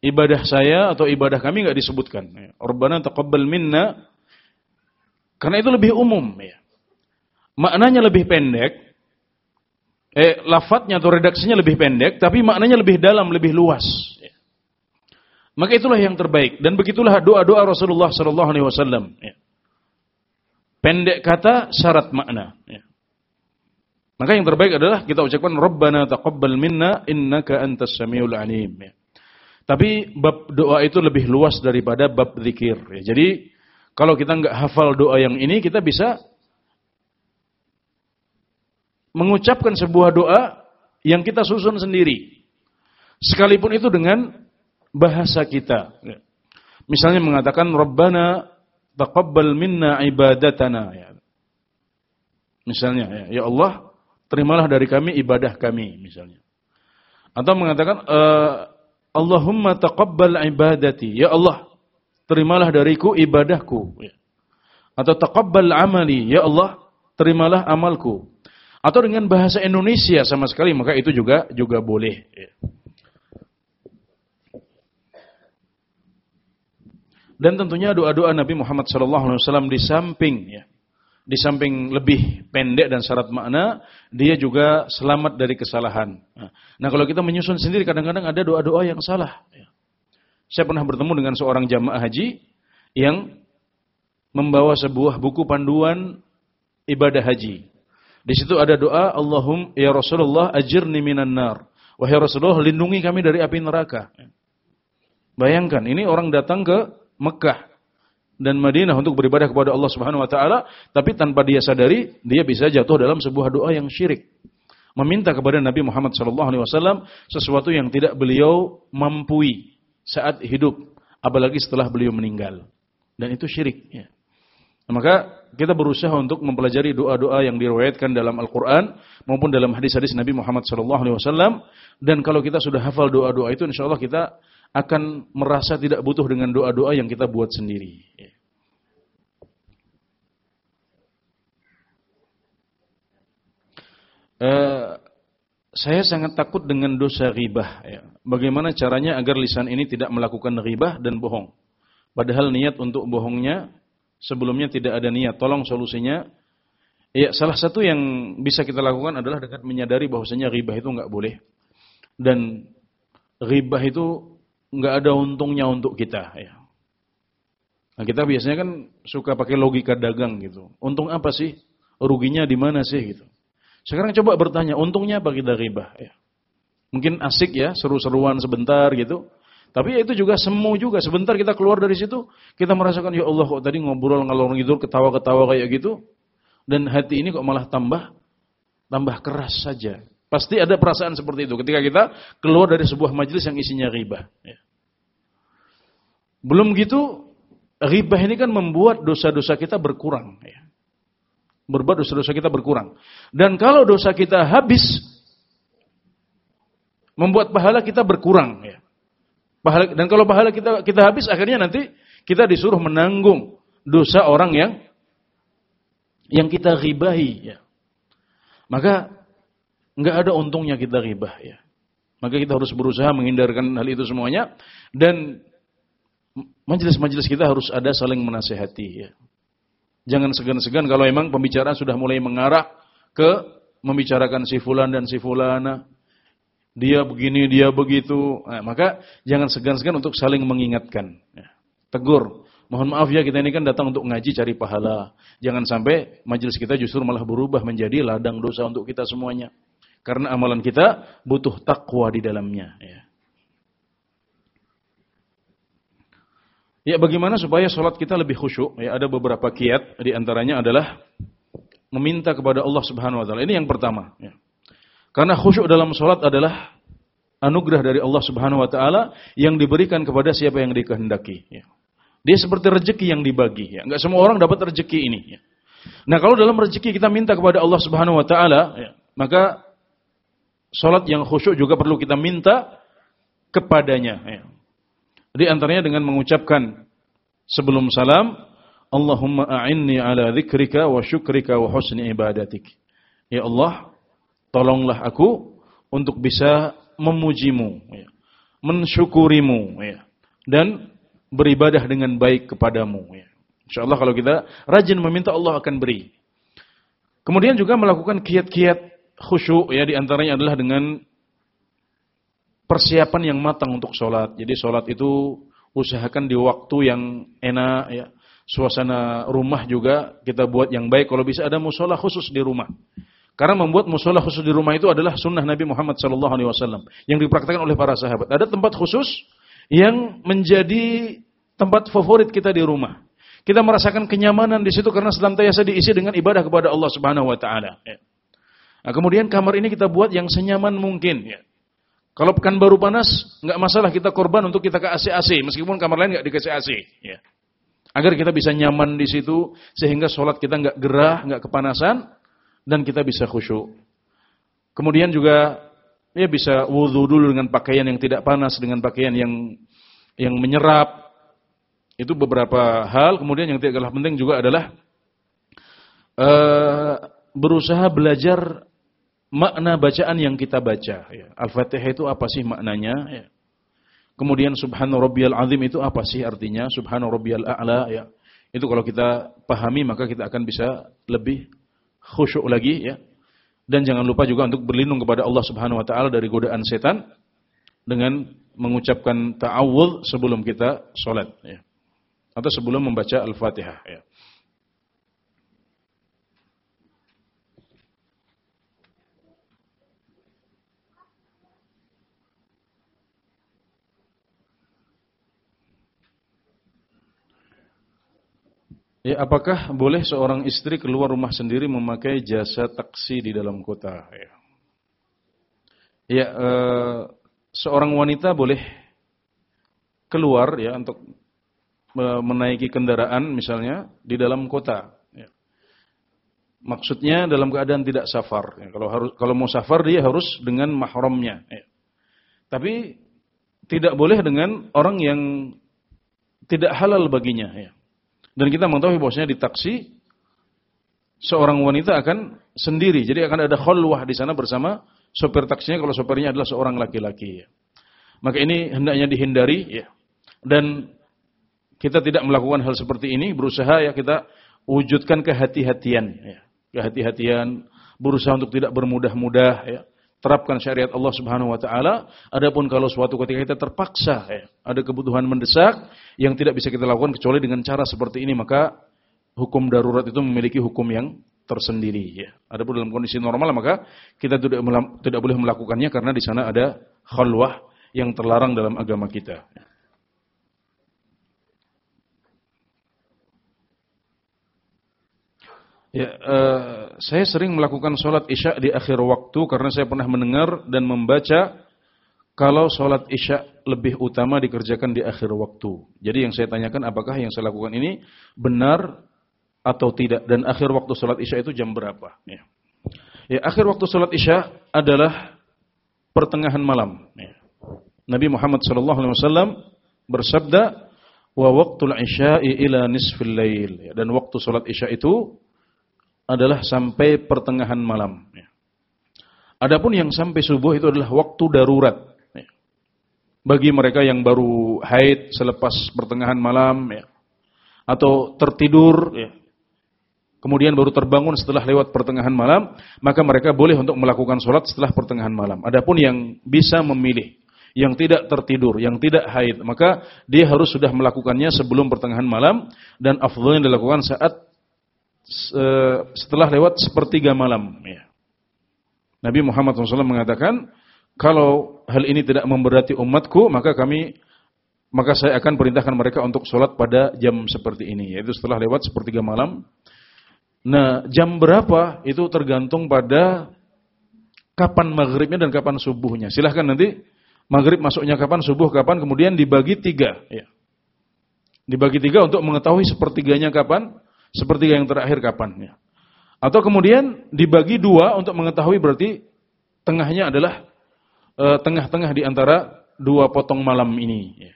Ibadah saya atau ibadah kami gak disebutkan. Ya. Rabbana taqabbal minna karena itu lebih umum ya maknanya lebih pendek, eh, lafadznya atau redaksinya lebih pendek, tapi maknanya lebih dalam, lebih luas. Ya. Maka itulah yang terbaik dan begitulah doa-doa Rasulullah Sallallahu Alaihi Wasallam. Ya. Pendek kata, syarat makna. Ya. Maka yang terbaik adalah kita ucapkan Rabbana taqabbal minna innaka antas samiul alim. Tapi bab doa itu lebih luas daripada bab zikir. Jadi kalau kita nggak hafal doa yang ini, kita bisa mengucapkan sebuah doa yang kita susun sendiri. Sekalipun itu dengan bahasa kita. Misalnya mengatakan Rabbana taqabbal minna ibadatana ya. Misalnya ya, ya Allah, terimalah dari kami ibadah kami misalnya. Atau mengatakan uh, Allahumma taqabbal ibadati. Ya Allah, terimalah dariku ibadahku ya. Atau taqabbal amali. Ya Allah, terimalah amalku atau dengan bahasa Indonesia sama sekali maka itu juga juga boleh. Ya. Dan tentunya doa-doa Nabi Muhammad SAW di samping ya, di samping lebih pendek dan syarat makna, dia juga selamat dari kesalahan. Nah, kalau kita menyusun sendiri, kadang-kadang ada doa-doa yang salah. Ya. Saya pernah bertemu dengan seorang jamaah haji yang membawa sebuah buku panduan ibadah haji. Di situ ada doa Allahum ya Rasulullah ajirni minan nar. Wahai Rasulullah lindungi kami dari api neraka. Bayangkan ini orang datang ke Mekah dan Madinah untuk beribadah kepada Allah Subhanahu wa taala, tapi tanpa dia sadari dia bisa jatuh dalam sebuah doa yang syirik. Meminta kepada Nabi Muhammad sallallahu alaihi wasallam sesuatu yang tidak beliau mampui saat hidup, apalagi setelah beliau meninggal. Dan itu syirik ya. Maka kita berusaha untuk mempelajari doa-doa yang diriwayatkan dalam Al-Quran maupun dalam hadis-hadis Nabi Muhammad SAW. Dan kalau kita sudah hafal doa-doa itu, insya Allah kita akan merasa tidak butuh dengan doa-doa yang kita buat sendiri. Uh, saya sangat takut dengan dosa ribah. Ya. Bagaimana caranya agar lisan ini tidak melakukan ribah dan bohong? Padahal niat untuk bohongnya sebelumnya tidak ada niat. Tolong solusinya. Ya, salah satu yang bisa kita lakukan adalah dengan menyadari bahwasanya ribah itu nggak boleh. Dan ribah itu nggak ada untungnya untuk kita ya. Nah, kita biasanya kan suka pakai logika dagang gitu. Untung apa sih? Ruginya di mana sih gitu. Sekarang coba bertanya, untungnya apa kita riba ya. Mungkin asik ya, seru-seruan sebentar gitu. Tapi ya itu juga semu juga. Sebentar kita keluar dari situ, kita merasakan ya Allah kok tadi ngobrol ngalor ngidul ketawa-ketawa kayak gitu. Dan hati ini kok malah tambah tambah keras saja. Pasti ada perasaan seperti itu ketika kita keluar dari sebuah majelis yang isinya riba. Ya. Belum gitu, riba ini kan membuat dosa-dosa kita berkurang. Ya. Berbuat dosa-dosa kita berkurang. Dan kalau dosa kita habis, membuat pahala kita berkurang. Ya. Pahala, dan kalau pahala kita kita habis, akhirnya nanti kita disuruh menanggung dosa orang yang yang kita ribahi. Ya. Maka nggak ada untungnya kita ribah ya. Maka kita harus berusaha menghindarkan hal itu semuanya dan majelis-majelis kita harus ada saling menasehati ya. Jangan segan-segan kalau memang pembicaraan sudah mulai mengarah ke membicarakan si fulan dan si fulana. Dia begini, dia begitu. Nah, maka jangan segan-segan untuk saling mengingatkan. Ya. Tegur. Mohon maaf ya kita ini kan datang untuk ngaji cari pahala. Jangan sampai majelis kita justru malah berubah menjadi ladang dosa untuk kita semuanya. Karena amalan kita butuh takwa di dalamnya. Ya. ya bagaimana supaya sholat kita lebih khusyuk? Ya, ada beberapa kiat. Di antaranya adalah meminta kepada Allah Subhanahu Wa Taala. Ini yang pertama. Ya. Karena khusyuk dalam sholat adalah anugerah dari Allah Subhanahu Wa Taala yang diberikan kepada siapa yang dikehendaki. Ya. Dia seperti rezeki yang dibagi. Ya. Enggak semua orang dapat rezeki ini. Ya. Nah kalau dalam rezeki kita minta kepada Allah Subhanahu Wa Taala, ya, maka Salat yang khusyuk juga perlu kita minta kepadanya. Ya. Di antaranya dengan mengucapkan sebelum salam, Allahumma a'inni ala dzikrika wa syukrika wa husni ibadatik. Ya Allah, tolonglah aku untuk bisa memujimu, ya, mensyukurimu, ya, dan beribadah dengan baik kepadamu. Ya. Insya Allah kalau kita rajin meminta Allah akan beri. Kemudian juga melakukan kiat-kiat khusyuk ya di antaranya adalah dengan persiapan yang matang untuk sholat. Jadi sholat itu usahakan di waktu yang enak ya. Suasana rumah juga kita buat yang baik. Kalau bisa ada musola khusus di rumah. Karena membuat musola khusus di rumah itu adalah sunnah Nabi Muhammad SAW yang dipraktikkan oleh para sahabat. Ada tempat khusus yang menjadi tempat favorit kita di rumah. Kita merasakan kenyamanan di situ karena senantiasa diisi dengan ibadah kepada Allah Subhanahu Wa Taala. Ya. Nah, kemudian kamar ini kita buat yang senyaman mungkin. Ya. Kalau pekan baru panas, nggak masalah kita korban untuk kita ke AC-AC, meskipun kamar lain nggak dikasih AC. Ya. Agar kita bisa nyaman di situ, sehingga sholat kita nggak gerah, nggak kepanasan, dan kita bisa khusyuk. Kemudian juga ya bisa wudhu dulu dengan pakaian yang tidak panas, dengan pakaian yang yang menyerap. Itu beberapa hal. Kemudian yang tidak kalah penting juga adalah uh, berusaha belajar makna bacaan yang kita baca. Ya. Al-Fatihah itu apa sih maknanya? Ya. Kemudian subhana rabbiyal azim itu apa sih artinya? Subhana rabbiyal a'la ya. Itu kalau kita pahami maka kita akan bisa lebih khusyuk lagi ya. Dan jangan lupa juga untuk berlindung kepada Allah Subhanahu wa taala dari godaan setan dengan mengucapkan ta'awudz sebelum kita sholat ya. Atau sebelum membaca Al-Fatihah ya. Ya, apakah boleh seorang istri keluar rumah sendiri memakai jasa taksi di dalam kota? Ya, ya eh, seorang wanita boleh keluar ya untuk menaiki kendaraan misalnya di dalam kota. Ya. Maksudnya dalam keadaan tidak safar. Ya. Kalau harus kalau mau safar dia harus dengan mahramnya. Ya. Tapi tidak boleh dengan orang yang tidak halal baginya. Ya. Dan kita mengetahui bahwasanya di taksi seorang wanita akan sendiri. Jadi akan ada khulwah di sana bersama sopir taksinya kalau sopirnya adalah seorang laki-laki. Maka ini hendaknya dihindari ya. Dan kita tidak melakukan hal seperti ini, berusaha ya kita wujudkan kehati-hatian ya. Kehati-hatian, berusaha untuk tidak bermudah-mudah ya terapkan syariat Allah Subhanahu wa taala. Adapun kalau suatu ketika kita terpaksa ya, ada kebutuhan mendesak yang tidak bisa kita lakukan kecuali dengan cara seperti ini, maka hukum darurat itu memiliki hukum yang tersendiri ya. Adapun dalam kondisi normal maka kita tidak tidak boleh melakukannya karena di sana ada khalwah yang terlarang dalam agama kita. Ya, uh, saya sering melakukan sholat isya di akhir waktu karena saya pernah mendengar dan membaca kalau sholat isya lebih utama dikerjakan di akhir waktu. Jadi yang saya tanyakan apakah yang saya lakukan ini benar atau tidak dan akhir waktu sholat isya itu jam berapa? Ya, ya akhir waktu sholat isya adalah pertengahan malam. Ya. Nabi Muhammad SAW bersabda, wa waktu isya'i ila nisfil lail. Ya, dan waktu sholat isya itu adalah sampai pertengahan malam. Ya. Adapun yang sampai subuh itu adalah waktu darurat. Ya. Bagi mereka yang baru haid selepas pertengahan malam, ya. atau tertidur, ya. kemudian baru terbangun setelah lewat pertengahan malam, maka mereka boleh untuk melakukan sholat setelah pertengahan malam. Adapun yang bisa memilih, yang tidak tertidur, yang tidak haid, maka dia harus sudah melakukannya sebelum pertengahan malam, dan afdolnya dilakukan saat setelah lewat sepertiga malam. Ya. Nabi Muhammad SAW mengatakan, kalau hal ini tidak memberati umatku, maka kami maka saya akan perintahkan mereka untuk sholat pada jam seperti ini, yaitu setelah lewat sepertiga malam. Nah, jam berapa itu tergantung pada kapan maghribnya dan kapan subuhnya. Silahkan nanti maghrib masuknya kapan, subuh kapan, kemudian dibagi tiga. Ya. Dibagi tiga untuk mengetahui sepertiganya kapan, seperti yang terakhir kapan ya. Atau kemudian dibagi dua untuk mengetahui berarti tengahnya adalah eh, tengah-tengah di antara dua potong malam ini. Ya.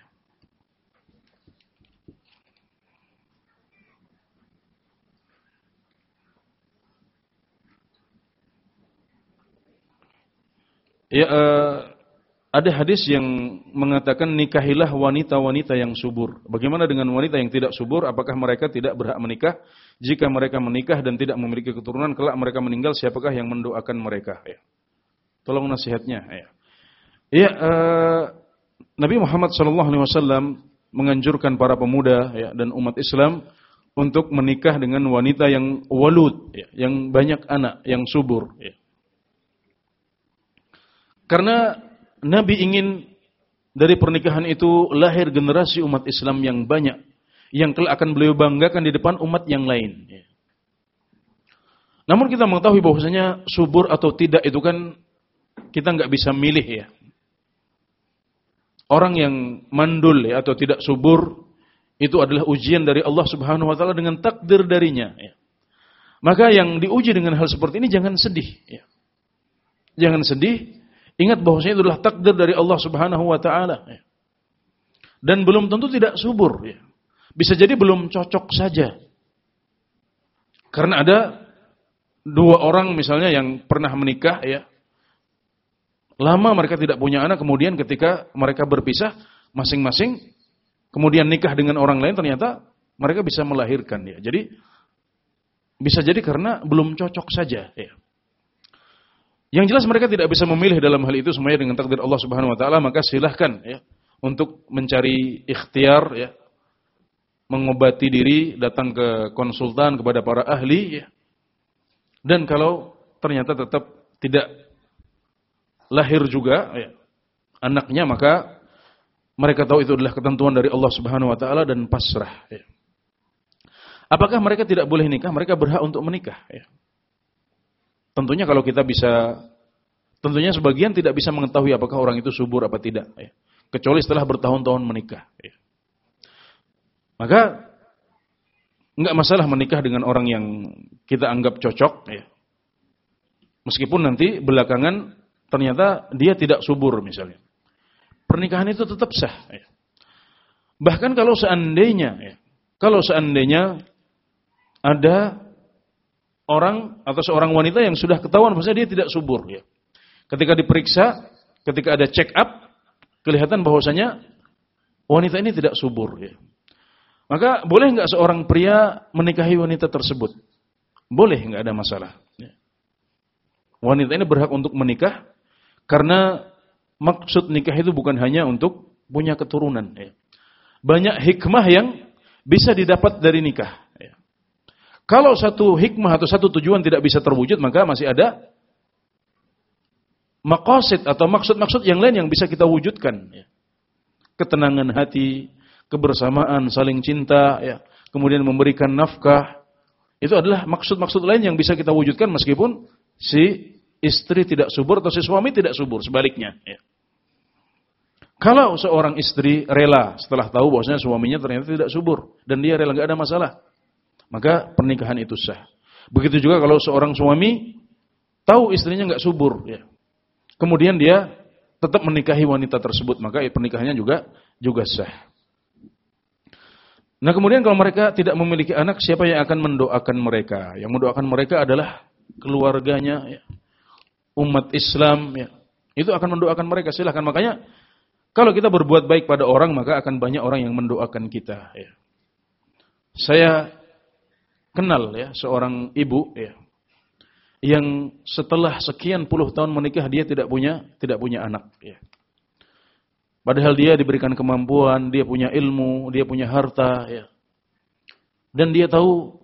Ya, uh, ada hadis yang mengatakan nikahilah wanita-wanita yang subur. Bagaimana dengan wanita yang tidak subur? Apakah mereka tidak berhak menikah? Jika mereka menikah dan tidak memiliki keturunan, kelak mereka meninggal, siapakah yang mendoakan mereka? Ya. Tolong nasihatnya. Ya, ya uh, Nabi Muhammad SAW menganjurkan para pemuda ya, dan umat Islam untuk menikah dengan wanita yang walud, ya, yang banyak anak, yang subur. Ya. Karena Nabi ingin dari pernikahan itu lahir generasi umat Islam yang banyak yang kelak akan beliau banggakan di depan umat yang lain. Namun kita mengetahui bahwasanya subur atau tidak itu kan kita nggak bisa milih ya. Orang yang mandul ya, atau tidak subur itu adalah ujian dari Allah Subhanahu wa taala dengan takdir darinya ya. Maka yang diuji dengan hal seperti ini jangan sedih ya. Jangan sedih Ingat bahwasanya itu adalah takdir dari Allah Subhanahu wa taala. Ya. Dan belum tentu tidak subur ya. Bisa jadi belum cocok saja. Karena ada dua orang misalnya yang pernah menikah ya. Lama mereka tidak punya anak, kemudian ketika mereka berpisah, masing-masing kemudian nikah dengan orang lain ternyata mereka bisa melahirkan ya. Jadi bisa jadi karena belum cocok saja ya. Yang jelas mereka tidak bisa memilih dalam hal itu semuanya dengan takdir Allah Subhanahu wa taala, maka silahkan ya untuk mencari ikhtiar ya mengobati diri, datang ke konsultan kepada para ahli ya. Dan kalau ternyata tetap tidak lahir juga ya, anaknya maka mereka tahu itu adalah ketentuan dari Allah Subhanahu wa taala dan pasrah ya. Apakah mereka tidak boleh nikah? Mereka berhak untuk menikah ya. Tentunya kalau kita bisa tentunya sebagian tidak bisa mengetahui apakah orang itu subur apa tidak ya. Kecuali setelah bertahun-tahun menikah ya. Maka nggak masalah menikah dengan orang yang kita anggap cocok ya. Meskipun nanti belakangan ternyata dia tidak subur misalnya. Pernikahan itu tetap sah ya. Bahkan kalau seandainya ya, kalau seandainya ada orang atau seorang wanita yang sudah ketahuan bahwasanya dia tidak subur ya. Ketika diperiksa, ketika ada check up, kelihatan bahwasanya wanita ini tidak subur ya. Maka boleh nggak seorang pria menikahi wanita tersebut? Boleh, nggak ada masalah. Ya. Wanita ini berhak untuk menikah karena maksud nikah itu bukan hanya untuk punya keturunan. Ya. Banyak hikmah yang bisa didapat dari nikah. Kalau satu hikmah atau satu tujuan tidak bisa terwujud, maka masih ada makosid atau maksud-maksud yang lain yang bisa kita wujudkan. Ya. Ketenangan hati, kebersamaan, saling cinta, ya. kemudian memberikan nafkah. Itu adalah maksud-maksud lain yang bisa kita wujudkan meskipun si istri tidak subur atau si suami tidak subur, sebaliknya. Ya. Kalau seorang istri rela setelah tahu bahwasanya suaminya ternyata tidak subur dan dia rela nggak ada masalah, maka pernikahan itu sah. Begitu juga kalau seorang suami tahu istrinya nggak subur, ya. kemudian dia tetap menikahi wanita tersebut, maka pernikahannya juga juga sah. Nah kemudian kalau mereka tidak memiliki anak, siapa yang akan mendoakan mereka? Yang mendoakan mereka adalah keluarganya, ya. umat Islam. Ya. Itu akan mendoakan mereka. Silahkan. Makanya kalau kita berbuat baik pada orang, maka akan banyak orang yang mendoakan kita. Ya. Saya kenal ya seorang ibu ya yang setelah sekian puluh tahun menikah dia tidak punya tidak punya anak ya. Padahal dia diberikan kemampuan, dia punya ilmu, dia punya harta ya. Dan dia tahu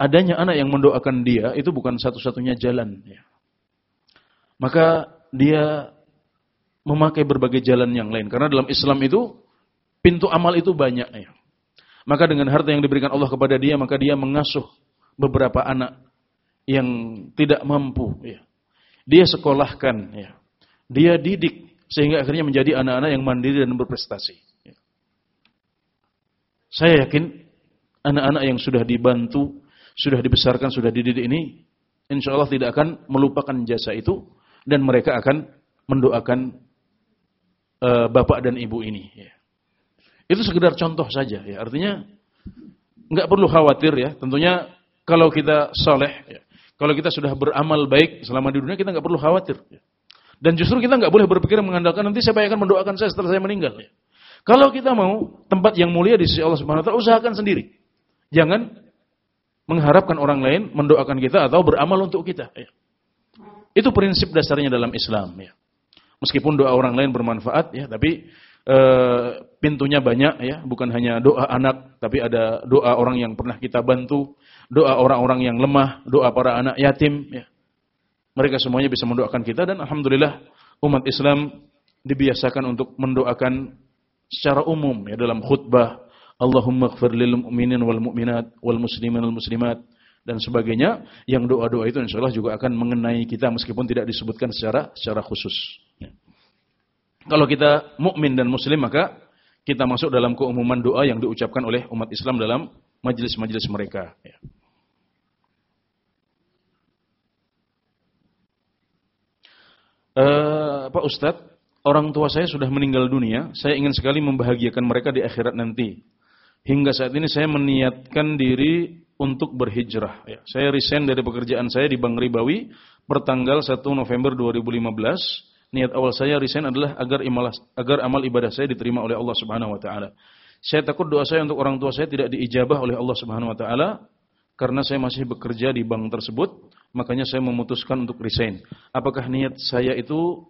adanya anak yang mendoakan dia itu bukan satu-satunya jalan ya. Maka dia memakai berbagai jalan yang lain karena dalam Islam itu pintu amal itu banyak ya. Maka dengan harta yang diberikan Allah kepada dia, maka dia mengasuh beberapa anak yang tidak mampu. Ya. Dia sekolahkan, ya. dia didik sehingga akhirnya menjadi anak-anak yang mandiri dan berprestasi. Ya. Saya yakin anak-anak yang sudah dibantu, sudah dibesarkan, sudah dididik ini, insya Allah tidak akan melupakan jasa itu dan mereka akan mendoakan uh, bapak dan ibu ini. Ya. Itu sekedar contoh saja ya. Artinya nggak perlu khawatir ya. Tentunya kalau kita soleh, ya, kalau kita sudah beramal baik selama di dunia kita nggak perlu khawatir. Ya. Dan justru kita nggak boleh berpikir mengandalkan nanti siapa yang akan mendoakan saya setelah saya meninggal. Ya. Kalau kita mau tempat yang mulia di sisi Allah Subhanahu Wa Taala, usahakan sendiri. Jangan mengharapkan orang lain mendoakan kita atau beramal untuk kita. Ya. Itu prinsip dasarnya dalam Islam. Ya. Meskipun doa orang lain bermanfaat, ya, tapi e, pintunya banyak ya, bukan hanya doa anak, tapi ada doa orang yang pernah kita bantu, doa orang-orang yang lemah, doa para anak yatim ya. Mereka semuanya bisa mendoakan kita dan alhamdulillah umat Islam dibiasakan untuk mendoakan secara umum ya dalam khutbah Allahumma ighfir lil mu'minin wal mu'minat wal muslimin wal muslimat dan sebagainya yang doa-doa itu insyaallah juga akan mengenai kita meskipun tidak disebutkan secara secara khusus. Kalau kita mukmin dan muslim maka kita masuk dalam keumuman doa yang diucapkan oleh umat Islam dalam majelis-majelis mereka. Ya. Uh, Pak Ustadz, orang tua saya sudah meninggal dunia. Saya ingin sekali membahagiakan mereka di akhirat nanti. Hingga saat ini saya meniatkan diri untuk berhijrah. Ya. Saya resign dari pekerjaan saya di Bank Ribawi pertanggal 1 November 2015 Niat awal saya resign adalah agar imalah, agar amal ibadah saya diterima oleh Allah Subhanahu wa taala. Saya takut doa saya untuk orang tua saya tidak diijabah oleh Allah Subhanahu wa taala karena saya masih bekerja di bank tersebut, makanya saya memutuskan untuk resign. Apakah niat saya itu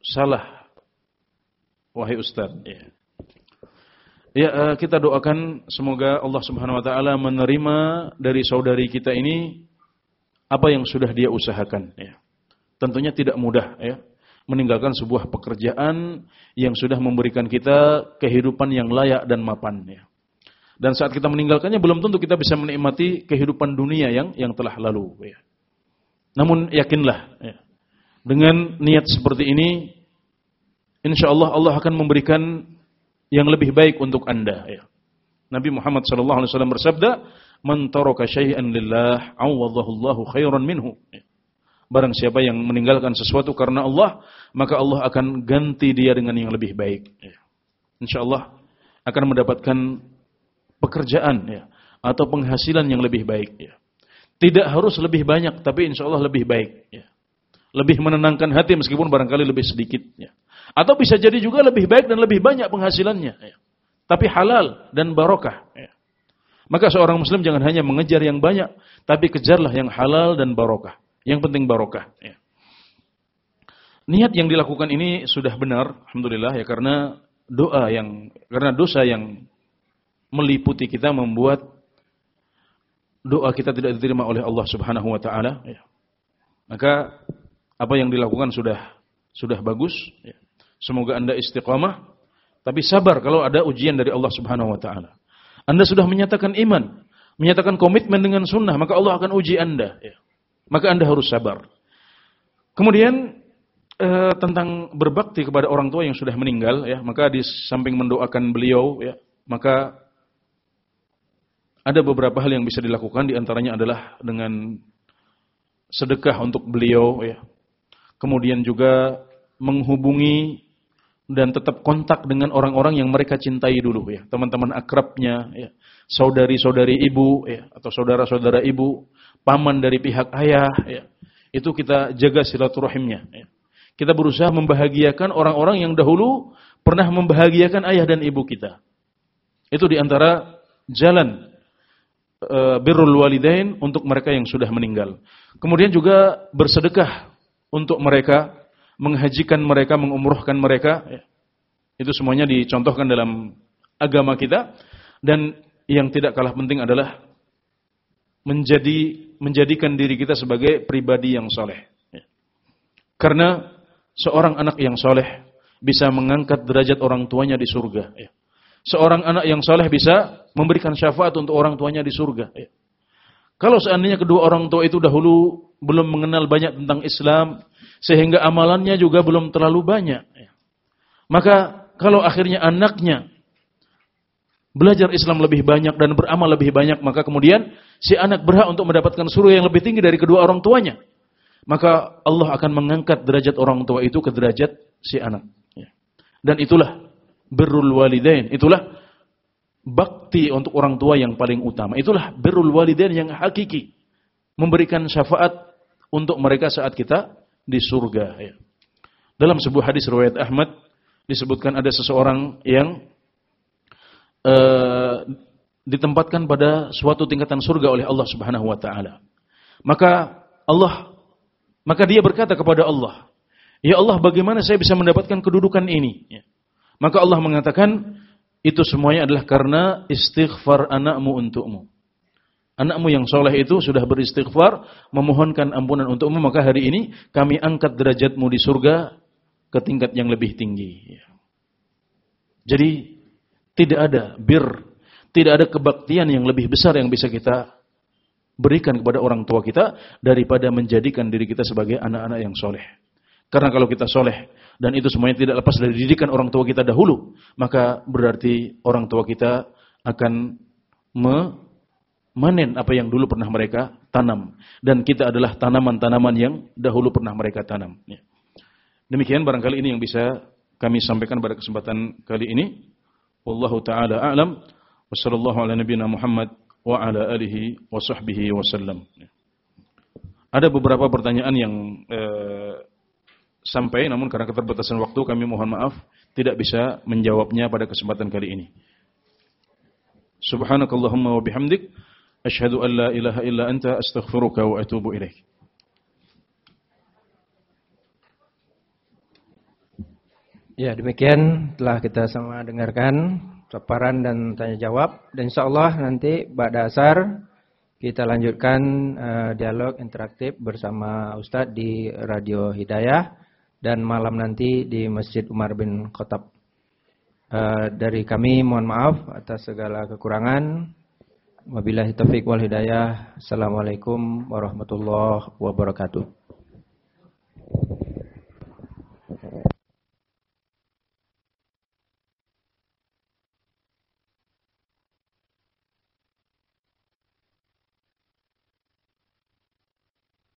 salah? Wahai Ustaz, ya. Ya, eh, kita doakan semoga Allah Subhanahu wa taala menerima dari saudari kita ini apa yang sudah dia usahakan ya. Tentunya tidak mudah ya meninggalkan sebuah pekerjaan yang sudah memberikan kita kehidupan yang layak dan mapan ya. Dan saat kita meninggalkannya belum tentu kita bisa menikmati kehidupan dunia yang yang telah lalu ya. Namun yakinlah ya, dengan niat seperti ini insya Allah Allah akan memberikan yang lebih baik untuk Anda ya. Nabi Muhammad sallallahu alaihi wasallam bersabda, "Man taraka syai'an lillah, 'awadhahu Allahu khairan minhu." Ya. Barang siapa yang meninggalkan sesuatu karena Allah, maka Allah akan ganti dia dengan yang lebih baik. Ya. Insya Allah akan mendapatkan pekerjaan ya, atau penghasilan yang lebih baik. Ya. Tidak harus lebih banyak, tapi insya Allah lebih baik. Ya. Lebih menenangkan hati meskipun barangkali lebih sedikit. Ya. Atau bisa jadi juga lebih baik dan lebih banyak penghasilannya. Ya. Tapi halal dan barokah. Ya. Maka seorang muslim jangan hanya mengejar yang banyak, tapi kejarlah yang halal dan barokah. Yang penting barokah. Ya. Niat yang dilakukan ini sudah benar, alhamdulillah ya karena doa yang karena dosa yang meliputi kita membuat doa kita tidak diterima oleh Allah Subhanahu wa taala ya. Maka apa yang dilakukan sudah sudah bagus ya. Semoga Anda istiqamah tapi sabar kalau ada ujian dari Allah Subhanahu wa taala. Anda sudah menyatakan iman, menyatakan komitmen dengan sunnah, maka Allah akan uji Anda ya. Maka Anda harus sabar. Kemudian eh, tentang berbakti kepada orang tua yang sudah meninggal ya, maka di samping mendoakan beliau ya, maka ada beberapa hal yang bisa dilakukan di antaranya adalah dengan sedekah untuk beliau ya. Kemudian juga menghubungi dan tetap kontak dengan orang-orang yang mereka cintai dulu ya, teman-teman akrabnya ya, saudari-saudari ibu ya atau saudara-saudara ibu paman dari pihak ayah, ya. itu kita jaga silaturahimnya. Ya. Kita berusaha membahagiakan orang-orang yang dahulu pernah membahagiakan ayah dan ibu kita. Itu di antara jalan e, birrul walidain untuk mereka yang sudah meninggal. Kemudian juga bersedekah untuk mereka, menghajikan mereka, mengumrohkan mereka. Ya. Itu semuanya dicontohkan dalam agama kita. Dan yang tidak kalah penting adalah menjadi menjadikan diri kita sebagai pribadi yang soleh. Ya. Karena seorang anak yang soleh bisa mengangkat derajat orang tuanya di surga. Ya. Seorang anak yang soleh bisa memberikan syafaat untuk orang tuanya di surga. Ya. Kalau seandainya kedua orang tua itu dahulu belum mengenal banyak tentang Islam, sehingga amalannya juga belum terlalu banyak. Maka kalau akhirnya anaknya belajar Islam lebih banyak dan beramal lebih banyak, maka kemudian si anak berhak untuk mendapatkan surga yang lebih tinggi dari kedua orang tuanya. Maka Allah akan mengangkat derajat orang tua itu ke derajat si anak. Ya. Dan itulah birrul walidain, itulah bakti untuk orang tua yang paling utama. Itulah birrul walidain yang hakiki. Memberikan syafaat untuk mereka saat kita di surga. Ya. Dalam sebuah hadis riwayat Ahmad disebutkan ada seseorang yang uh, ditempatkan pada suatu tingkatan surga oleh Allah Subhanahu wa taala. Maka Allah maka dia berkata kepada Allah, "Ya Allah, bagaimana saya bisa mendapatkan kedudukan ini?" Ya. Maka Allah mengatakan, "Itu semuanya adalah karena istighfar anakmu untukmu." Anakmu yang soleh itu sudah beristighfar, memohonkan ampunan untukmu, maka hari ini kami angkat derajatmu di surga ke tingkat yang lebih tinggi. Ya. Jadi tidak ada bir tidak ada kebaktian yang lebih besar yang bisa kita berikan kepada orang tua kita daripada menjadikan diri kita sebagai anak-anak yang soleh. Karena kalau kita soleh dan itu semuanya tidak lepas dari didikan orang tua kita dahulu, maka berarti orang tua kita akan memanen apa yang dulu pernah mereka tanam. Dan kita adalah tanaman-tanaman yang dahulu pernah mereka tanam. Ya. Demikian barangkali ini yang bisa kami sampaikan pada kesempatan kali ini. Wallahu taala a'lam. Wassallallahu ala nabiyina Muhammad wa ala. Ada beberapa pertanyaan yang eh, sampai namun karena keterbatasan waktu kami mohon maaf tidak bisa menjawabnya pada kesempatan kali ini. Subhanakallahumma wa bihamdik asyhadu an la ilaha illa anta astaghfiruka wa atubu ilaik. Ya, demikian telah kita sama dengarkan paparan dan tanya jawab dan insyaallah nanti pada asar kita lanjutkan uh, dialog interaktif bersama Ustadz di Radio Hidayah dan malam nanti di Masjid Umar bin Khattab. Uh, dari kami mohon maaf atas segala kekurangan. Wabillahi taufiq wal hidayah. Assalamualaikum warahmatullahi wabarakatuh.